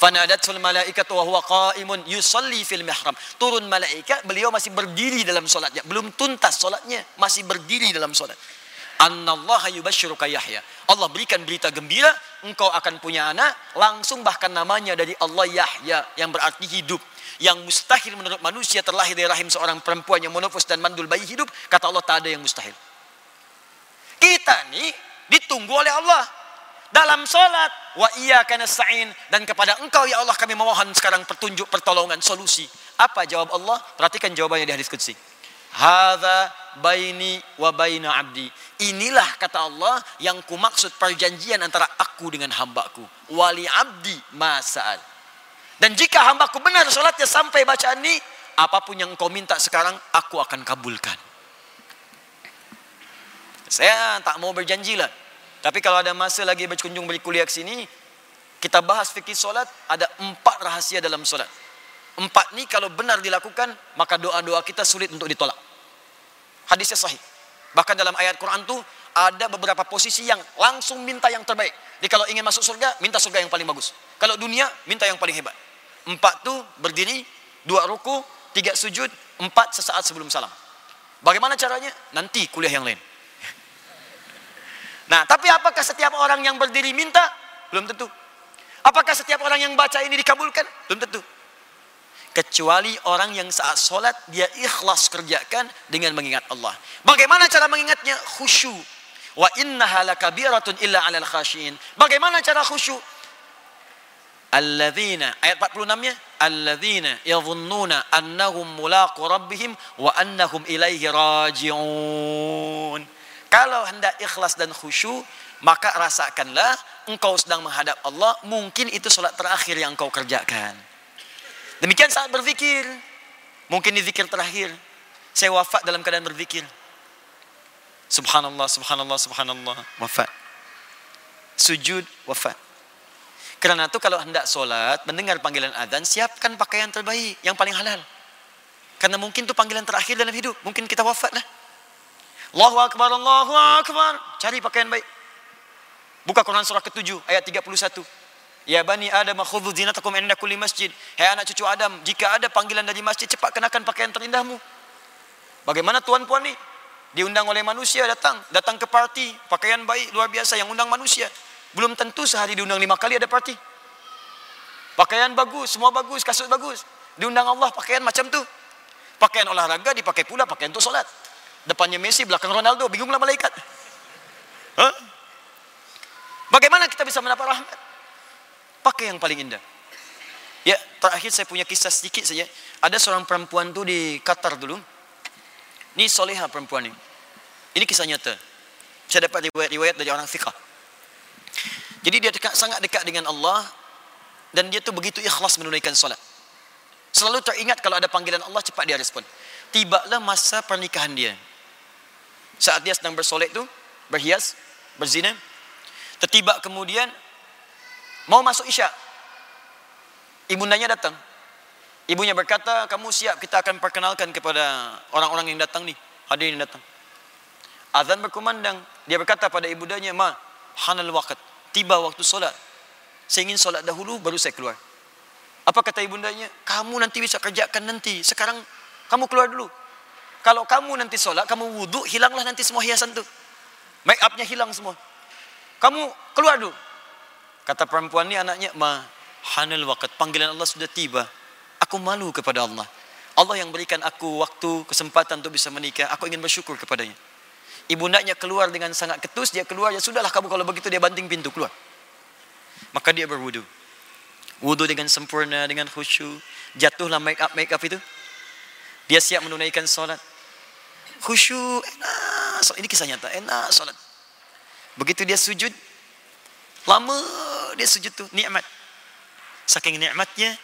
Fanadatul malaikat wa huwa qa'imun yusalli fil mihrab. Turun malaikat, beliau masih berdiri dalam solatnya. Belum tuntas solatnya, masih berdiri dalam solat Yahya. Allah berikan berita gembira, engkau akan punya anak, langsung bahkan namanya dari Allah Yahya yang berarti hidup. Yang mustahil menurut manusia terlahir dari rahim seorang perempuan yang monofos dan mandul bayi hidup, kata Allah tak ada yang mustahil. Kita ni ditunggu oleh Allah dalam solat wa iyyaka nasta'in dan kepada engkau ya Allah kami memohon sekarang petunjuk pertolongan solusi apa jawab Allah perhatikan jawabannya di hadis qudsi hadza baini wa baina abdi. Inilah kata Allah yang ku maksud perjanjian antara aku dengan hambaku. Wali abdi masal. Dan jika hambaku benar solatnya sampai bacaan ini, apapun yang kau minta sekarang, aku akan kabulkan. Saya tak mau berjanji lah. Tapi kalau ada masa lagi berkunjung beri kuliah ke sini, kita bahas fikih solat, ada empat rahasia dalam solat. Empat ni kalau benar dilakukan, maka doa-doa kita sulit untuk ditolak. Hadisnya sahih. Bahkan dalam ayat Quran tu ada beberapa posisi yang langsung minta yang terbaik. Jadi kalau ingin masuk surga, minta surga yang paling bagus. Kalau dunia, minta yang paling hebat. Empat tu berdiri, dua ruku, tiga sujud, empat sesaat sebelum salam. Bagaimana caranya? Nanti kuliah yang lain. Nah, tapi apakah setiap orang yang berdiri minta? Belum tentu. Apakah setiap orang yang baca ini dikabulkan? Belum tentu kecuali orang yang saat solat dia ikhlas kerjakan dengan mengingat Allah. Bagaimana cara mengingatnya? Khusyuk. Wa innaha lakabiratun illa 'alal khashin. Bagaimana cara khusyuk? Alladzina ayat 46-nya alladzina yadhunnuna annahum mulaqu rabbihim wa annahum ilaihi raji'un. Kalau hendak ikhlas dan khusyuk, maka rasakanlah engkau sedang menghadap Allah, mungkin itu solat terakhir yang engkau kerjakan. Demikian saat berzikir. Mungkin di zikir terakhir. Saya wafat dalam keadaan berzikir. Subhanallah, subhanallah, subhanallah. Wafat. Sujud, wafat. Kerana itu kalau hendak solat, mendengar panggilan azan, siapkan pakaian terbaik, yang paling halal. Karena mungkin itu panggilan terakhir dalam hidup. Mungkin kita wafat lah. Allahu Akbar, Allahu Akbar. Cari pakaian baik. Buka Quran surah ke-7 ayat 31. Ya bani Adam khudhu zinatakum inda kulli masjid. Hai anak cucu Adam, jika ada panggilan dari masjid cepat kenakan pakaian terindahmu. Bagaimana tuan puan ni? Diundang oleh manusia datang, datang ke parti, pakaian baik luar biasa yang undang manusia. Belum tentu sehari diundang lima kali ada parti. Pakaian bagus, semua bagus, kasut bagus. Diundang Allah pakaian macam tu. Pakaian olahraga dipakai pula pakaian untuk solat. Depannya Messi, belakang Ronaldo, bingunglah malaikat. Ha? Bagaimana kita bisa mendapat rahmat? Pakai yang paling indah. Ya, terakhir saya punya kisah sedikit saja. Ada seorang perempuan tu di Qatar dulu. Ini soleha perempuan ini. Ini kisah nyata. Saya dapat riwayat-riwayat dari orang fiqah. Jadi dia dekat, sangat dekat dengan Allah dan dia tu begitu ikhlas menunaikan solat. Selalu teringat kalau ada panggilan Allah cepat dia respon. Tibalah masa pernikahan dia. Saat dia sedang bersolat tu, berhias, berzina. Tertiba kemudian mau masuk isyak. Ibundanya datang. Ibunya berkata, kamu siap kita akan perkenalkan kepada orang-orang yang datang ni. Hadirin yang datang. Azan berkumandang. Dia berkata pada ibundanya, Ma, hanal waqt. Tiba waktu solat. Saya ingin solat dahulu, baru saya keluar. Apa kata ibundanya? Kamu nanti bisa kerjakan nanti. Sekarang kamu keluar dulu. Kalau kamu nanti solat, kamu wudhu, hilanglah nanti semua hiasan tu. Make upnya hilang semua. Kamu keluar dulu. Kata perempuan ni anaknya, Ma, hanal waqt. Panggilan Allah sudah tiba. Aku malu kepada Allah. Allah yang berikan aku waktu, kesempatan untuk bisa menikah. Aku ingin bersyukur kepadanya. Ibu naknya keluar dengan sangat ketus. Dia keluar, ya sudahlah kamu kalau begitu dia banting pintu keluar. Maka dia berwudu. Wudu dengan sempurna, dengan khusyuk. Jatuhlah make up, make up itu. Dia siap menunaikan solat. Khusyuk, enak. Ini kisah nyata, enak solat. Begitu dia sujud, lama dia sujud tu, nikmat. Saking nikmatnya,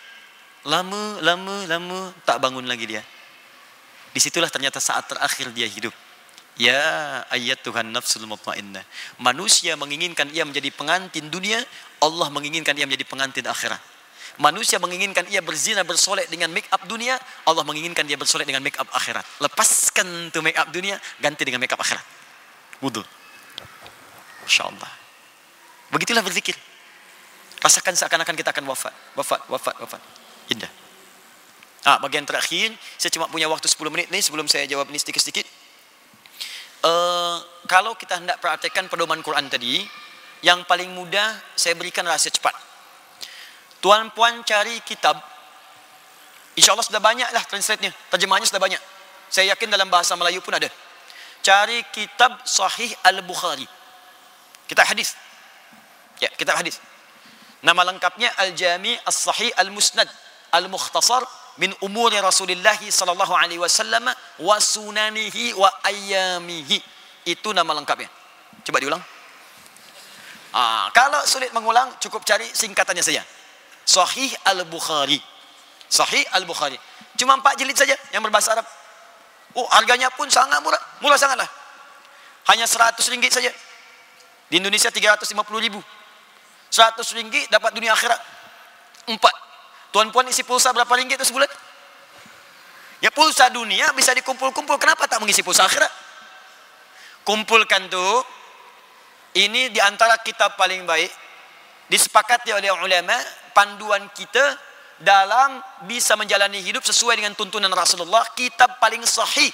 Lama, lama, lama tak bangun lagi dia. Di situlah ternyata saat terakhir dia hidup. Ya ayat Tuhan nafsul mutmainnah. Manusia menginginkan ia menjadi pengantin dunia, Allah menginginkan ia menjadi pengantin akhirat. Manusia menginginkan ia berzina bersolek dengan make up dunia, Allah menginginkan dia bersolek dengan make up akhirat. Lepaskan tu make up dunia, ganti dengan make up akhirat. Wudu. Insyaallah. Begitulah berzikir. Rasakan seakan-akan kita akan wafat, wafat, wafat, wafat. Indah. Ah, bagian terakhir, saya cuma punya waktu 10 minit ni sebelum saya jawab ini sedikit-sedikit. Uh, kalau kita hendak perhatikan pedoman Quran tadi, yang paling mudah saya berikan rahasia cepat. Tuan puan cari kitab. InsyaAllah sudah banyak lah translate-nya. Terjemahannya sudah banyak. Saya yakin dalam bahasa Melayu pun ada. Cari kitab Sahih Al-Bukhari. Kitab hadis. Ya, kitab hadis. Nama lengkapnya Al-Jami As-Sahih Al-Musnad al-mukhtasar min umuri Rasulullah sallallahu alaihi wasallam wa sunanihi wa ayyamihi. Itu nama lengkapnya. Coba diulang. Ah, kalau sulit mengulang cukup cari singkatannya saja. Sahih Al-Bukhari. Sahih Al-Bukhari. Cuma empat jilid saja yang berbahasa Arab. Oh, harganya pun sangat murah. Murah sangatlah. Hanya 100 ringgit saja. Di Indonesia 350 ribu. 100 ringgit dapat dunia akhirat. Empat. Tuan-puan isi pulsa berapa ringgit itu sebulan? Ya pulsa dunia bisa dikumpul-kumpul. Kenapa tak mengisi pulsa akhirat? Kumpulkan tu. Ini di antara kitab paling baik. Disepakati oleh ulama. Panduan kita dalam bisa menjalani hidup sesuai dengan tuntunan Rasulullah. Kitab paling sahih.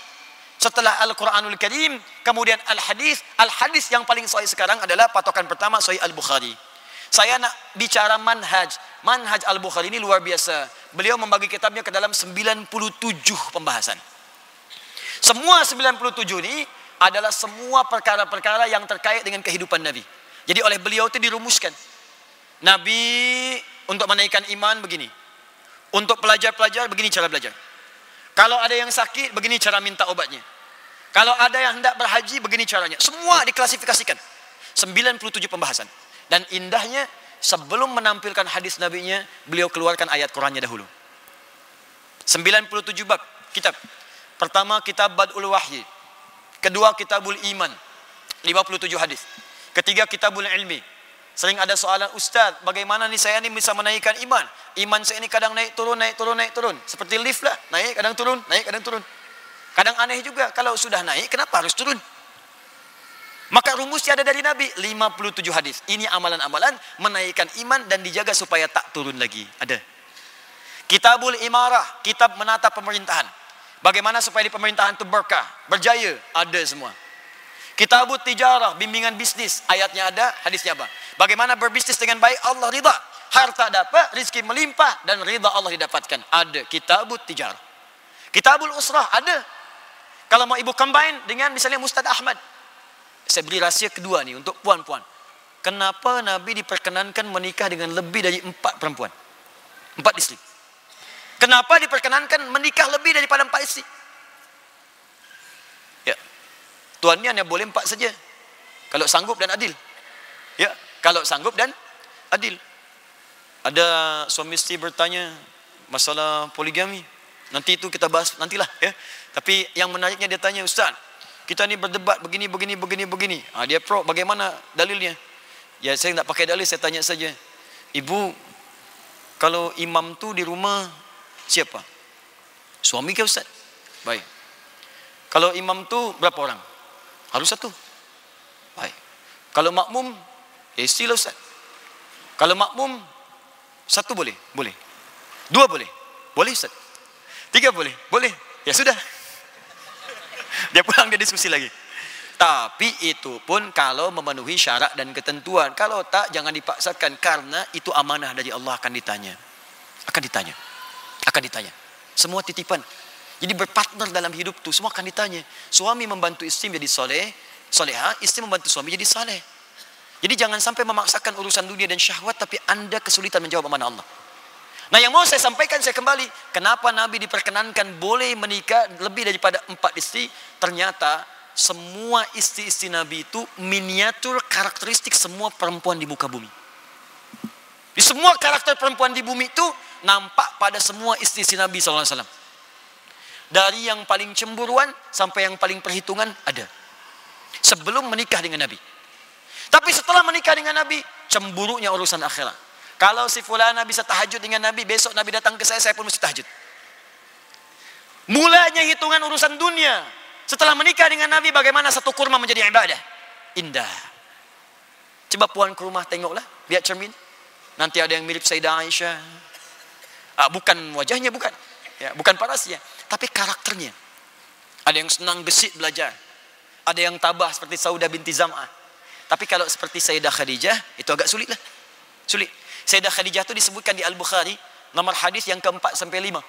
Setelah Al-Quranul Karim. Kemudian Al-Hadis. Al-Hadis yang paling sahih sekarang adalah patokan pertama Sahih Al-Bukhari. Saya nak bicara manhaj. Manhaj Al-Bukhari ini luar biasa. Beliau membagi kitabnya ke dalam 97 pembahasan. Semua 97 ini adalah semua perkara-perkara yang terkait dengan kehidupan Nabi. Jadi oleh beliau itu dirumuskan. Nabi untuk menaikkan iman begini. Untuk pelajar-pelajar begini cara belajar. Kalau ada yang sakit begini cara minta obatnya. Kalau ada yang hendak berhaji begini caranya. Semua diklasifikasikan. 97 pembahasan. Dan indahnya sebelum menampilkan hadis nabinya, beliau keluarkan ayat Qurannya dahulu. 97 bab kitab. Pertama kitab Badul Wahyi. Kedua kitabul iman. 57 hadis. Ketiga kitabul ilmi. Sering ada soalan ustaz, bagaimana ni saya ni bisa menaikkan iman? Iman saya ni kadang naik turun, naik turun, naik turun. Seperti lift lah, naik kadang turun, naik kadang turun. Kadang aneh juga kalau sudah naik kenapa harus turun? Maka rumusnya ada dari Nabi 57 hadis. Ini amalan-amalan menaikkan iman dan dijaga supaya tak turun lagi. Ada. Kitabul Imarah, kitab menata pemerintahan. Bagaimana supaya di pemerintahan itu berkah, berjaya, ada semua. Kitabul Tijarah, bimbingan bisnis, ayatnya ada, hadisnya apa? Bagaimana berbisnis dengan baik Allah ridha. Harta dapat, rizki melimpah dan ridha Allah didapatkan. Ada Kitabul Tijarah. Kitabul Usrah ada. Kalau mau ibu combine dengan misalnya Mustad Ahmad, saya beri rahsia kedua ni untuk puan-puan. Kenapa Nabi diperkenankan menikah dengan lebih dari empat perempuan? Empat isteri. Kenapa diperkenankan menikah lebih daripada empat isteri? Ya. Tuan ni hanya boleh empat saja. Kalau sanggup dan adil. Ya. Kalau sanggup dan adil. Ada suami isteri bertanya masalah poligami. Nanti itu kita bahas nantilah ya. Tapi yang menariknya dia tanya, "Ustaz, kita ni berdebat begini begini begini begini." Ha, dia pro bagaimana dalilnya? Ya saya tak pakai dalil, saya tanya saja. Ibu, kalau imam tu di rumah siapa? Suami ke Ustaz? Baik. Kalau imam tu berapa orang? Harus satu. Baik. Kalau makmum, ya istilah Ustaz. Kalau makmum, satu boleh? Boleh. Dua boleh? Boleh Ustaz. Tiga boleh? Boleh. Ya sudah. Dia pulang dia diskusi lagi. Tapi itu pun kalau memenuhi syarat dan ketentuan. Kalau tak, jangan dipaksakan. Karena itu amanah dari Allah akan ditanya. Akan ditanya. Akan ditanya. Semua titipan. Jadi berpartner dalam hidup tu semua akan ditanya. Suami membantu istri menjadi soleh, soleha, istri membantu suami jadi saleh. Jadi jangan sampai memaksakan urusan dunia dan syahwat tapi anda kesulitan menjawab amanah Allah. Nah yang mau saya sampaikan saya kembali. Kenapa Nabi diperkenankan boleh menikah lebih daripada empat istri? Ternyata semua istri-istri Nabi itu miniatur karakteristik semua perempuan di muka bumi. Di semua karakter perempuan di bumi itu nampak pada semua istri-istri Nabi SAW. Dari yang paling cemburuan sampai yang paling perhitungan ada. Sebelum menikah dengan Nabi. Tapi setelah menikah dengan Nabi, cemburunya urusan akhirat. Kalau si fulana bisa tahajud dengan Nabi, besok Nabi datang ke saya, saya pun mesti tahajud. Mulanya hitungan urusan dunia. Setelah menikah dengan Nabi, bagaimana satu kurma menjadi ibadah? Indah. Coba puan ke rumah tengoklah, lihat cermin. Nanti ada yang mirip Sayyidah Aisyah. Ah, bukan wajahnya, bukan. Ya, bukan parasnya, tapi karakternya. Ada yang senang gesit belajar. Ada yang tabah seperti Saudah binti Zam'ah. Tapi kalau seperti Sayyidah Khadijah, itu agak sulit lah. Sulit. Sayyidah Khadijah itu disebutkan di Al-Bukhari, nomor hadis yang keempat sampai lima.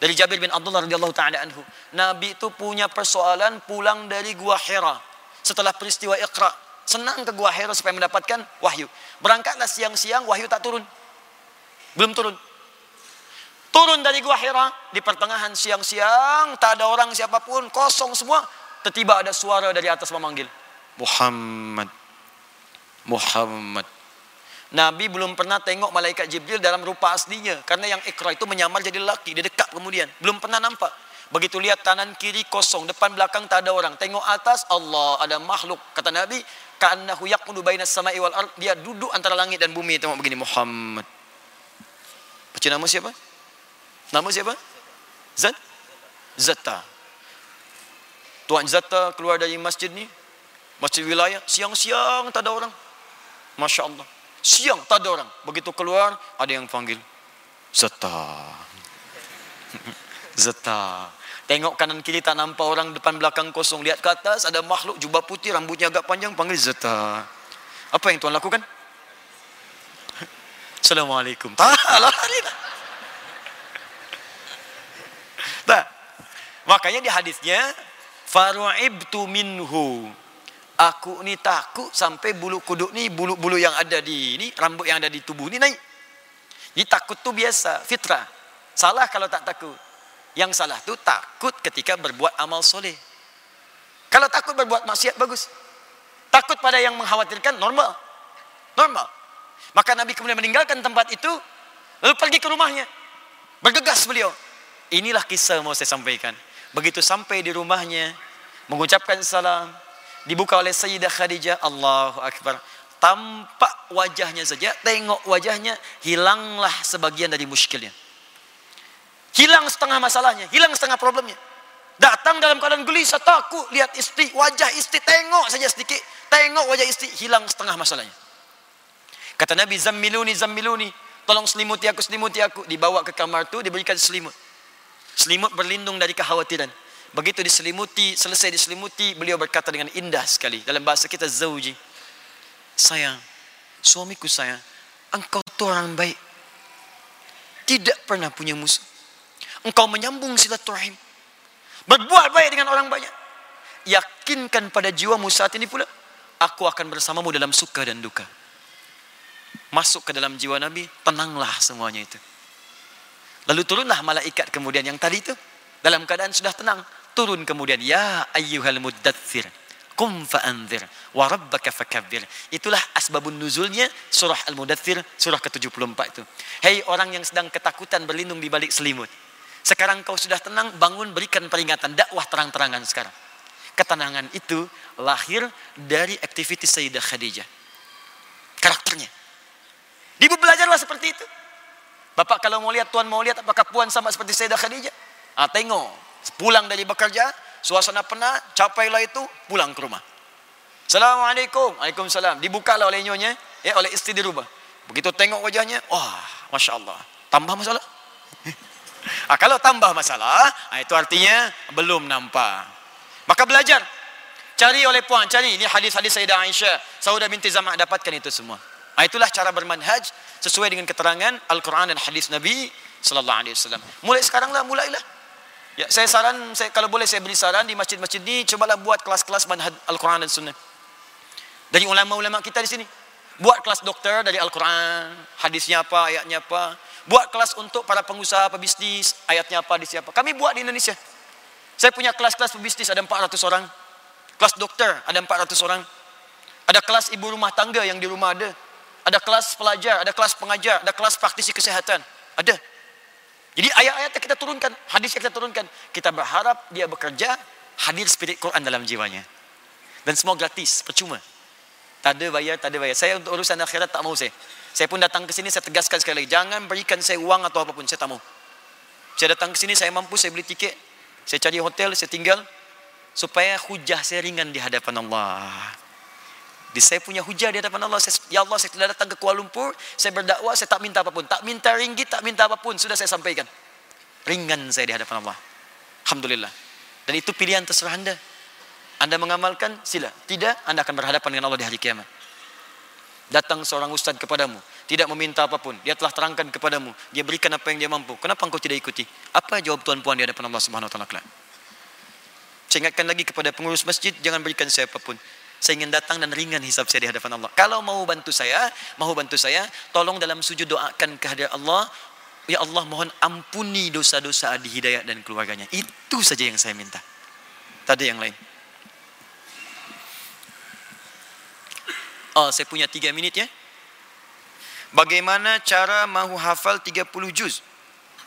Dari Jabir bin Abdullah radhiyallahu taala anhu. Nabi itu punya persoalan pulang dari Gua Hira. Setelah peristiwa Iqra. Senang ke Gua Hira supaya mendapatkan wahyu. Berangkatlah siang-siang, wahyu tak turun. Belum turun. Turun dari Gua Hira. Di pertengahan siang-siang, tak ada orang siapapun, kosong semua. Tiba-tiba ada suara dari atas memanggil. Muhammad. Muhammad. Nabi belum pernah tengok malaikat Jibril dalam rupa aslinya. Karena yang ikra itu menyamar jadi lelaki. Dia dekat kemudian. Belum pernah nampak. Begitu lihat kanan kiri kosong. Depan belakang tak ada orang. Tengok atas Allah ada makhluk. Kata Nabi. Ka'annahu yaqudu bainas sama'i wal ard. Dia duduk antara langit dan bumi. Tengok begini. Muhammad. Baca nama siapa? Nama siapa? Zat? Zata. Tuan Zata keluar dari masjid ni. Masjid wilayah. Siang-siang tak ada orang. Masya Allah. Siang tak ada orang. Begitu keluar, ada yang panggil. Zeta. Zeta. Tengok kanan kiri tak nampak orang depan belakang kosong. Lihat ke atas ada makhluk jubah putih rambutnya agak panjang panggil Zeta. Apa yang tuan lakukan? Assalamualaikum. Tak tak. Tak. Makanya di hadisnya faru'ibtu minhu aku ni takut sampai bulu kuduk ni bulu-bulu yang ada di ni rambut yang ada di tubuh ni naik. Jadi takut tu biasa fitrah. Salah kalau tak takut. Yang salah tu takut ketika berbuat amal soleh. Kalau takut berbuat maksiat bagus. Takut pada yang mengkhawatirkan normal. Normal. Maka Nabi kemudian meninggalkan tempat itu lalu pergi ke rumahnya. Bergegas beliau. Inilah kisah mau saya sampaikan. Begitu sampai di rumahnya mengucapkan salam dibuka oleh Sayyidah Khadijah. Allahu Akbar. Tampak wajahnya saja. Tengok wajahnya hilanglah sebagian dari muskilnya. Hilang setengah masalahnya hilang setengah problemnya. Datang dalam keadaan gelisah takut lihat istri wajah istri tengok saja sedikit. Tengok wajah istri hilang setengah masalahnya. Kata Nabi zammiluni zammiluni. Tolong selimuti aku selimuti aku. Dibawa ke kamar tu diberikan selimut. Selimut berlindung dari kekhawatiran Begitu diselimuti, selesai diselimuti, beliau berkata dengan indah sekali dalam bahasa kita zauji. Sayang, suamiku sayang, engkau tu orang baik. Tidak pernah punya musuh. Engkau menyambung silaturahim. Berbuat baik dengan orang banyak. Yakinkan pada jiwamu saat ini pula, aku akan bersamamu dalam suka dan duka. Masuk ke dalam jiwa Nabi, tenanglah semuanya itu. Lalu turunlah malaikat kemudian yang tadi itu dalam keadaan sudah tenang turun kemudian ya ayyuhal muddatsir Qum fa'anzir wa rabbaka fakabbir. Itulah asbabun nuzulnya surah Al-Mudaththir surah ke-74 itu. Hei orang yang sedang ketakutan berlindung di balik selimut. Sekarang kau sudah tenang, bangun berikan peringatan dakwah terang-terangan sekarang. Ketenangan itu lahir dari aktivitas Sayyidah Khadijah. Karakternya. Ibu belajarlah seperti itu. Bapak kalau mau lihat, Tuan mau lihat apakah puan sama seperti Sayyidah Khadijah? Ah, tengok. Pulang dari bekerja, Suasana penat, capailah itu, pulang ke rumah. Assalamualaikum. Waalaikumsalam. Dibukalah oleh nyonya, ya, oleh istri di rumah. Begitu tengok wajahnya, wah, Masya Allah. Tambah masalah? ah, kalau tambah masalah, ah, itu artinya belum nampak. Maka belajar. Cari oleh puan, cari. Ini hadis-hadis Sayyidah Aisyah. Saudah binti Zamah dapatkan itu semua. Ah, itulah cara bermanhaj sesuai dengan keterangan Al-Quran dan hadis Nabi Sallallahu Alaihi Wasallam. Mulai sekaranglah, mulailah. Ya, saya saran, saya, kalau boleh saya beri saran di masjid-masjid ini, cobalah buat kelas-kelas manhaj Al-Quran dan Sunnah. Dari ulama-ulama kita di sini. Buat kelas dokter dari Al-Quran, hadisnya apa, ayatnya apa. Buat kelas untuk para pengusaha, pebisnis, ayatnya apa, hadisnya apa. Kami buat di Indonesia. Saya punya kelas-kelas pebisnis, ada 400 orang. Kelas dokter, ada 400 orang. Ada kelas ibu rumah tangga yang di rumah ada. Ada kelas pelajar, ada kelas pengajar, ada kelas praktisi kesehatan. Ada. Jadi ayat-ayat kita turunkan, hadis kita turunkan. Kita berharap dia bekerja, hadir spirit Quran dalam jiwanya. Dan semua gratis, percuma. Tak ada bayar, tak ada bayar. Saya untuk urusan akhirat tak mau saya. Saya pun datang ke sini, saya tegaskan sekali lagi. Jangan berikan saya uang atau apapun, saya tak mau. Saya datang ke sini, saya mampu, saya beli tiket. Saya cari hotel, saya tinggal. Supaya hujah saya ringan di hadapan Allah. Di saya punya hujah di hadapan Allah. Saya, ya Allah, saya telah datang ke Kuala Lumpur. Saya berdakwah, saya tak minta apapun. Tak minta ringgit, tak minta apapun. Sudah saya sampaikan. Ringan saya di hadapan Allah. Alhamdulillah. Dan itu pilihan terserah anda. Anda mengamalkan, sila. Tidak, anda akan berhadapan dengan Allah di hari kiamat. Datang seorang ustaz kepadamu. Tidak meminta apapun. Dia telah terangkan kepadamu. Dia berikan apa yang dia mampu. Kenapa engkau tidak ikuti? Apa jawab tuan-puan di hadapan Allah Subhanahu Taala? Saya ingatkan lagi kepada pengurus masjid, jangan berikan saya apapun. Saya ingin datang dan ringan hisab saya di hadapan Allah. Kalau mau bantu saya, mau bantu saya, tolong dalam sujud doakan kehadiran Allah. Ya Allah mohon ampuni dosa-dosa Adi Hidayat dan keluarganya. Itu saja yang saya minta. Tak ada yang lain. Oh, saya punya tiga minit ya. Bagaimana cara mahu hafal 30 juz?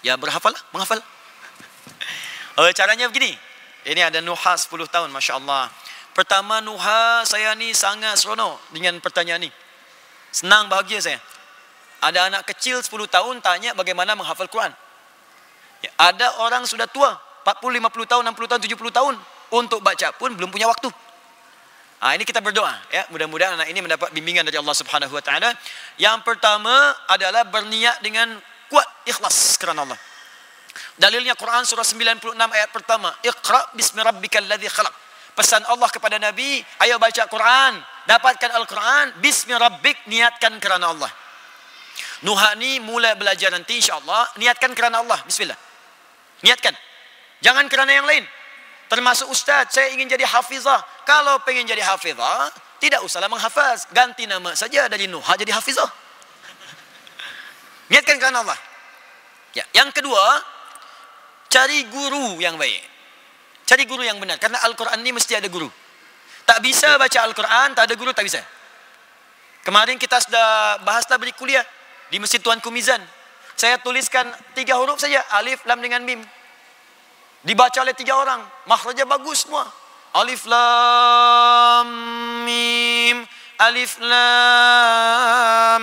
Ya berhafal lah, menghafal. Oh, caranya begini. Ini ada Nuha 10 tahun, Masya Allah. Pertama Nuha saya ni sangat seronok dengan pertanyaan ni. Senang bahagia saya. Ada anak kecil 10 tahun tanya bagaimana menghafal Quran. Ya, ada orang sudah tua 40, 50 tahun, 60 tahun, 70 tahun untuk baca pun belum punya waktu. Ha, ini kita berdoa ya, mudah-mudahan anak ini mendapat bimbingan dari Allah Subhanahu wa taala. Yang pertama adalah berniat dengan kuat ikhlas kerana Allah. Dalilnya Quran surah 96 ayat pertama, Iqra bismi rabbikal ladzi khalaq pesan Allah kepada Nabi, ayo baca Quran, dapatkan Al-Quran, bismi rabbik, niatkan kerana Allah. Nuha ni mula belajar nanti insyaAllah, niatkan kerana Allah, bismillah. Niatkan. Jangan kerana yang lain. Termasuk ustaz, saya ingin jadi hafizah. Kalau pengen jadi hafizah, tidak usahlah menghafaz. Ganti nama saja dari Nuha jadi hafizah. Niatkan kerana Allah. Ya. Yang kedua, cari guru yang baik. Cari guru yang benar. Karena Al-Quran ini mesti ada guru. Tak bisa baca Al-Quran, tak ada guru, tak bisa. Kemarin kita sudah bahaslah beri kuliah di Masjid Tuan Kumizan. Saya tuliskan tiga huruf saja. Alif, Lam dengan Mim. Dibaca oleh tiga orang. Makhrajnya bagus semua. Alif, Lam, Mim. Alif, Lam,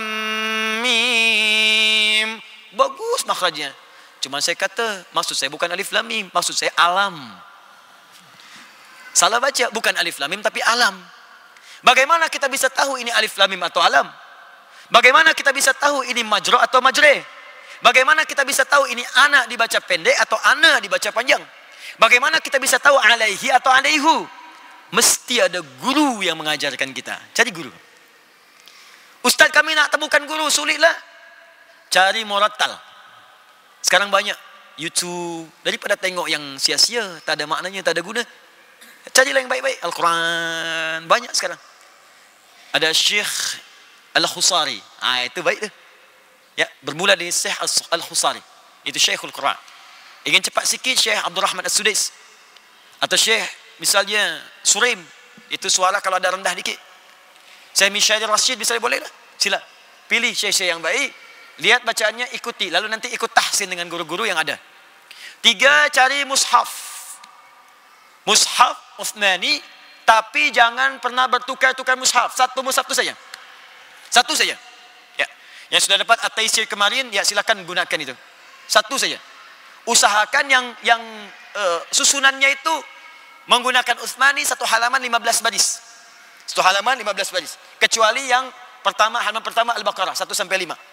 Mim. Bagus makhrajnya. Cuma saya kata, maksud saya bukan Alif, Lam, Mim. Maksud saya alam. Salah baca bukan alif lam mim tapi alam. Bagaimana kita bisa tahu ini alif lam mim atau alam? Bagaimana kita bisa tahu ini majro atau majre? Bagaimana kita bisa tahu ini anak dibaca pendek atau ana dibaca panjang? Bagaimana kita bisa tahu alaihi atau alaihu? Mesti ada guru yang mengajarkan kita. Cari guru. Ustaz kami nak temukan guru, sulitlah. Cari moratal. Sekarang banyak YouTube daripada tengok yang sia-sia, tak ada maknanya, tak ada guna. Carilah yang baik-baik. Al-Quran. Banyak sekarang. Ada Syekh Al-Khusari. Ah itu baik tu. Ya, bermula dari Syekh Al-Khusari. Itu Syekh Al-Quran. Ingin cepat sikit Syekh Abdul Rahman As-Sudais. Atau Syekh misalnya Suraim. Itu suara kalau ada rendah dikit. Saya Mishail Rashid bisa boleh lah. Sila. Pilih syekh-syekh yang baik. Lihat bacaannya, ikuti. Lalu nanti ikut tahsin dengan guru-guru yang ada. Tiga, cari mushaf. Mushaf Uthmani. Tapi jangan pernah bertukar-tukar mushaf. Satu mushaf itu saja. Satu saja. Ya. Yang sudah dapat at-taisir kemarin, ya silakan gunakan itu. Satu saja. Usahakan yang yang uh, susunannya itu menggunakan Uthmani satu halaman 15 baris. Satu halaman 15 baris. Kecuali yang pertama halaman pertama Al-Baqarah 1 sampai 5.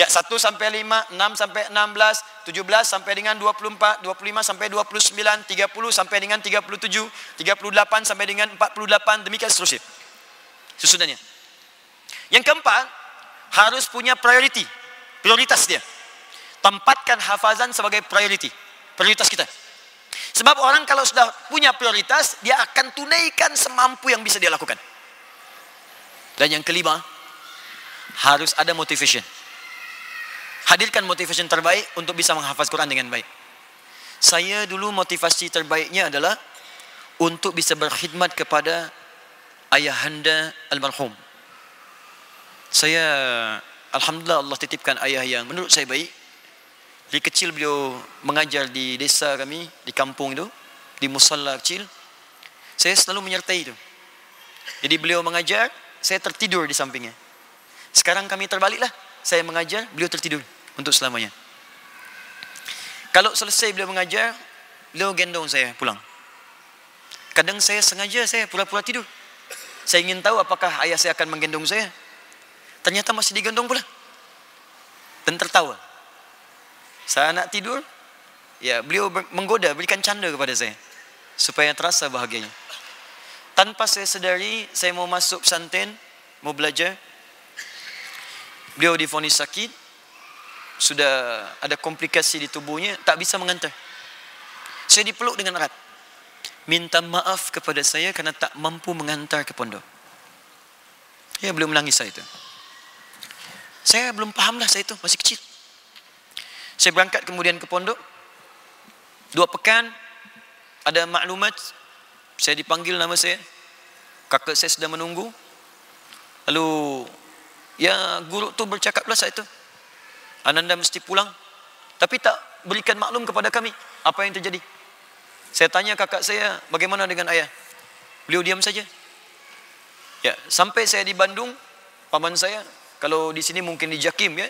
Ya 1 sampai 5, 6 sampai 16, 17 sampai dengan 24, 25 sampai 29, 30 sampai dengan 37, 38 sampai dengan 48 demikian seterusnya. Susunannya. Yang keempat harus punya priority. Prioritas dia. Tempatkan hafazan sebagai priority. Prioritas kita. Sebab orang kalau sudah punya prioritas, dia akan tunaikan semampu yang bisa dia lakukan. Dan yang kelima, harus ada motivation. Hadirkan motivation terbaik untuk bisa menghafaz Quran dengan baik. Saya dulu motivasi terbaiknya adalah untuk bisa berkhidmat kepada ayahanda almarhum. Saya alhamdulillah Allah titipkan ayah yang menurut saya baik. Dari kecil beliau mengajar di desa kami, di kampung itu, di musalla kecil. Saya selalu menyertai itu. Jadi beliau mengajar, saya tertidur di sampingnya. Sekarang kami terbaliklah. Saya mengajar, beliau tertidur untuk selamanya. Kalau selesai beliau mengajar, beliau gendong saya pulang. Kadang saya sengaja saya pura-pura tidur. Saya ingin tahu apakah ayah saya akan menggendong saya. Ternyata masih digendong pula. Dan tertawa. Saya nak tidur, ya beliau menggoda, berikan canda kepada saya. Supaya terasa bahagianya. Tanpa saya sedari, saya mau masuk pesantren, mau belajar. Beliau difonis sakit, sudah ada komplikasi di tubuhnya, tak bisa mengantar. Saya dipeluk dengan erat. Minta maaf kepada saya kerana tak mampu mengantar ke pondok. Ya, belum menangis saya itu. Saya belum pahamlah saya itu, masih kecil. Saya berangkat kemudian ke pondok. Dua pekan ada maklumat saya dipanggil nama saya. Kakak saya sedang menunggu. Lalu ya guru tu bercakap lah saya itu. Ananda mesti pulang. Tapi tak berikan maklum kepada kami apa yang terjadi. Saya tanya kakak saya bagaimana dengan ayah. Beliau diam saja. Ya, sampai saya di Bandung, paman saya, kalau di sini mungkin di Jakim ya.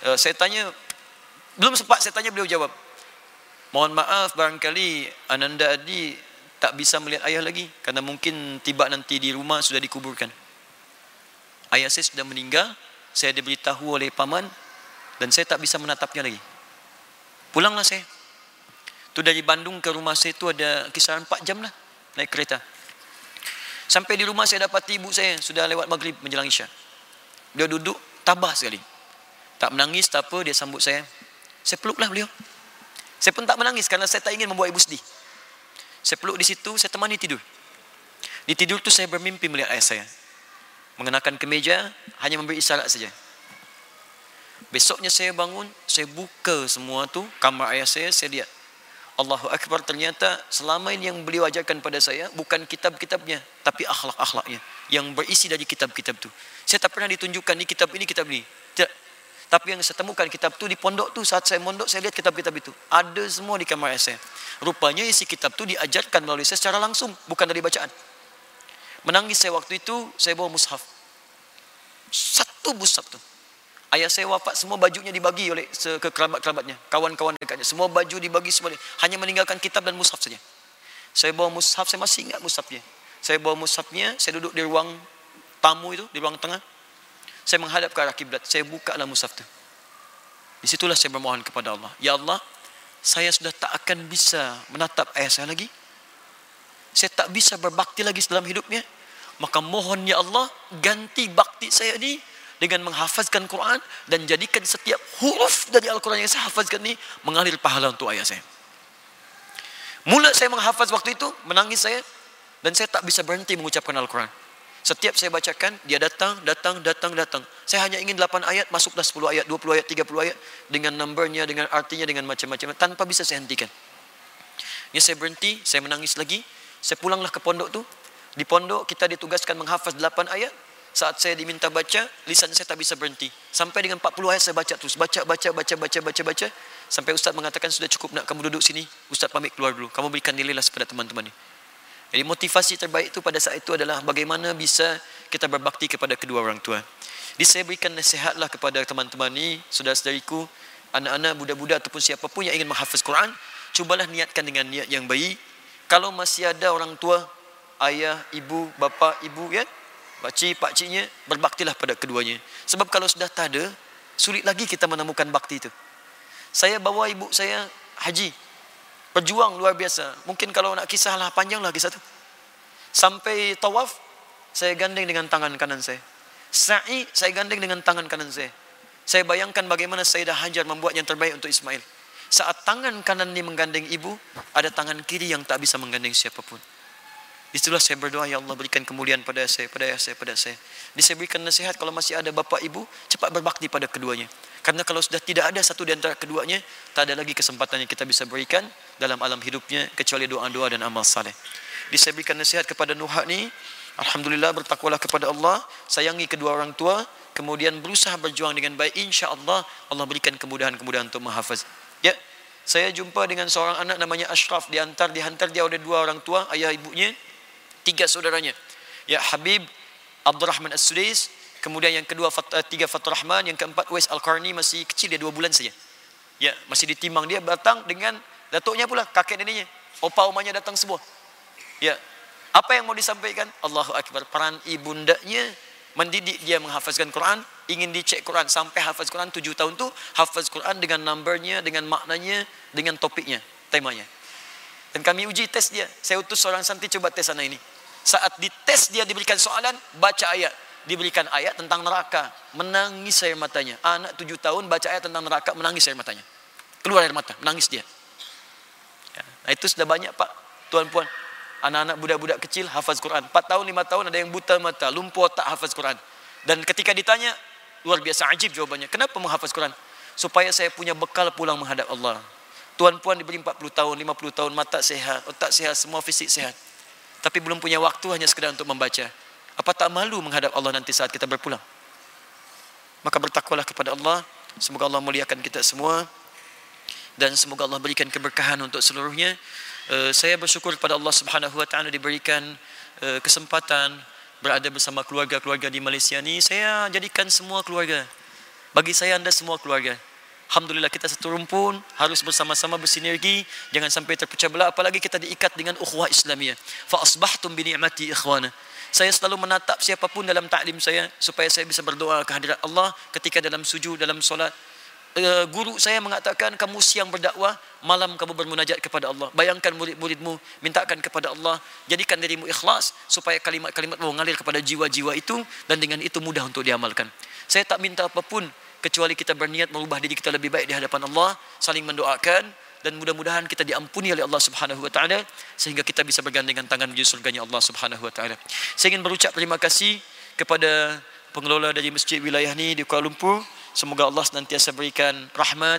Uh, saya tanya belum sempat saya tanya beliau jawab. Mohon maaf barangkali Ananda Adi tak bisa melihat ayah lagi karena mungkin tiba nanti di rumah sudah dikuburkan. Ayah saya sudah meninggal, saya diberitahu oleh paman dan saya tak bisa menatapnya lagi. Pulanglah saya. Tu dari Bandung ke rumah saya itu ada kisaran 4 jam lah naik kereta. Sampai di rumah saya dapat ibu saya sudah lewat maghrib menjelang isya. Dia duduk tabah sekali. Tak menangis, tak apa, dia sambut saya. Saya peluklah beliau. Saya pun tak menangis kerana saya tak ingin membuat ibu sedih. Saya peluk di situ, saya temani tidur. Di tidur tu saya bermimpi melihat ayah saya. Mengenakan kemeja, hanya memberi isyarat saja. Besoknya saya bangun, saya buka semua tu, kamar ayah saya, saya lihat. Allahu Akbar ternyata selama ini yang beliau ajarkan pada saya bukan kitab-kitabnya tapi akhlak-akhlaknya yang berisi dari kitab-kitab tu. Saya tak pernah ditunjukkan ni kitab ini kitab ini. Tidak. Tapi yang saya temukan kitab tu di pondok tu saat saya mondok saya lihat kitab-kitab itu. Ada semua di kamar saya. Rupanya isi kitab tu diajarkan melalui saya secara langsung, bukan dari bacaan. Menangis saya waktu itu, saya bawa mushaf. Satu mushaf tu. Ayah saya wafat, semua bajunya dibagi oleh ke kerabat-kerabatnya. Kawan-kawan dekatnya. Semua baju dibagi semua. Hanya meninggalkan kitab dan mushaf saja. Saya bawa mushaf, saya masih ingat mushafnya. Saya bawa mushafnya, saya duduk di ruang tamu itu, di ruang tengah. Saya menghadap ke arah kiblat. Saya buka lah mushaf itu. Di situlah saya bermohon kepada Allah. Ya Allah, saya sudah tak akan bisa menatap ayah saya lagi. Saya tak bisa berbakti lagi dalam hidupnya. Maka mohon ya Allah, ganti bakti saya ini dengan menghafazkan Quran dan jadikan setiap huruf dari Al-Quran yang saya hafazkan ini mengalir pahala untuk ayah saya. Mula saya menghafaz waktu itu, menangis saya dan saya tak bisa berhenti mengucapkan Al-Quran. Setiap saya bacakan, dia datang, datang, datang, datang. Saya hanya ingin 8 ayat, masuklah 10 ayat, 20 ayat, 30 ayat. Dengan numbernya, dengan artinya, dengan macam-macam. Tanpa bisa saya hentikan. Ya saya berhenti, saya menangis lagi. Saya pulanglah ke pondok tu. Di pondok kita ditugaskan menghafaz 8 ayat. Saat saya diminta baca, lisan saya tak bisa berhenti. Sampai dengan 40 ayat saya baca terus. Baca, baca, baca, baca, baca, baca. Sampai Ustaz mengatakan sudah cukup nak kamu duduk sini. Ustaz pamit keluar dulu. Kamu berikan nilai lah kepada teman-teman ini. Jadi motivasi terbaik itu pada saat itu adalah bagaimana bisa kita berbakti kepada kedua orang tua. Jadi saya berikan nasihatlah kepada teman-teman ini, saudara-saudariku, anak-anak, budak-budak ataupun siapapun yang ingin menghafaz Quran, cubalah niatkan dengan niat yang baik. Kalau masih ada orang tua, ayah, ibu, bapa, ibu, ya, pakcik, pakciknya, berbaktilah pada keduanya. Sebab kalau sudah tak ada, sulit lagi kita menemukan bakti itu. Saya bawa ibu saya haji, Berjuang luar biasa. Mungkin kalau nak kisahlah panjang lah kisah tu. Sampai tawaf, saya gandeng dengan tangan kanan saya. Sa'i, saya gandeng dengan tangan kanan saya. Saya bayangkan bagaimana Sayyidah Hajar membuat yang terbaik untuk Ismail. Saat tangan kanan ini menggandeng ibu, ada tangan kiri yang tak bisa menggandeng siapapun. Itulah saya berdoa, Ya Allah berikan kemuliaan pada saya, pada saya, pada saya. Jadi saya berikan nasihat kalau masih ada bapa ibu, cepat berbakti pada keduanya. Karena kalau sudah tidak ada satu di antara keduanya, tak ada lagi kesempatan yang kita bisa berikan dalam alam hidupnya, kecuali doa-doa dan amal saleh. Jadi saya berikan nasihat kepada Nuhak ni, Alhamdulillah bertakwalah kepada Allah, sayangi kedua orang tua, kemudian berusaha berjuang dengan baik, insya Allah, Allah berikan kemudahan-kemudahan untuk menghafaz. Ya, saya jumpa dengan seorang anak namanya Ashraf, diantar, dihantar dia oleh dua orang tua, ayah ibunya, tiga saudaranya. Ya Habib Abdul Rahman As-Sudais, kemudian yang kedua Fat, uh, tiga Fatur Rahman, yang keempat Wais Al-Qarni masih kecil dia dua bulan saja. Ya, masih ditimbang dia datang dengan datuknya pula kakek neneknya. Opa omanya datang semua. Ya. Apa yang mau disampaikan? Allahu Akbar. Peran ibundanya mendidik dia menghafazkan Quran, ingin dicek Quran sampai hafaz Quran tujuh tahun tu hafaz Quran dengan numbernya, dengan maknanya, dengan topiknya, temanya. Dan kami uji tes dia. Saya utus seorang santri coba tes anak ini. Saat dites dia diberikan soalan, baca ayat. Diberikan ayat tentang neraka. Menangis air matanya. Anak tujuh tahun baca ayat tentang neraka, menangis air matanya. Keluar air mata, menangis dia. Ya. Nah itu sudah banyak pak, tuan puan. Anak-anak budak-budak kecil hafaz Quran. Empat tahun, lima tahun ada yang buta mata, lumpuh tak hafaz Quran. Dan ketika ditanya, luar biasa ajib jawabannya. Kenapa menghafaz Quran? Supaya saya punya bekal pulang menghadap Allah. Tuan-puan diberi 40 tahun, 50 tahun, mata sehat, otak sehat, semua fisik sehat. Tapi belum punya waktu hanya sekedar untuk membaca. Apa tak malu menghadap Allah nanti saat kita berpulang? Maka bertakwalah kepada Allah. Semoga Allah muliakan kita semua. Dan semoga Allah berikan keberkahan untuk seluruhnya. Uh, saya bersyukur kepada Allah Subhanahu Wa Taala diberikan uh, kesempatan berada bersama keluarga-keluarga di Malaysia ni. Saya jadikan semua keluarga. Bagi saya anda semua keluarga. Alhamdulillah kita satu rumpun harus bersama-sama bersinergi jangan sampai terpecah belah apalagi kita diikat dengan ukhuwah Islamiyah. Fa asbahtum bi ni'mati ikhwana. Saya selalu menatap siapapun dalam taklim saya supaya saya bisa berdoa ke hadirat Allah ketika dalam sujud dalam solat. Uh, guru saya mengatakan kamu siang berdakwah malam kamu bermunajat kepada Allah. Bayangkan murid-muridmu mintakan kepada Allah jadikan dirimu ikhlas supaya kalimat-kalimat mengalir kepada jiwa-jiwa itu dan dengan itu mudah untuk diamalkan. Saya tak minta apapun kecuali kita berniat merubah diri kita lebih baik di hadapan Allah, saling mendoakan dan mudah-mudahan kita diampuni oleh Allah Subhanahu wa taala sehingga kita bisa bergandengan tangan menuju surganya Allah Subhanahu wa taala. Saya ingin berucap terima kasih kepada pengelola dari masjid wilayah ni di Kuala Lumpur. Semoga Allah senantiasa berikan rahmat,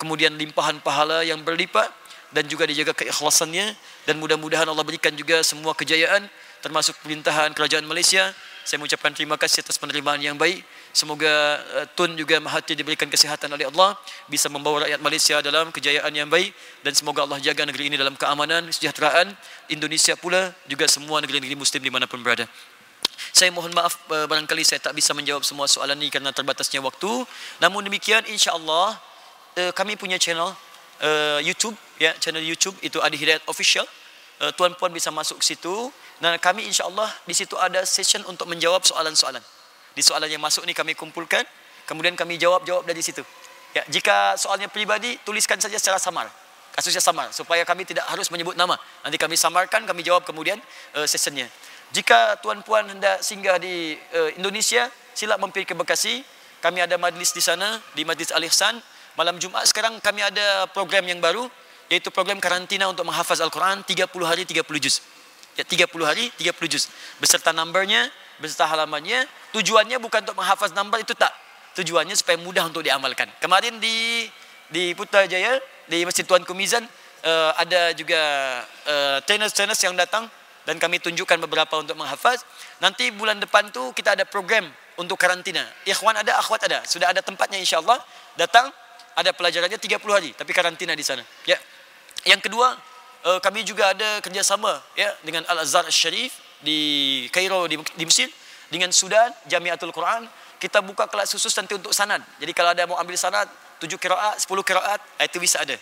kemudian limpahan pahala yang berlipat dan juga dijaga keikhlasannya dan mudah-mudahan Allah berikan juga semua kejayaan termasuk pemerintahan kerajaan Malaysia. Saya mengucapkan terima kasih atas penerimaan yang baik. Semoga uh, Tun juga Mahathir diberikan kesihatan oleh Allah bisa membawa rakyat Malaysia dalam kejayaan yang baik dan semoga Allah jaga negeri ini dalam keamanan, kesejahteraan Indonesia pula juga semua negeri-negeri muslim di mana pun berada. Saya mohon maaf uh, barangkali saya tak bisa menjawab semua soalan ini kerana terbatasnya waktu. Namun demikian insya-Allah uh, kami punya channel YouTube ya, channel YouTube itu Adi Hidayat Official. Tuan-puan bisa masuk ke situ dan kami insya-Allah di situ ada session untuk menjawab soalan-soalan. Di soalan yang masuk ni kami kumpulkan kemudian kami jawab-jawab dari situ. Ya jika soalnya pribadi tuliskan saja secara samar. Kasusnya samar supaya kami tidak harus menyebut nama. Nanti kami samarkan kami jawab kemudian uh, sessionnya. Jika tuan-puan hendak singgah di uh, Indonesia sila mampir ke Bekasi. Kami ada majlis di sana di Majlis Al Ihsan. Malam Jumaat sekarang kami ada program yang baru yaitu program karantina untuk menghafaz Al-Quran 30 hari 30 juz ya 30 hari 30 juz beserta numbernya beserta halamannya tujuannya bukan untuk menghafaz nombor itu tak tujuannya supaya mudah untuk diamalkan kemarin di di Putrajaya di Masjid Tuan Kumizan uh, ada juga uh, trainers-trainers yang datang dan kami tunjukkan beberapa untuk menghafaz. Nanti bulan depan tu kita ada program untuk karantina. Ikhwan ada, akhwat ada. Sudah ada tempatnya insya-Allah. Datang ada pelajarannya 30 hari tapi karantina di sana. Ya. Yang kedua, uh, kami juga ada kerjasama ya dengan Al-Azhar Syarif di Kairo di, di Mesir dengan Sudan Jamiatul Quran kita buka kelas khusus nanti untuk sanad. Jadi kalau ada mau ambil sanad 7 qiraat, 10 qiraat, itu bisa ada.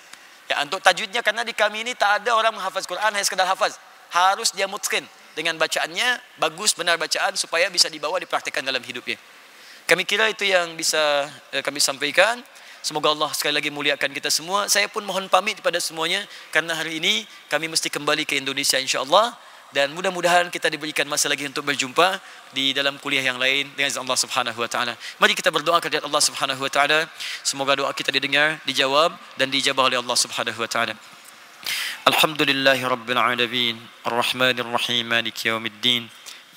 Ya, untuk tajwidnya karena di kami ini tak ada orang menghafaz Quran hanya sekadar hafaz harus dia mutqin dengan bacaannya bagus benar bacaan supaya bisa dibawa dipraktikkan dalam hidupnya. Kami kira itu yang bisa eh, kami sampaikan. Semoga Allah sekali lagi muliakan kita semua. Saya pun mohon pamit kepada semuanya karena hari ini kami mesti kembali ke Indonesia insyaallah dan mudah-mudahan kita diberikan masa lagi untuk berjumpa di dalam kuliah yang lain dengan izin Allah Subhanahu wa taala. Mari kita berdoa kepada Allah Subhanahu wa taala. Semoga doa kita didengar, dijawab dan dijabah oleh Allah Subhanahu wa taala. Alhamdulillahirabbil alamin, arrahmanirrahim, maliki yaumiddin.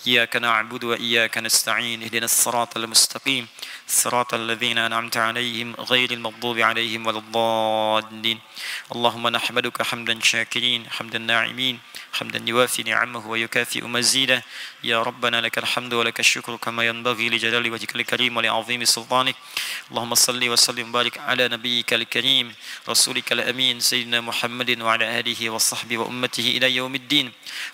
إياك نعبد وإياك نستعين اهدنا الصراط المستقيم. صراط الذين أنعمت عليهم غير المغضوب عليهم ولا الضالين. اللهم نحمدك حمدا شاكرين حمدا ناعمين. حمدا يوافي نعمه ويكافئ مزيده. يا ربنا لك الحمد ولك الشكر كما ينبغي لجلال وجهك الكريم ولعظيم سلطانك. اللهم صل وسلم وبارك على نبيك الكريم رسولك الأمين سيدنا محمد وعلى آله وصحبه وأمته إلى يوم الدين.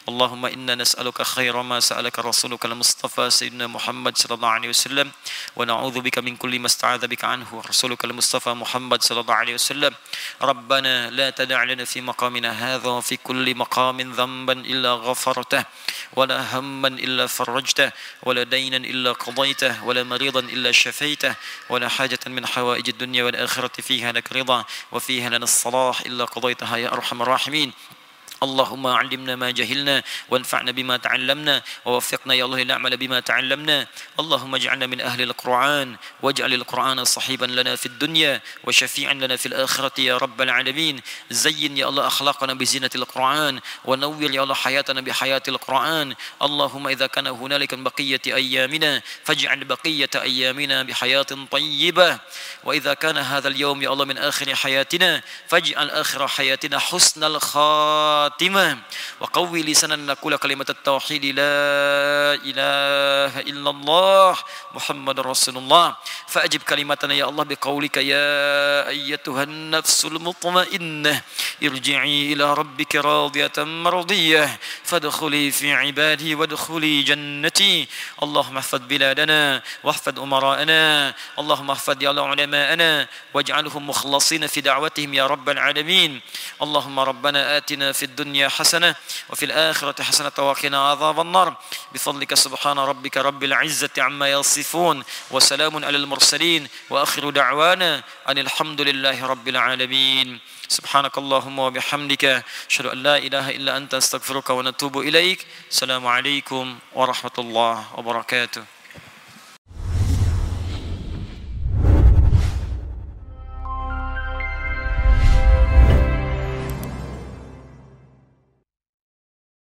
اللهم إنا نسألك خير ما سألك رسولك المصطفى سيدنا محمد صلى الله عليه وسلم. ونعوذ بك من كل ما استعاذ بك عنه رسولك المصطفى محمد صلى الله عليه وسلم. ربنا لا تدع لنا في مقامنا هذا وفي كل مقام ذنبا إلا غفرته ولا هما إلا فرجته ولا دينا إلا قضيته ولا مريضا إلا شفيته ولا حاجة من حوائج الدنيا والآخرة فيها لك رضا وفيها لنا الصلاح إلا قضيتها يا أرحم الراحمين. اللهم علمنا ما جهلنا وانفعنا بما تعلمنا ووفقنا يا الله لنعمل بما تعلمنا. اللهم اجعلنا من أهل القرآن واجعل القرآن صحيبا لنا في الدنيا وشفيعا لنا في الآخرة يا رب العالمين. زين يا الله أخلاقنا بزينة القرآن ونور يا الله حياتنا بحياة القرآن. اللهم إذا كان هنالك بقية أيامنا فاجعل بقية أيامنا بحياة طيبة. وإذا كان هذا اليوم يا الله من آخر حياتنا فاجعل آخر حياتنا حسن الخاتمة الخاتمة وقوي لسانا نقول كلمة التوحيد لا إله إلا الله محمد رسول الله فأجب كلمتنا يا الله بقولك يا أيتها النفس المطمئنة ارجعي إلى ربك راضية مرضية فادخلي في عبادي وادخلي جنتي اللهم احفظ بلادنا واحفظ أمراءنا اللهم احفظ يا الله علماءنا واجعلهم مخلصين في دعوتهم يا رب العالمين اللهم ربنا آتنا في الدنيا حسنة وفي الآخرة حسنة وقنا عذاب النار. بفضلك سبحان ربك رب العزة عما يصفون وسلام على المرسلين وآخر دعوانا أن الحمد لله رب العالمين. سبحانك اللهم وبحمدك أشهد أن لا إله إلا أنت أستغفرك ونتوب إليك. السلام عليكم ورحمة الله وبركاته.